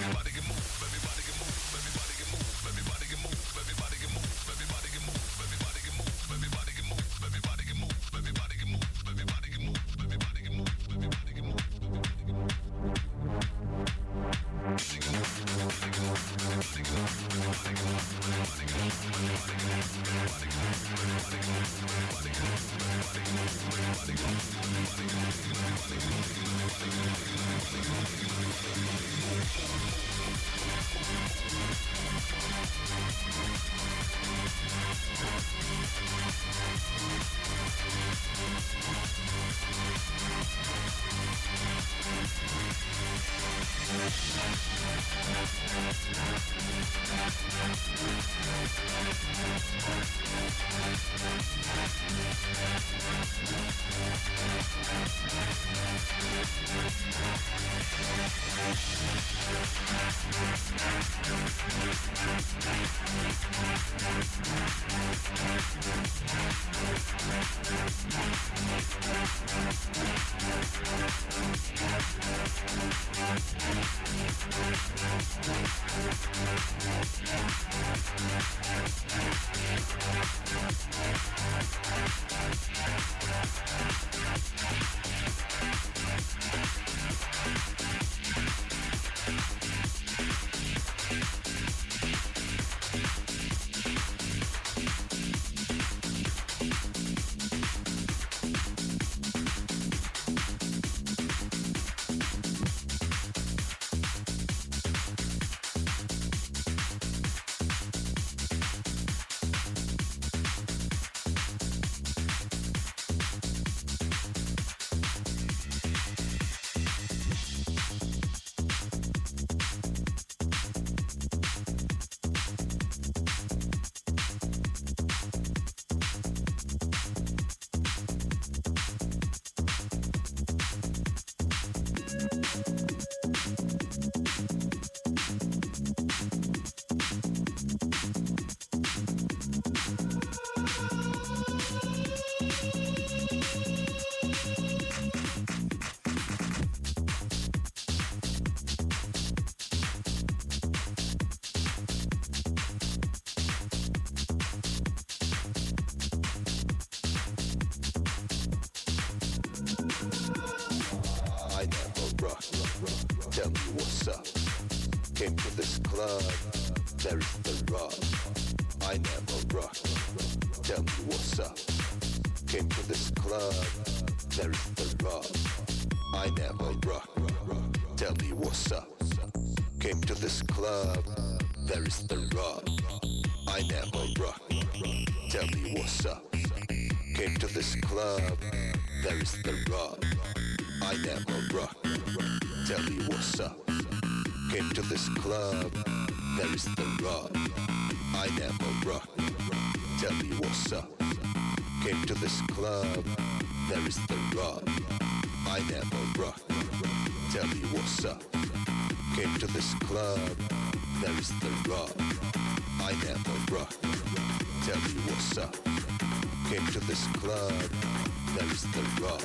Everybody can move, everybody can move. Came to this club, there is the rock. I never rock. Tell me what's up. Came to this club, there is the rock. I never rock. Tell me what's up. Came to this club, there is the rub. I never rock. Tell me what's up. Came to this club, there is the rub. I never rock. Tell me what's up. Came to this club, there is the rub. I never rock. Tell me what's up. Came to this club, there is the rub. I never rock. Tell me what's up. Came to this club, there is the rub. I never rock. Tell me what's up. Came to this club, there is the rub,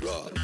there